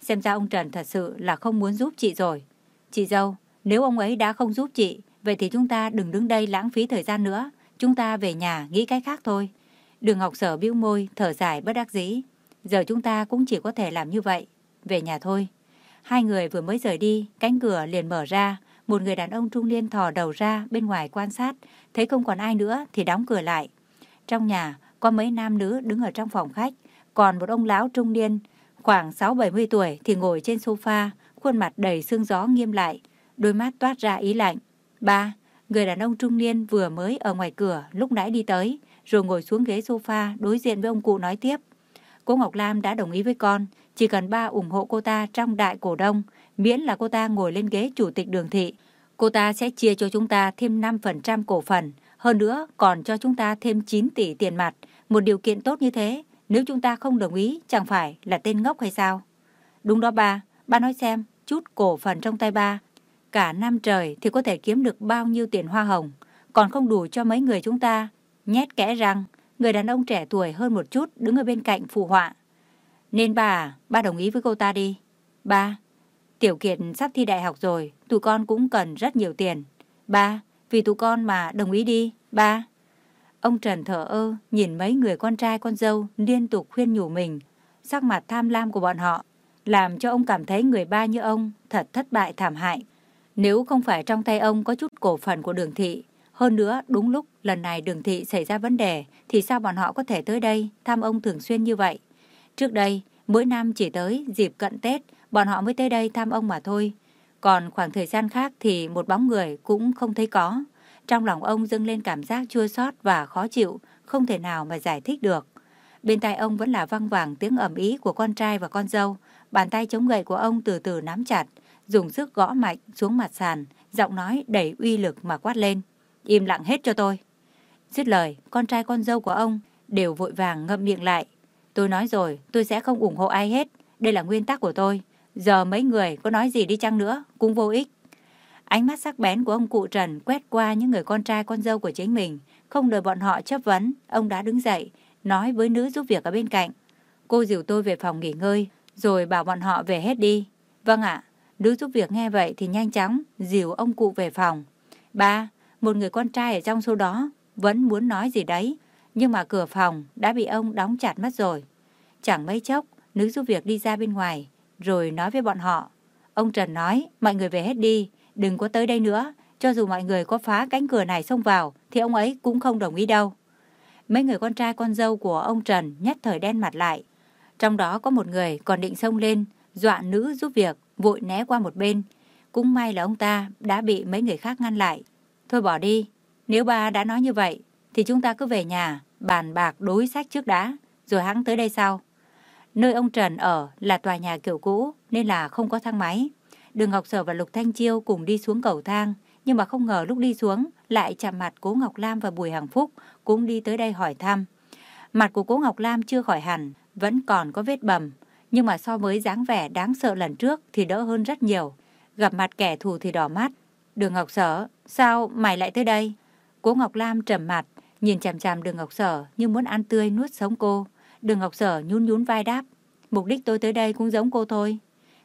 Xem ra ông Trần thật sự là không muốn giúp chị rồi. Chị dâu, nếu ông ấy đã không giúp chị, vậy thì chúng ta đừng đứng đây lãng phí thời gian nữa. Chúng ta về nhà nghĩ cách khác thôi. Đường Ngọc Sở bĩu môi, thở dài bất đắc dĩ. Giờ chúng ta cũng chỉ có thể làm như vậy. Về nhà thôi. Hai người vừa mới rời đi, cánh cửa liền mở ra. Một người đàn ông trung niên thò đầu ra bên ngoài quan sát. Thấy không còn ai nữa thì đóng cửa lại. Trong nhà, có mấy nam nữ đứng ở trong phòng khách. Còn một ông lão trung niên, khoảng 6-70 tuổi thì ngồi trên sofa, khuôn mặt đầy sương gió nghiêm lại. Đôi mắt toát ra ý lạnh. Ba, người đàn ông trung niên vừa mới ở ngoài cửa lúc nãy đi tới, rồi ngồi xuống ghế sofa đối diện với ông cụ nói tiếp. Cô Ngọc Lam đã đồng ý với con, chỉ cần ba ủng hộ cô ta trong đại cổ đông, miễn là cô ta ngồi lên ghế chủ tịch đường thị. Cô ta sẽ chia cho chúng ta thêm 5% cổ phần, hơn nữa còn cho chúng ta thêm 9 tỷ tiền mặt. Một điều kiện tốt như thế, nếu chúng ta không đồng ý, chẳng phải là tên ngốc hay sao? Đúng đó ba, ba nói xem, chút cổ phần trong tay ba, cả năm trời thì có thể kiếm được bao nhiêu tiền hoa hồng, còn không đủ cho mấy người chúng ta. Nhét kẽ răng, người đàn ông trẻ tuổi hơn một chút đứng ở bên cạnh phụ họa. Nên bà, ba đồng ý với cô ta đi. Ba, Tiểu Kiệt sắp thi đại học rồi, tụi con cũng cần rất nhiều tiền. Ba, vì tụi con mà đồng ý đi. Ba. Ông Trần thở ơ, nhìn mấy người con trai con dâu liên tục khuyên nhủ mình. Sắc mặt tham lam của bọn họ, làm cho ông cảm thấy người ba như ông thật thất bại thảm hại. Nếu không phải trong tay ông có chút cổ phần của đường thị, hơn nữa đúng lúc lần này đường thị xảy ra vấn đề, thì sao bọn họ có thể tới đây thăm ông thường xuyên như vậy? Trước đây, mỗi năm chỉ tới dịp cận Tết, bọn họ mới tới đây thăm ông mà thôi. Còn khoảng thời gian khác thì một bóng người cũng không thấy có. Trong lòng ông dâng lên cảm giác chua xót và khó chịu, không thể nào mà giải thích được. Bên tai ông vẫn là văng vẳng tiếng ầm ý của con trai và con dâu. Bàn tay chống gậy của ông từ từ nắm chặt, dùng sức gõ mạnh xuống mặt sàn, giọng nói đầy uy lực mà quát lên. Im lặng hết cho tôi. Dứt lời, con trai con dâu của ông đều vội vàng ngậm miệng lại. Tôi nói rồi, tôi sẽ không ủng hộ ai hết. Đây là nguyên tắc của tôi. Giờ mấy người có nói gì đi chăng nữa cũng vô ích. Ánh mắt sắc bén của ông cụ Trần quét qua những người con trai con dâu của chính mình. Không đợi bọn họ chấp vấn, ông đã đứng dậy, nói với nữ giúp việc ở bên cạnh. Cô dìu tôi về phòng nghỉ ngơi, rồi bảo bọn họ về hết đi. Vâng ạ, nữ giúp việc nghe vậy thì nhanh chóng dìu ông cụ về phòng. Ba, một người con trai ở trong số đó vẫn muốn nói gì đấy, nhưng mà cửa phòng đã bị ông đóng chặt mất rồi. Chẳng mấy chốc, nữ giúp việc đi ra bên ngoài, rồi nói với bọn họ. Ông Trần nói, mọi người về hết đi, đừng có tới đây nữa. Cho dù mọi người có phá cánh cửa này xông vào, thì ông ấy cũng không đồng ý đâu. Mấy người con trai con dâu của ông Trần nhất thời đen mặt lại. Trong đó có một người còn định xông lên, dọa nữ giúp việc, vội né qua một bên. Cũng may là ông ta đã bị mấy người khác ngăn lại. Thôi bỏ đi, nếu ba đã nói như vậy, thì chúng ta cứ về nhà, bàn bạc đối sách trước đã, rồi hắn tới đây sau. Nơi ông Trần ở là tòa nhà kiểu cũ nên là không có thang máy. Đường Ngọc Sở và Lục Thanh Chiêu cùng đi xuống cầu thang, nhưng mà không ngờ lúc đi xuống lại chạm mặt Cố Ngọc Lam và Bùi Hằng Phúc cũng đi tới đây hỏi thăm. Mặt của cố Ngọc Lam chưa khỏi hẳn, vẫn còn có vết bầm, nhưng mà so với dáng vẻ đáng sợ lần trước thì đỡ hơn rất nhiều. Gặp mặt kẻ thù thì đỏ mắt. Đường Ngọc Sở, sao mày lại tới đây? Cố Ngọc Lam trầm mặt, nhìn chằm chằm đường Ngọc Sở như muốn ăn tươi nuốt sống cô. Đường Ngọc Sở nhún nhún vai đáp. Mục đích tôi tới đây cũng giống cô thôi.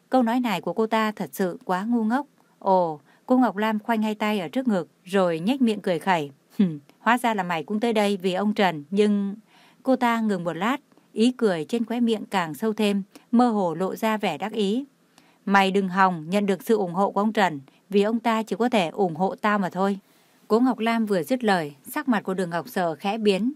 Câu nói này của cô ta thật sự quá ngu ngốc. Ồ, cô Ngọc Lam khoanh hai tay ở trước ngực, rồi nhếch miệng cười khẩy. Hóa ra là mày cũng tới đây vì ông Trần, nhưng... Cô ta ngừng một lát, ý cười trên khóe miệng càng sâu thêm, mơ hồ lộ ra vẻ đắc ý. Mày đừng hòng nhận được sự ủng hộ của ông Trần, vì ông ta chỉ có thể ủng hộ tao mà thôi. Cố Ngọc Lam vừa dứt lời, sắc mặt của đường Ngọc Sở khẽ biến.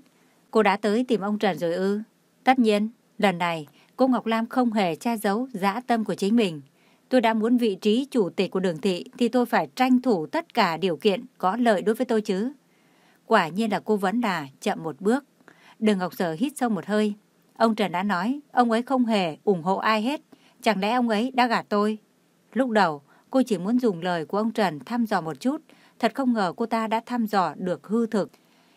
Cô đã tới tìm ông Trần rồi ư? Tất nhiên, lần này cô Ngọc Lam không hề che giấu dã tâm của chính mình. Tôi đã muốn vị trí chủ tịch của đường thị thì tôi phải tranh thủ tất cả điều kiện có lợi đối với tôi chứ. Quả nhiên là cô vẫn là chậm một bước. Đường Ngọc Sở hít sâu một hơi. Ông Trần đã nói, ông ấy không hề ủng hộ ai hết. Chẳng lẽ ông ấy đã gạt tôi? Lúc đầu, cô chỉ muốn dùng lời của ông Trần thăm dò một chút. Thật không ngờ cô ta đã thăm dò được hư thực.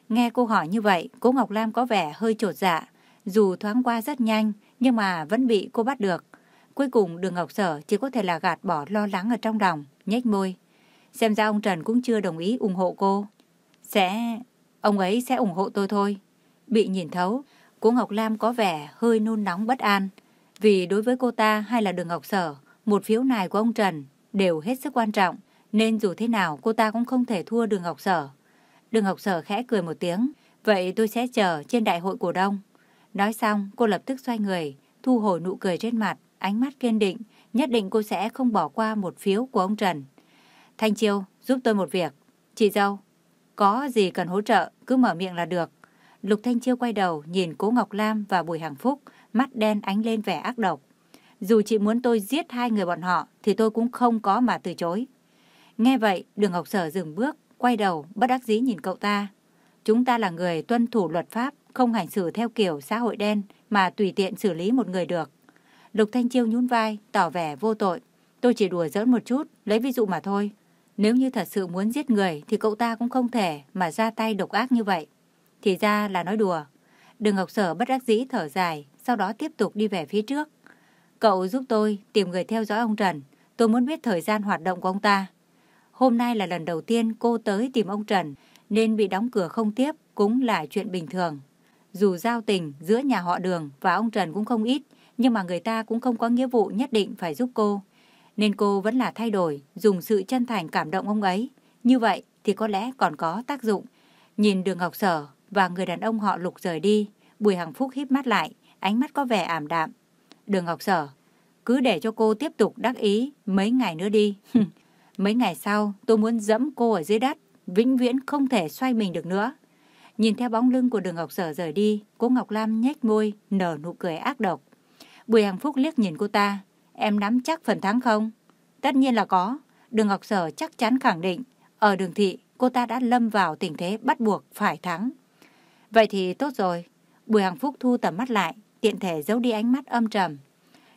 Nghe cô hỏi như vậy, cô Ngọc Lam có vẻ hơi trột dạ. Dù thoáng qua rất nhanh, nhưng mà vẫn bị cô bắt được. Cuối cùng đường Ngọc Sở chỉ có thể là gạt bỏ lo lắng ở trong lòng, nhếch môi. Xem ra ông Trần cũng chưa đồng ý ủng hộ cô. Sẽ... ông ấy sẽ ủng hộ tôi thôi. Bị nhìn thấu, cô Ngọc Lam có vẻ hơi nôn nóng bất an. Vì đối với cô ta hay là đường Ngọc Sở, một phiếu này của ông Trần đều hết sức quan trọng. Nên dù thế nào cô ta cũng không thể thua đường Ngọc Sở. Đường Ngọc Sở khẽ cười một tiếng. Vậy tôi sẽ chờ trên đại hội cổ đông. Nói xong, cô lập tức xoay người, thu hồi nụ cười trên mặt, ánh mắt kiên định, nhất định cô sẽ không bỏ qua một phiếu của ông Trần. Thanh Chiêu, giúp tôi một việc. Chị dâu, có gì cần hỗ trợ, cứ mở miệng là được. Lục Thanh Chiêu quay đầu, nhìn Cố Ngọc Lam và Bùi Hằng Phúc, mắt đen ánh lên vẻ ác độc. Dù chị muốn tôi giết hai người bọn họ, thì tôi cũng không có mà từ chối. Nghe vậy, đường Ngọc Sở dừng bước, quay đầu, bất đắc dĩ nhìn cậu ta. Chúng ta là người tuân thủ luật pháp, không hành xử theo kiểu xã hội đen mà tùy tiện xử lý một người được. Lục Thanh Chiêu nhún vai, tỏ vẻ vô tội. Tôi chỉ đùa giỡn một chút, lấy ví dụ mà thôi. Nếu như thật sự muốn giết người thì cậu ta cũng không thể mà ra tay độc ác như vậy. Thì ra là nói đùa. Đường Ngọc Sở bất đắc dĩ thở dài, sau đó tiếp tục đi về phía trước. Cậu giúp tôi tìm người theo dõi ông Trần. Tôi muốn biết thời gian hoạt động của ông ta. Hôm nay là lần đầu tiên cô tới tìm ông Trần, nên bị đóng cửa không tiếp cũng là chuyện bình thường. Dù giao tình giữa nhà họ Đường và ông Trần cũng không ít, nhưng mà người ta cũng không có nghĩa vụ nhất định phải giúp cô. Nên cô vẫn là thay đổi, dùng sự chân thành cảm động ông ấy. Như vậy thì có lẽ còn có tác dụng. Nhìn đường Ngọc Sở và người đàn ông họ lục rời đi, Bùi Hằng Phúc híp mắt lại, ánh mắt có vẻ ảm đạm. Đường Ngọc Sở, cứ để cho cô tiếp tục đắc ý mấy ngày nữa đi. mấy ngày sau, tôi muốn dẫm cô ở dưới đất, vĩnh viễn không thể xoay mình được nữa. Nhìn theo bóng lưng của đường Ngọc Sở rời đi, cô Ngọc Lam nhếch môi, nở nụ cười ác độc. Bùi Hằng Phúc liếc nhìn cô ta, em nắm chắc phần thắng không? Tất nhiên là có. Đường Ngọc Sở chắc chắn khẳng định, ở đường thị, cô ta đã lâm vào tình thế bắt buộc phải thắng. Vậy thì tốt rồi. Bùi Hằng Phúc thu tầm mắt lại, tiện thể giấu đi ánh mắt âm trầm.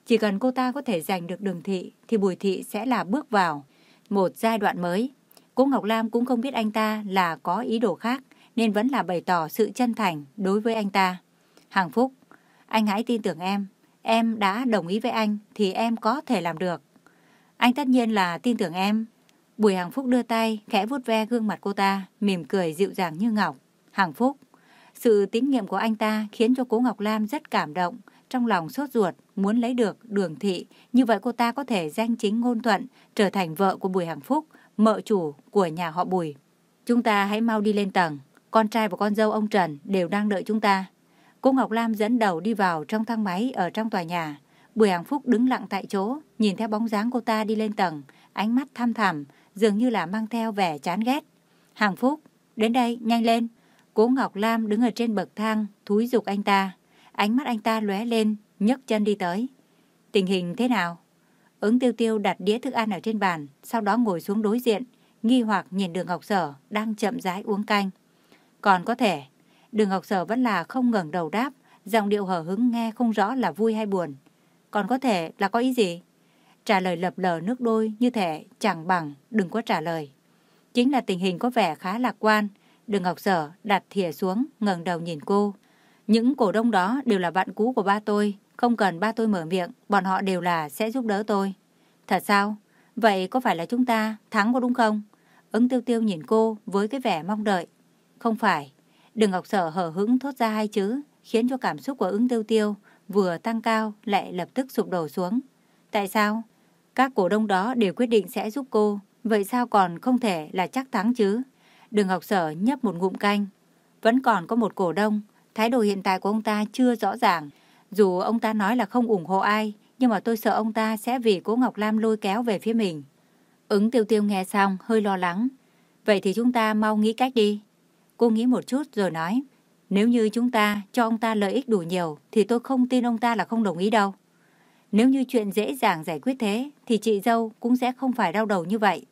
Chỉ cần cô ta có thể giành được đường thị, thì Bùi Thị sẽ là bước vào một giai đoạn mới. Cô Ngọc Lam cũng không biết anh ta là có ý đồ khác, nên vẫn là bày tỏ sự chân thành đối với anh ta. Hằng Phúc, anh hãy tin tưởng em. Em đã đồng ý với anh thì em có thể làm được. Anh tất nhiên là tin tưởng em. Bùi Hằng Phúc đưa tay, khẽ vuốt ve gương mặt cô ta, mỉm cười dịu dàng như ngọc. Hằng Phúc, sự tín nhiệm của anh ta khiến cho cố Ngọc Lam rất cảm động, trong lòng sốt ruột, muốn lấy được đường thị. Như vậy cô ta có thể danh chính ngôn thuận, trở thành vợ của Bùi Hằng Phúc, mợ chủ của nhà họ Bùi. Chúng ta hãy mau đi lên tầng. Con trai và con dâu ông Trần đều đang đợi chúng ta. Cô Ngọc Lam dẫn đầu đi vào trong thang máy ở trong tòa nhà. Bùi Hằng Phúc đứng lặng tại chỗ, nhìn theo bóng dáng cô ta đi lên tầng, ánh mắt thăm thẳm, dường như là mang theo vẻ chán ghét. Hằng Phúc, đến đây, nhanh lên. Cố Ngọc Lam đứng ở trên bậc thang, thúi giục anh ta. Ánh mắt anh ta lóe lên, nhấc chân đi tới. Tình hình thế nào? Ứng tiêu tiêu đặt đĩa thức ăn ở trên bàn, sau đó ngồi xuống đối diện, nghi hoặc nhìn đường Ngọc Sở đang chậm rãi uống canh. Còn có thể, đường Ngọc Sở vẫn là không ngẩng đầu đáp, giọng điệu hở hứng nghe không rõ là vui hay buồn. Còn có thể là có ý gì? Trả lời lập lờ nước đôi như thể chẳng bằng, đừng có trả lời. Chính là tình hình có vẻ khá lạc quan. Đường Ngọc Sở đặt thìa xuống, ngẩng đầu nhìn cô. Những cổ đông đó đều là bạn cũ của ba tôi, không cần ba tôi mở miệng, bọn họ đều là sẽ giúp đỡ tôi. Thật sao? Vậy có phải là chúng ta thắng có đúng không? Ứng tiêu tiêu nhìn cô với cái vẻ mong đợi. Không phải. Đừng Ngọc Sở hở hững thốt ra hai chữ, khiến cho cảm xúc của ứng tiêu tiêu vừa tăng cao lại lập tức sụp đổ xuống. Tại sao? Các cổ đông đó đều quyết định sẽ giúp cô, vậy sao còn không thể là chắc thắng chứ? Đường Ngọc Sở nhấp một ngụm canh. Vẫn còn có một cổ đông, thái độ hiện tại của ông ta chưa rõ ràng. Dù ông ta nói là không ủng hộ ai, nhưng mà tôi sợ ông ta sẽ vì cố Ngọc Lam lôi kéo về phía mình. Ứng tiêu tiêu nghe xong, hơi lo lắng. Vậy thì chúng ta mau nghĩ cách đi. Cô nghĩ một chút rồi nói, nếu như chúng ta cho ông ta lợi ích đủ nhiều, thì tôi không tin ông ta là không đồng ý đâu. Nếu như chuyện dễ dàng giải quyết thế, thì chị dâu cũng sẽ không phải đau đầu như vậy.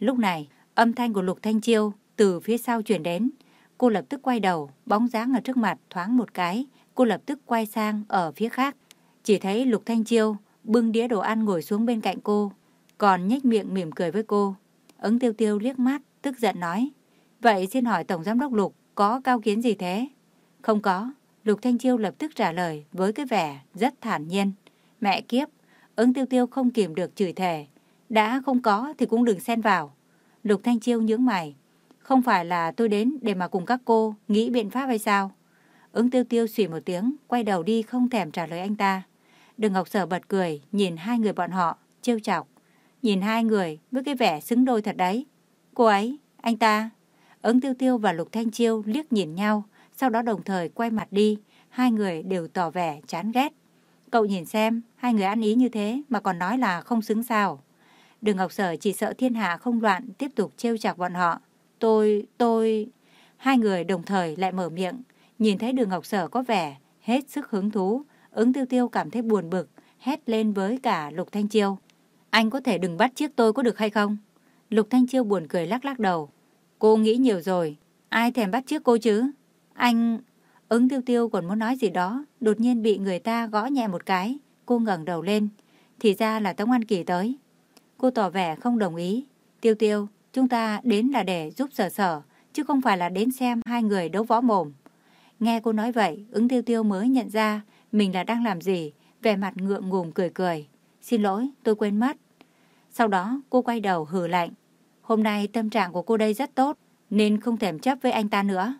Lúc này, âm thanh của Lục Thanh Chiêu từ phía sau chuyển đến. Cô lập tức quay đầu, bóng dáng ở trước mặt thoáng một cái. Cô lập tức quay sang ở phía khác. Chỉ thấy Lục Thanh Chiêu bưng đĩa đồ ăn ngồi xuống bên cạnh cô, còn nhếch miệng mỉm cười với cô. Ứng tiêu tiêu liếc mắt, tức giận nói. Vậy xin hỏi Tổng Giám đốc Lục có cao kiến gì thế? Không có. Lục Thanh Chiêu lập tức trả lời với cái vẻ rất thản nhiên. Mẹ kiếp, ứng tiêu tiêu không kìm được chửi thề. Đã không có thì cũng đừng xen vào. Lục Thanh Chiêu nhướng mày. Không phải là tôi đến để mà cùng các cô nghĩ biện pháp hay sao? Ứng tiêu tiêu xỉ một tiếng, quay đầu đi không thèm trả lời anh ta. Đường Ngọc Sở bật cười, nhìn hai người bọn họ, trêu chọc. Nhìn hai người với cái vẻ xứng đôi thật đấy. Cô ấy, anh ta. Ứng tiêu tiêu và Lục Thanh Chiêu liếc nhìn nhau, sau đó đồng thời quay mặt đi. Hai người đều tỏ vẻ chán ghét. Cậu nhìn xem, hai người ăn ý như thế mà còn nói là không xứng sao. Đường Ngọc Sở chỉ sợ thiên hạ không loạn tiếp tục trêu chọc bọn họ. Tôi, tôi... Hai người đồng thời lại mở miệng, nhìn thấy đường Ngọc Sở có vẻ hết sức hứng thú, ứng tiêu tiêu cảm thấy buồn bực, hét lên với cả Lục Thanh Chiêu. Anh có thể đừng bắt chiếc tôi có được hay không? Lục Thanh Chiêu buồn cười lắc lắc đầu. Cô nghĩ nhiều rồi, ai thèm bắt chiếc cô chứ? Anh... Ứng tiêu tiêu còn muốn nói gì đó, đột nhiên bị người ta gõ nhẹ một cái. Cô ngẩng đầu lên, thì ra là Tống An Kỳ tới. Cô tỏ vẻ không đồng ý. Tiêu tiêu, chúng ta đến là để giúp sở sở, chứ không phải là đến xem hai người đấu võ mồm. Nghe cô nói vậy, ứng tiêu tiêu mới nhận ra mình là đang làm gì, vẻ mặt ngượng ngùng cười cười. Xin lỗi, tôi quên mất. Sau đó cô quay đầu hừ lạnh. Hôm nay tâm trạng của cô đây rất tốt, nên không thèm chấp với anh ta nữa.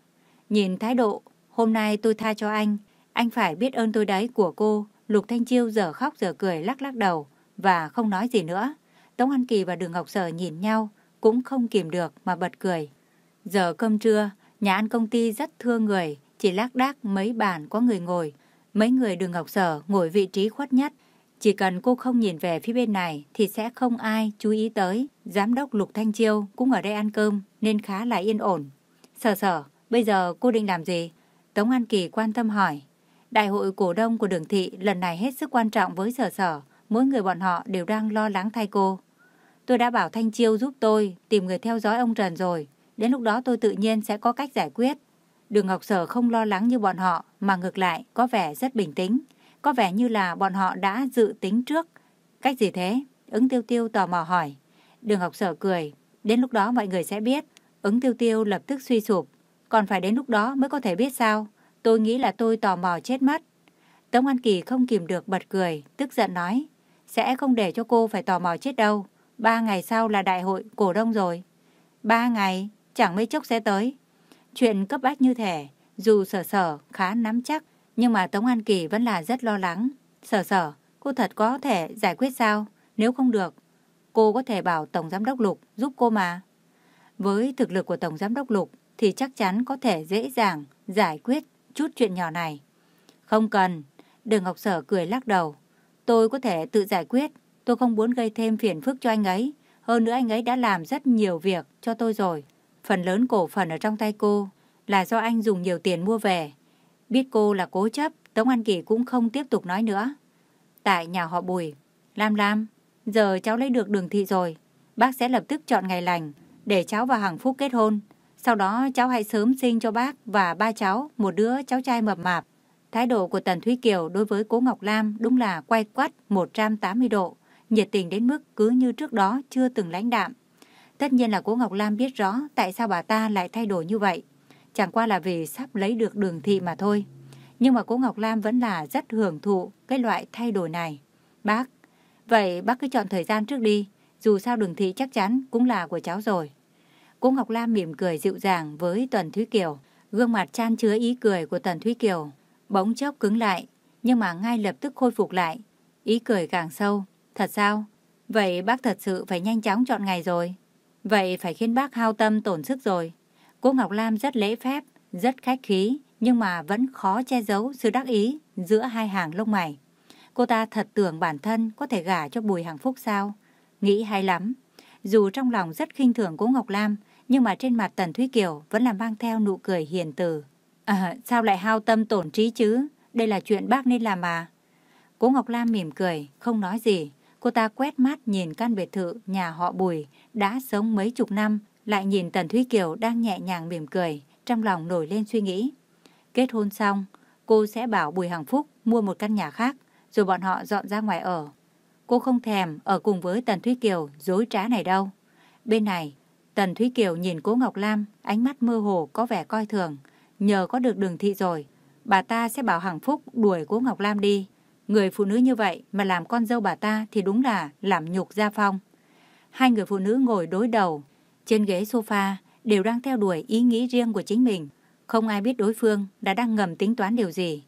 Nhìn thái độ, hôm nay tôi tha cho anh, anh phải biết ơn tôi đấy của cô. Lục Thanh Chiêu giờ khóc giờ cười lắc lắc đầu và không nói gì nữa. Tống An Kỳ và Đường Ngọc Sở nhìn nhau, cũng không kìm được mà bật cười. Giờ cơm trưa, nhà ăn công ty rất thưa người, chỉ lác đác mấy bàn có người ngồi. Mấy người Đường Ngọc Sở ngồi vị trí khuất nhất. Chỉ cần cô không nhìn về phía bên này thì sẽ không ai chú ý tới. Giám đốc Lục Thanh Chiêu cũng ở đây ăn cơm nên khá là yên ổn. Sở sở, bây giờ cô định làm gì? Tống An Kỳ quan tâm hỏi. Đại hội cổ đông của đường thị lần này hết sức quan trọng với sở sở. Mỗi người bọn họ đều đang lo lắng thay cô. Tôi đã bảo Thanh Chiêu giúp tôi tìm người theo dõi ông Trần rồi. Đến lúc đó tôi tự nhiên sẽ có cách giải quyết. Đường Ngọc Sở không lo lắng như bọn họ, mà ngược lại có vẻ rất bình tĩnh. Có vẻ như là bọn họ đã dự tính trước. Cách gì thế? Ứng tiêu tiêu tò mò hỏi. Đường học Sở cười. Đến lúc đó mọi người sẽ biết. Ứng tiêu tiêu lập tức suy sụp. Còn phải đến lúc đó mới có thể biết sao. Tôi nghĩ là tôi tò mò chết mất. Tống An Kỳ không kìm được bật cười, tức giận nói. Sẽ không để cho cô phải tò mò chết đâu. Ba ngày sau là đại hội cổ đông rồi. Ba ngày, chẳng mấy chốc sẽ tới. Chuyện cấp bách như thể, dù sở sở khá nắm chắc, nhưng mà Tống An Kỳ vẫn là rất lo lắng. Sở sở, cô thật có thể giải quyết sao? Nếu không được, cô có thể bảo Tổng Giám đốc Lục giúp cô mà. Với thực lực của Tổng Giám đốc Lục thì chắc chắn có thể dễ dàng giải quyết chút chuyện nhỏ này. Không cần, Đường Ngọc Sở cười lắc đầu. Tôi có thể tự giải quyết, tôi không muốn gây thêm phiền phức cho anh ấy. Hơn nữa anh ấy đã làm rất nhiều việc cho tôi rồi. Phần lớn cổ phần ở trong tay cô là do anh dùng nhiều tiền mua về. Biết cô là cố chấp, Tống An Kỳ cũng không tiếp tục nói nữa. Tại nhà họ Bùi, Lam Lam, giờ cháu lấy được đường thị rồi. Bác sẽ lập tức chọn ngày lành để cháu và Hằng Phúc kết hôn. Sau đó cháu hãy sớm sinh cho bác và ba cháu một đứa cháu trai mập mạp. Thái độ của Tần Thúy Kiều đối với Cố Ngọc Lam đúng là quay quắt 180 độ, nhiệt tình đến mức cứ như trước đó chưa từng lãnh đạm. Tất nhiên là Cố Ngọc Lam biết rõ tại sao bà ta lại thay đổi như vậy. Chẳng qua là vì sắp lấy được đường thị mà thôi. Nhưng mà cô Ngọc Lam vẫn là rất hưởng thụ cái loại thay đổi này. Bác, vậy bác cứ chọn thời gian trước đi. Dù sao đường thị chắc chắn cũng là của cháu rồi. Cô Ngọc Lam mỉm cười dịu dàng với tần Thúy Kiều. Gương mặt chan chứa ý cười của Tần Thúy Kiều. Bỗng chốc cứng lại, nhưng mà ngay lập tức khôi phục lại. Ý cười càng sâu. Thật sao? Vậy bác thật sự phải nhanh chóng chọn ngày rồi. Vậy phải khiến bác hao tâm tổn sức rồi. Cô Ngọc Lam rất lễ phép, rất khách khí, nhưng mà vẫn khó che giấu sự đắc ý giữa hai hàng lông mày. Cô ta thật tưởng bản thân có thể gả cho Bùi Hằng Phúc sao? Nghĩ hay lắm. Dù trong lòng rất khinh thường cô Ngọc Lam, nhưng mà trên mặt Tần Thúy Kiều vẫn là mang theo nụ cười hiền từ. À, sao lại hao tâm tổn trí chứ? Đây là chuyện bác nên làm mà. Cô Ngọc Lam mỉm cười, không nói gì. Cô ta quét mắt nhìn căn biệt thự nhà họ Bùi đã sống mấy chục năm, lại nhìn Tần Thúy Kiều đang nhẹ nhàng mỉm cười, trong lòng nổi lên suy nghĩ. Kết hôn xong, cô sẽ bảo Bùi Hằng Phúc mua một căn nhà khác, rồi bọn họ dọn ra ngoài ở. Cô không thèm ở cùng với Tần Thúy Kiều dối trá này đâu. Bên này, Tần Thúy Kiều nhìn cố Ngọc Lam, ánh mắt mơ hồ có vẻ coi thường. Nhờ có được đường thị rồi, bà ta sẽ bảo Hằng Phúc đuổi cố Ngọc Lam đi. Người phụ nữ như vậy mà làm con dâu bà ta thì đúng là làm nhục gia phong. Hai người phụ nữ ngồi đối đầu, trên ghế sofa đều đang theo đuổi ý nghĩ riêng của chính mình. Không ai biết đối phương đã đang ngầm tính toán điều gì.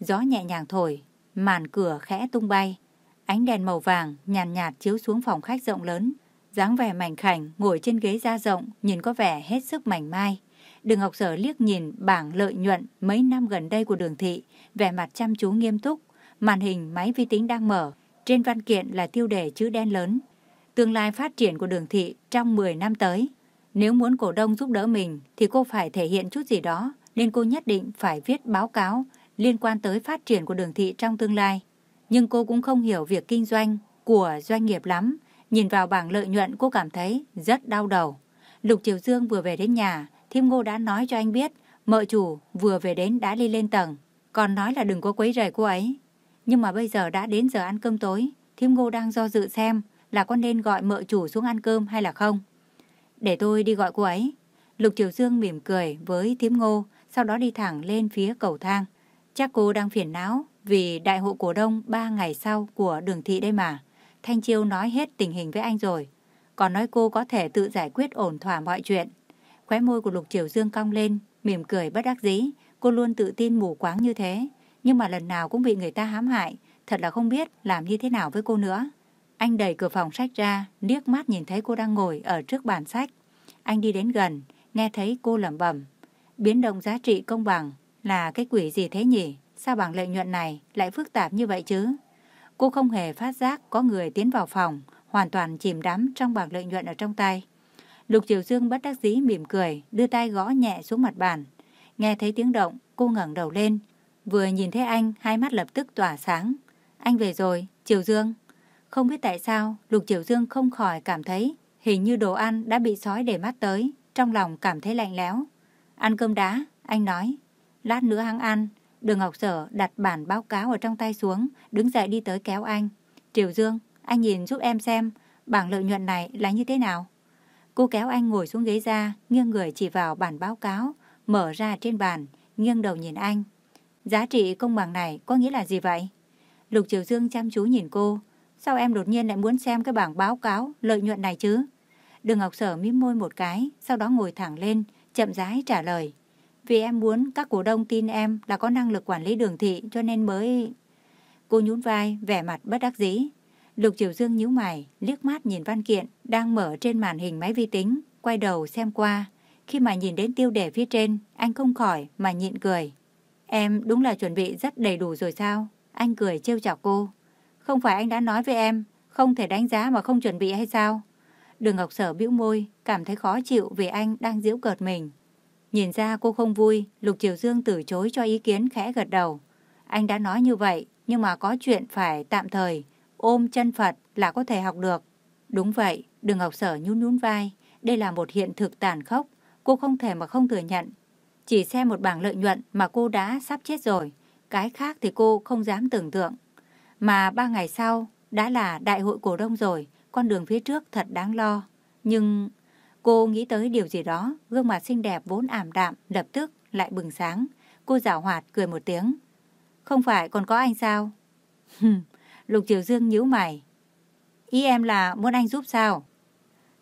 Gió nhẹ nhàng thổi, màn cửa khẽ tung bay. Ánh đèn màu vàng nhàn nhạt, nhạt chiếu xuống phòng khách rộng lớn. dáng vẻ mảnh khảnh ngồi trên ghế da rộng nhìn có vẻ hết sức mảnh mai. Đường Ngọc Sở liếc nhìn bảng lợi nhuận mấy năm gần đây của đường thị, vẻ mặt chăm chú nghiêm túc. Màn hình máy vi tính đang mở, trên văn kiện là tiêu đề chữ đen lớn. Tương lai phát triển của đường thị trong 10 năm tới. Nếu muốn cổ đông giúp đỡ mình thì cô phải thể hiện chút gì đó, nên cô nhất định phải viết báo cáo liên quan tới phát triển của đường thị trong tương lai. Nhưng cô cũng không hiểu việc kinh doanh của doanh nghiệp lắm. Nhìn vào bảng lợi nhuận cô cảm thấy rất đau đầu. Lục Triều Dương vừa về đến nhà, Thiêm Ngô đã nói cho anh biết mợ chủ vừa về đến đã đi lên tầng. Còn nói là đừng có quấy rầy cô ấy. Nhưng mà bây giờ đã đến giờ ăn cơm tối, Thiêm Ngô đang do dự xem là có nên gọi mợ chủ xuống ăn cơm hay là không. Để tôi đi gọi cô ấy. Lục Triều Dương mỉm cười với Thiếm Ngô, sau đó đi thẳng lên phía cầu thang. Chắc cô đang phiền não vì đại hội cổ đông 3 ngày sau của đường thị đây mà. Thanh Chiêu nói hết tình hình với anh rồi. Còn nói cô có thể tự giải quyết ổn thỏa mọi chuyện. Khóe môi của Lục Triều Dương cong lên, mỉm cười bất đắc dĩ. Cô luôn tự tin mù quáng như thế. Nhưng mà lần nào cũng bị người ta hãm hại. Thật là không biết làm như thế nào với cô nữa. Anh đẩy cửa phòng sách ra, liếc mắt nhìn thấy cô đang ngồi ở trước bàn sách. Anh đi đến gần, nghe thấy cô lẩm bẩm. Biến động giá trị công bằng là cái quỷ gì thế nhỉ? Sao bảng lợi nhuận này lại phức tạp như vậy chứ? Cô không hề phát giác có người tiến vào phòng, hoàn toàn chìm đắm trong bảng lợi nhuận ở trong tay. Lục Triều Dương bất đắc dĩ mỉm cười, đưa tay gõ nhẹ xuống mặt bàn. Nghe thấy tiếng động, cô ngẩng đầu lên. Vừa nhìn thấy anh, hai mắt lập tức tỏa sáng. Anh về rồi, Triều Dương. Không biết tại sao, Lục Triều Dương không khỏi cảm thấy hình như đồ ăn đã bị sói để mắt tới, trong lòng cảm thấy lạnh lẽo. Ăn cơm đá, anh nói. Lát nữa hắn ăn. Đường Ngọc Sở đặt bản báo cáo ở trong tay xuống, đứng dậy đi tới kéo anh. Triều Dương, anh nhìn giúp em xem, bảng lợi nhuận này là như thế nào? Cô kéo anh ngồi xuống ghế ra, nghiêng người chỉ vào bản báo cáo, mở ra trên bàn, nghiêng đầu nhìn anh. Giá trị công bằng này có nghĩa là gì vậy? Lục Triều Dương chăm chú nhìn cô, Sao em đột nhiên lại muốn xem cái bảng báo cáo lợi nhuận này chứ? Đường Ngọc Sở mím môi một cái, sau đó ngồi thẳng lên, chậm rãi trả lời. Vì em muốn các cổ đông tin em là có năng lực quản lý đường thị cho nên mới... Cô nhún vai, vẻ mặt bất đắc dĩ. Lục Triều Dương nhíu mày, liếc mắt nhìn văn kiện đang mở trên màn hình máy vi tính, quay đầu xem qua. Khi mà nhìn đến tiêu đề phía trên, anh không khỏi mà nhịn cười. Em đúng là chuẩn bị rất đầy đủ rồi sao? Anh cười trêu chọc cô. Không phải anh đã nói với em, không thể đánh giá mà không chuẩn bị hay sao? Đường Ngọc Sở bĩu môi, cảm thấy khó chịu vì anh đang giễu cợt mình. Nhìn ra cô không vui, Lục Triều Dương từ chối cho ý kiến khẽ gật đầu. Anh đã nói như vậy, nhưng mà có chuyện phải tạm thời, ôm chân Phật là có thể học được. Đúng vậy, Đường Ngọc Sở nhún nhún vai, đây là một hiện thực tàn khốc, cô không thể mà không thừa nhận. Chỉ xem một bảng lợi nhuận mà cô đã sắp chết rồi, cái khác thì cô không dám tưởng tượng. Mà ba ngày sau đã là đại hội cổ đông rồi, con đường phía trước thật đáng lo. Nhưng cô nghĩ tới điều gì đó, gương mặt xinh đẹp vốn ảm đạm lập tức lại bừng sáng. Cô giảo hoạt cười một tiếng. không phải còn có anh sao? Lục Triều Dương nhíu mày. Ý em là muốn anh giúp sao?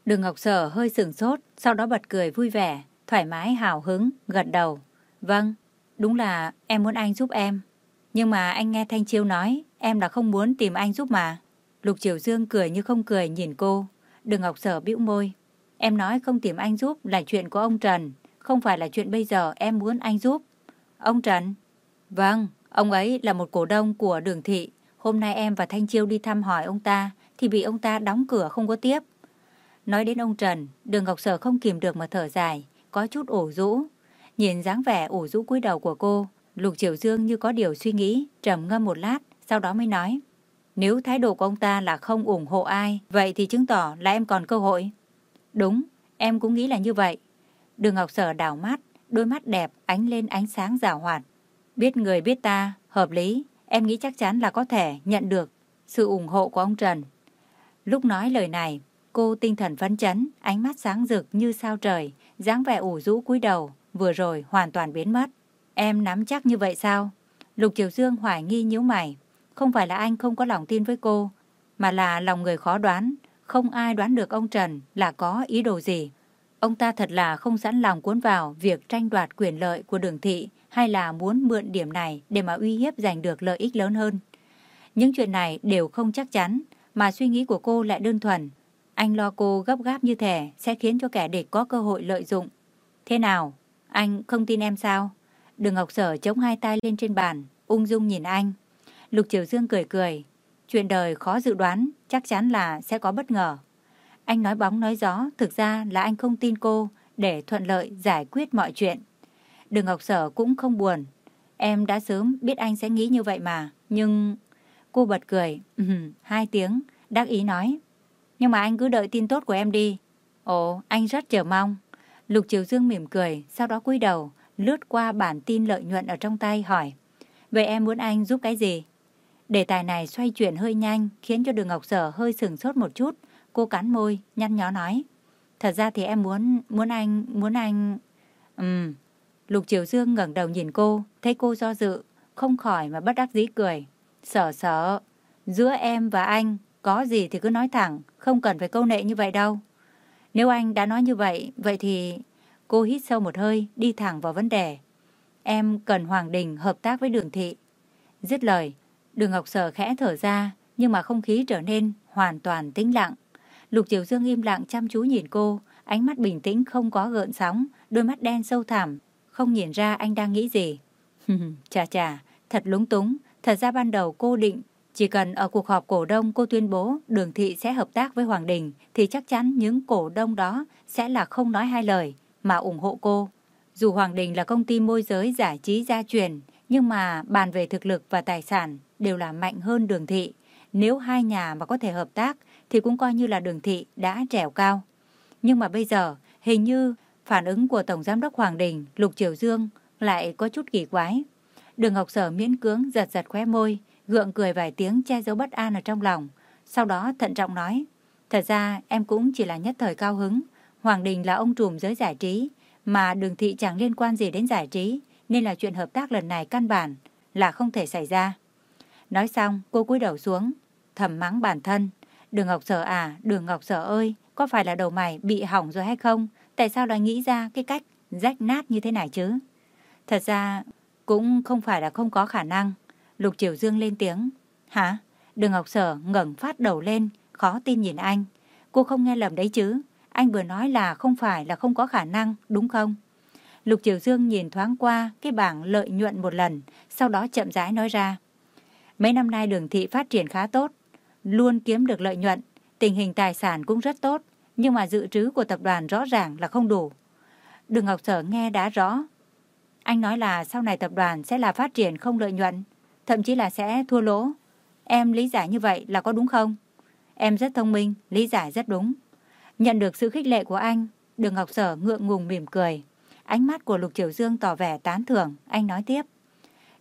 Đường Ngọc Sở hơi sừng sốt, sau đó bật cười vui vẻ, thoải mái hào hứng, gật đầu. Vâng, đúng là em muốn anh giúp em. Nhưng mà anh nghe Thanh Chiêu nói, em là không muốn tìm anh giúp mà. Lục Triều Dương cười như không cười nhìn cô. Đường Ngọc Sở bĩu môi. Em nói không tìm anh giúp là chuyện của ông Trần, không phải là chuyện bây giờ em muốn anh giúp. Ông Trần? Vâng, ông ấy là một cổ đông của đường thị. Hôm nay em và Thanh Chiêu đi thăm hỏi ông ta, thì bị ông ta đóng cửa không có tiếp. Nói đến ông Trần, đường Ngọc Sở không kìm được mà thở dài, có chút ủ rũ. Nhìn dáng vẻ ủ rũ cúi đầu của cô, Lục Triều Dương như có điều suy nghĩ, trầm ngâm một lát, sau đó mới nói. Nếu thái độ của ông ta là không ủng hộ ai, vậy thì chứng tỏ là em còn cơ hội. Đúng, em cũng nghĩ là như vậy. Đường Ngọc Sở đảo mắt, đôi mắt đẹp ánh lên ánh sáng rào hoạt. Biết người biết ta, hợp lý, em nghĩ chắc chắn là có thể nhận được sự ủng hộ của ông Trần. Lúc nói lời này, cô tinh thần phấn chấn, ánh mắt sáng rực như sao trời, dáng vẻ ủ rũ cúi đầu, vừa rồi hoàn toàn biến mất. Em nắm chắc như vậy sao? Lục Triều Dương hoài nghi nhíu mày. Không phải là anh không có lòng tin với cô, mà là lòng người khó đoán. Không ai đoán được ông Trần là có ý đồ gì. Ông ta thật là không sẵn lòng cuốn vào việc tranh đoạt quyền lợi của đường thị hay là muốn mượn điểm này để mà uy hiếp giành được lợi ích lớn hơn. Những chuyện này đều không chắc chắn, mà suy nghĩ của cô lại đơn thuần. Anh lo cô gấp gáp như thế sẽ khiến cho kẻ địch có cơ hội lợi dụng. Thế nào? Anh không tin em sao? Đường Ngọc Sở chống hai tay lên trên bàn, ung dung nhìn anh. Lục Triều Dương cười cười. Chuyện đời khó dự đoán, chắc chắn là sẽ có bất ngờ. Anh nói bóng nói gió, thực ra là anh không tin cô để thuận lợi giải quyết mọi chuyện. Đường Ngọc Sở cũng không buồn. Em đã sớm biết anh sẽ nghĩ như vậy mà, nhưng... Cô bật cười, hai tiếng, đắc ý nói. Nhưng mà anh cứ đợi tin tốt của em đi. Ồ, anh rất chờ mong. Lục Triều Dương mỉm cười, sau đó cúi đầu, lướt qua bản tin lợi nhuận ở trong tay hỏi. Vậy em muốn anh giúp cái gì? Đề tài này xoay chuyển hơi nhanh, khiến cho đường Ngọc Sở hơi sừng sốt một chút. Cô cắn môi, nhăn nhó nói. Thật ra thì em muốn, muốn anh, muốn anh... Ừm. Lục Triều Dương ngẩng đầu nhìn cô, thấy cô do dự, không khỏi mà bất đắc dĩ cười. Sở sở, giữa em và anh, có gì thì cứ nói thẳng, không cần phải câu nệ như vậy đâu. Nếu anh đã nói như vậy, vậy thì... Cô hít sâu một hơi, đi thẳng vào vấn đề. Em cần Hoàng Đình hợp tác với đường thị. Dứt lời, đường Ngọc Sở khẽ thở ra, nhưng mà không khí trở nên hoàn toàn tĩnh lặng. Lục Triều Dương im lặng chăm chú nhìn cô, ánh mắt bình tĩnh không có gợn sóng, đôi mắt đen sâu thẳm, không nhìn ra anh đang nghĩ gì. chà chà, thật lúng túng, thật ra ban đầu cô định chỉ cần ở cuộc họp cổ đông cô tuyên bố đường thị sẽ hợp tác với Hoàng Đình thì chắc chắn những cổ đông đó sẽ là không nói hai lời mà ủng hộ cô. Dù Hoàng Đình là công ty môi giới giải trí gia truyền, nhưng mà bàn về thực lực và tài sản đều là mạnh hơn đường thị. Nếu hai nhà mà có thể hợp tác thì cũng coi như là đường thị đã trèo cao. Nhưng mà bây giờ, hình như phản ứng của Tổng Giám đốc Hoàng Đình, Lục Triều Dương lại có chút kỳ quái. Đường Ngọc Sở miễn cưỡng giật giật khóe môi, gượng cười vài tiếng che giấu bất an ở trong lòng. Sau đó thận trọng nói, thật ra em cũng chỉ là nhất thời cao hứng. Hoàng Đình là ông trùm giới giải trí, mà đường thị chẳng liên quan gì đến giải trí, nên là chuyện hợp tác lần này căn bản là không thể xảy ra. Nói xong, cô cúi đầu xuống, thầm mắng bản thân. Đường Ngọc Sở à, Đường Ngọc Sở ơi, có phải là đầu mày bị hỏng rồi hay không? Tại sao lại nghĩ ra cái cách rách nát như thế này chứ? Thật ra, cũng không phải là không có khả năng. Lục Triều Dương lên tiếng. Hả? Đường Ngọc Sở ngẩng phát đầu lên, khó tin nhìn anh. Cô không nghe lầm đấy chứ. Anh vừa nói là không phải là không có khả năng, đúng không? Lục Triều Dương nhìn thoáng qua cái bảng lợi nhuận một lần, sau đó chậm rãi nói ra. Mấy năm nay đường thị phát triển khá tốt, luôn kiếm được lợi nhuận, tình hình tài sản cũng rất tốt, nhưng mà dự trữ của tập đoàn rõ ràng là không đủ. Đường Ngọc Sở nghe đã rõ. Anh nói là sau này tập đoàn sẽ là phát triển không lợi nhuận, thậm chí là sẽ thua lỗ. Em lý giải như vậy là có đúng không? Em rất thông minh, lý giải rất đúng. Nhận được sự khích lệ của anh, Đường Ngọc Sở ngượng ngùng mỉm cười. Ánh mắt của Lục Triều Dương tỏ vẻ tán thưởng, anh nói tiếp.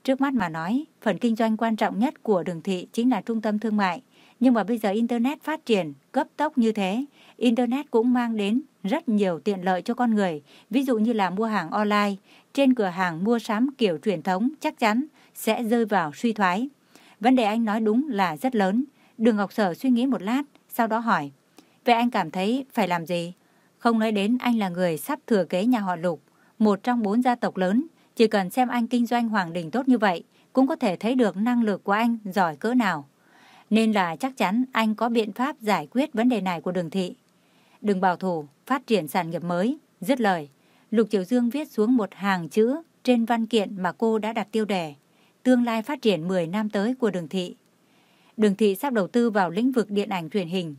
Trước mắt mà nói, phần kinh doanh quan trọng nhất của đường thị chính là trung tâm thương mại. Nhưng mà bây giờ Internet phát triển cấp tốc như thế, Internet cũng mang đến rất nhiều tiện lợi cho con người. Ví dụ như là mua hàng online, trên cửa hàng mua sắm kiểu truyền thống chắc chắn sẽ rơi vào suy thoái. Vấn đề anh nói đúng là rất lớn. Đường Ngọc Sở suy nghĩ một lát, sau đó hỏi. Vậy anh cảm thấy phải làm gì? Không nói đến anh là người sắp thừa kế nhà họ Lục, một trong bốn gia tộc lớn. Chỉ cần xem anh kinh doanh Hoàng Đình tốt như vậy, cũng có thể thấy được năng lực của anh giỏi cỡ nào. Nên là chắc chắn anh có biện pháp giải quyết vấn đề này của đường thị. Đừng bảo thủ, phát triển sản nghiệp mới. Dứt lời, Lục Triều Dương viết xuống một hàng chữ trên văn kiện mà cô đã đặt tiêu đề. Tương lai phát triển 10 năm tới của đường thị. Đường thị sắp đầu tư vào lĩnh vực điện ảnh truyền hình,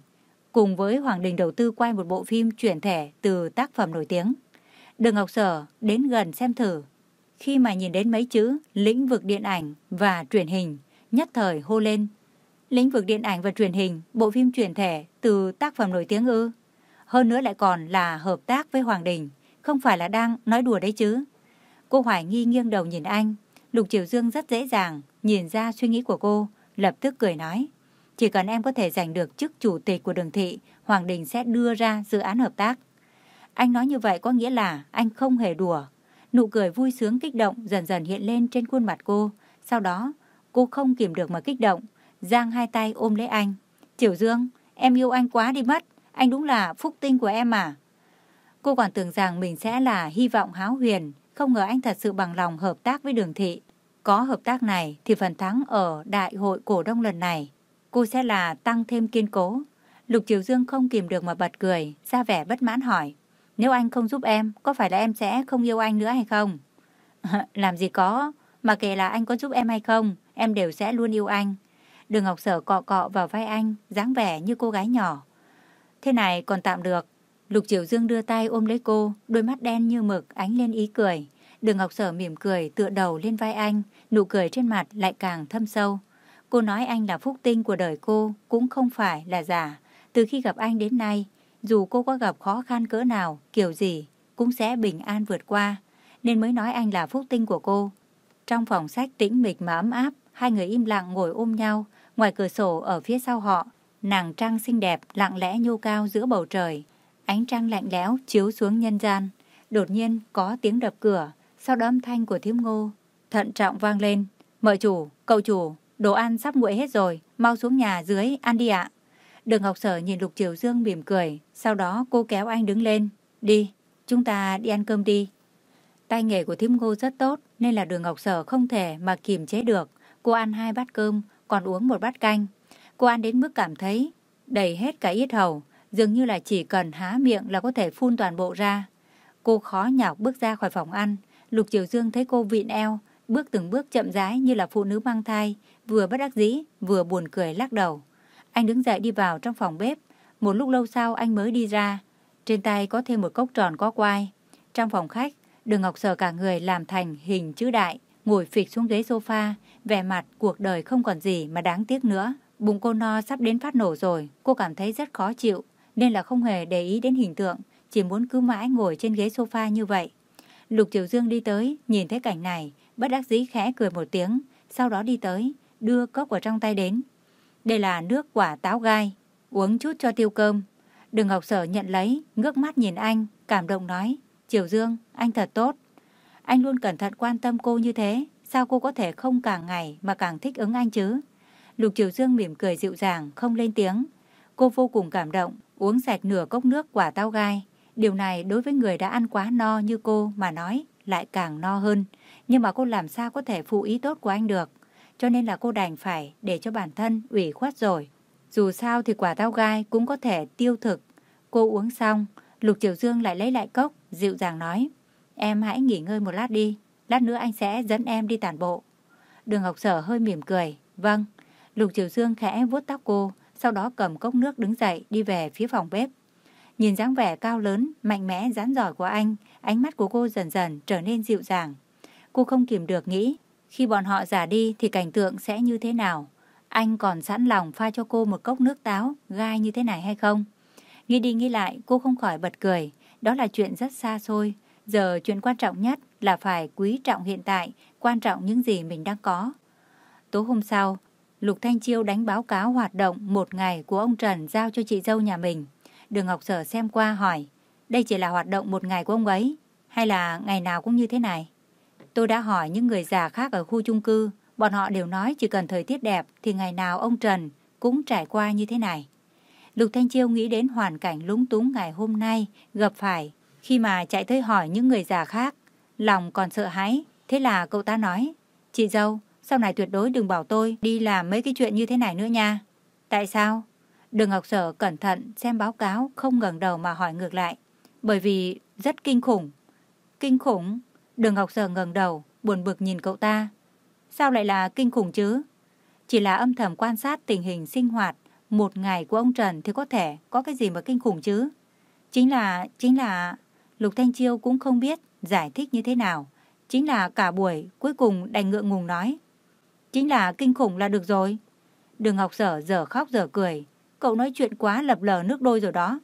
cùng với Hoàng Đình đầu tư quay một bộ phim chuyển thể từ tác phẩm nổi tiếng. Đường Ngọc Sở đến gần xem thử. Khi mà nhìn đến mấy chữ lĩnh vực điện ảnh và truyền hình, nhất thời hô lên. Lĩnh vực điện ảnh và truyền hình, bộ phim truyền thể từ tác phẩm nổi tiếng ư. Hơn nữa lại còn là hợp tác với Hoàng Đình, không phải là đang nói đùa đấy chứ. Cô hoài nghi nghiêng đầu nhìn anh, Lục Triều Dương rất dễ dàng nhìn ra suy nghĩ của cô, lập tức cười nói. Chỉ cần em có thể giành được chức chủ tịch của đường thị, Hoàng Đình sẽ đưa ra dự án hợp tác. Anh nói như vậy có nghĩa là anh không hề đùa. Nụ cười vui sướng kích động dần dần hiện lên trên khuôn mặt cô. Sau đó, cô không kìm được mà kích động, giang hai tay ôm lấy anh. Triều Dương, em yêu anh quá đi mất. Anh đúng là phúc tinh của em mà. Cô còn tưởng rằng mình sẽ là hy vọng háo huyền, không ngờ anh thật sự bằng lòng hợp tác với đường thị. Có hợp tác này thì phần thắng ở đại hội cổ đông lần này, cô sẽ là tăng thêm kiên cố. Lục Triều Dương không kìm được mà bật cười, ra vẻ bất mãn hỏi. Nếu anh không giúp em, có phải là em sẽ không yêu anh nữa hay không? Làm gì có, mà kể là anh có giúp em hay không, em đều sẽ luôn yêu anh. Đường Ngọc Sở cọ cọ vào vai anh, dáng vẻ như cô gái nhỏ. Thế này còn tạm được. Lục Triều Dương đưa tay ôm lấy cô, đôi mắt đen như mực ánh lên ý cười. Đường Ngọc Sở mỉm cười tựa đầu lên vai anh, nụ cười trên mặt lại càng thâm sâu. Cô nói anh là phúc tinh của đời cô cũng không phải là giả. Từ khi gặp anh đến nay, dù cô có gặp khó khăn cỡ nào, kiểu gì, cũng sẽ bình an vượt qua, nên mới nói anh là phúc tinh của cô. Trong phòng sách tĩnh mịch mà ấm áp, hai người im lặng ngồi ôm nhau, ngoài cửa sổ ở phía sau họ, nàng trăng xinh đẹp lặng lẽ nhô cao giữa bầu trời. Ánh trăng lạnh lẽo chiếu xuống nhân gian. Đột nhiên có tiếng đập cửa, sau đó âm thanh của thiếu ngô. Thận trọng vang lên. Mợ chủ, cậu chủ, đồ ăn sắp nguội hết rồi, mau xuống nhà dưới ăn đi ạ. Đường Ngọc Sở nhìn Lục Triều Dương mỉm cười, sau đó cô kéo anh đứng lên. Đi, chúng ta đi ăn cơm đi. Tay nghề của thím ngô rất tốt nên là đường Ngọc Sở không thể mà kiềm chế được. Cô ăn hai bát cơm, còn uống một bát canh. Cô ăn đến mức cảm thấy đầy hết cả yết hầu, dường như là chỉ cần há miệng là có thể phun toàn bộ ra. Cô khó nhọc bước ra khỏi phòng ăn. Lục Triều Dương thấy cô vịn eo, bước từng bước chậm rãi như là phụ nữ mang thai, vừa bất đắc dĩ, vừa buồn cười lắc đầu. Anh đứng dậy đi vào trong phòng bếp. Một lúc lâu sau anh mới đi ra. Trên tay có thêm một cốc tròn có quai. Trong phòng khách, Đường Ngọc sờ cả người làm thành hình chữ đại, ngồi phịch xuống ghế sofa, vẻ mặt cuộc đời không còn gì mà đáng tiếc nữa. Bụng cô no sắp đến phát nổ rồi, cô cảm thấy rất khó chịu, nên là không hề để ý đến hình tượng, chỉ muốn cứ mãi ngồi trên ghế sofa như vậy. Lục Triều Dương đi tới, nhìn thấy cảnh này, bất đắc dĩ khẽ cười một tiếng, sau đó đi tới, đưa cốc vào trong tay đến. Đây là nước quả táo gai, uống chút cho tiêu cơm. Đường Ngọc Sở nhận lấy, ngước mắt nhìn anh, cảm động nói, Triều Dương, anh thật tốt. Anh luôn cẩn thận quan tâm cô như thế, sao cô có thể không càng ngày mà càng thích ứng anh chứ? Lục Triều Dương mỉm cười dịu dàng, không lên tiếng. Cô vô cùng cảm động, uống sạch nửa cốc nước quả táo gai. Điều này đối với người đã ăn quá no như cô mà nói lại càng no hơn. Nhưng mà cô làm sao có thể phụ ý tốt của anh được cho nên là cô đành phải để cho bản thân ủy khuất rồi. Dù sao thì quả táo gai cũng có thể tiêu thực. Cô uống xong, Lục Triều Dương lại lấy lại cốc, dịu dàng nói. Em hãy nghỉ ngơi một lát đi, lát nữa anh sẽ dẫn em đi tản bộ. Đường Ngọc Sở hơi mỉm cười. Vâng, Lục Triều Dương khẽ vuốt tóc cô, sau đó cầm cốc nước đứng dậy đi về phía phòng bếp. Nhìn dáng vẻ cao lớn, mạnh mẽ, rắn giỏi của anh, ánh mắt của cô dần dần trở nên dịu dàng. Cô không kìm được nghĩ khi bọn họ giả đi thì cảnh tượng sẽ như thế nào? Anh còn sẵn lòng pha cho cô một cốc nước táo gai như thế này hay không? Nghĩ đi nghĩ lại, cô không khỏi bật cười. Đó là chuyện rất xa xôi. Giờ chuyện quan trọng nhất là phải quý trọng hiện tại, quan trọng những gì mình đang có. Tối hôm sau, Lục Thanh Chiêu đánh báo cáo hoạt động một ngày của ông Trần giao cho chị dâu nhà mình. Đường Ngọc Sở xem qua hỏi, đây chỉ là hoạt động một ngày của ông ấy, hay là ngày nào cũng như thế này? Tôi đã hỏi những người già khác ở khu chung cư, Bọn họ đều nói chỉ cần thời tiết đẹp thì ngày nào ông Trần cũng trải qua như thế này. Lục Thanh Chiêu nghĩ đến hoàn cảnh lúng túng ngày hôm nay gặp phải khi mà chạy tới hỏi những người già khác. Lòng còn sợ hãi, thế là cậu ta nói, chị dâu, sau này tuyệt đối đừng bảo tôi đi làm mấy cái chuyện như thế này nữa nha. Tại sao? Đường Ngọc Sở cẩn thận xem báo cáo không ngẩng đầu mà hỏi ngược lại. Bởi vì rất kinh khủng. Kinh khủng? Đường Ngọc Sở ngẩng đầu, buồn bực nhìn cậu ta. Sao lại là kinh khủng chứ? Chỉ là âm thầm quan sát tình hình sinh hoạt một ngày của ông Trần thì có thể có cái gì mà kinh khủng chứ? Chính là, chính là, Lục Thanh Chiêu cũng không biết giải thích như thế nào. Chính là cả buổi cuối cùng đành ngượng ngùng nói. Chính là kinh khủng là được rồi. Đường Ngọc Sở giờ khóc giờ cười. Cậu nói chuyện quá lập lờ nước đôi rồi đó.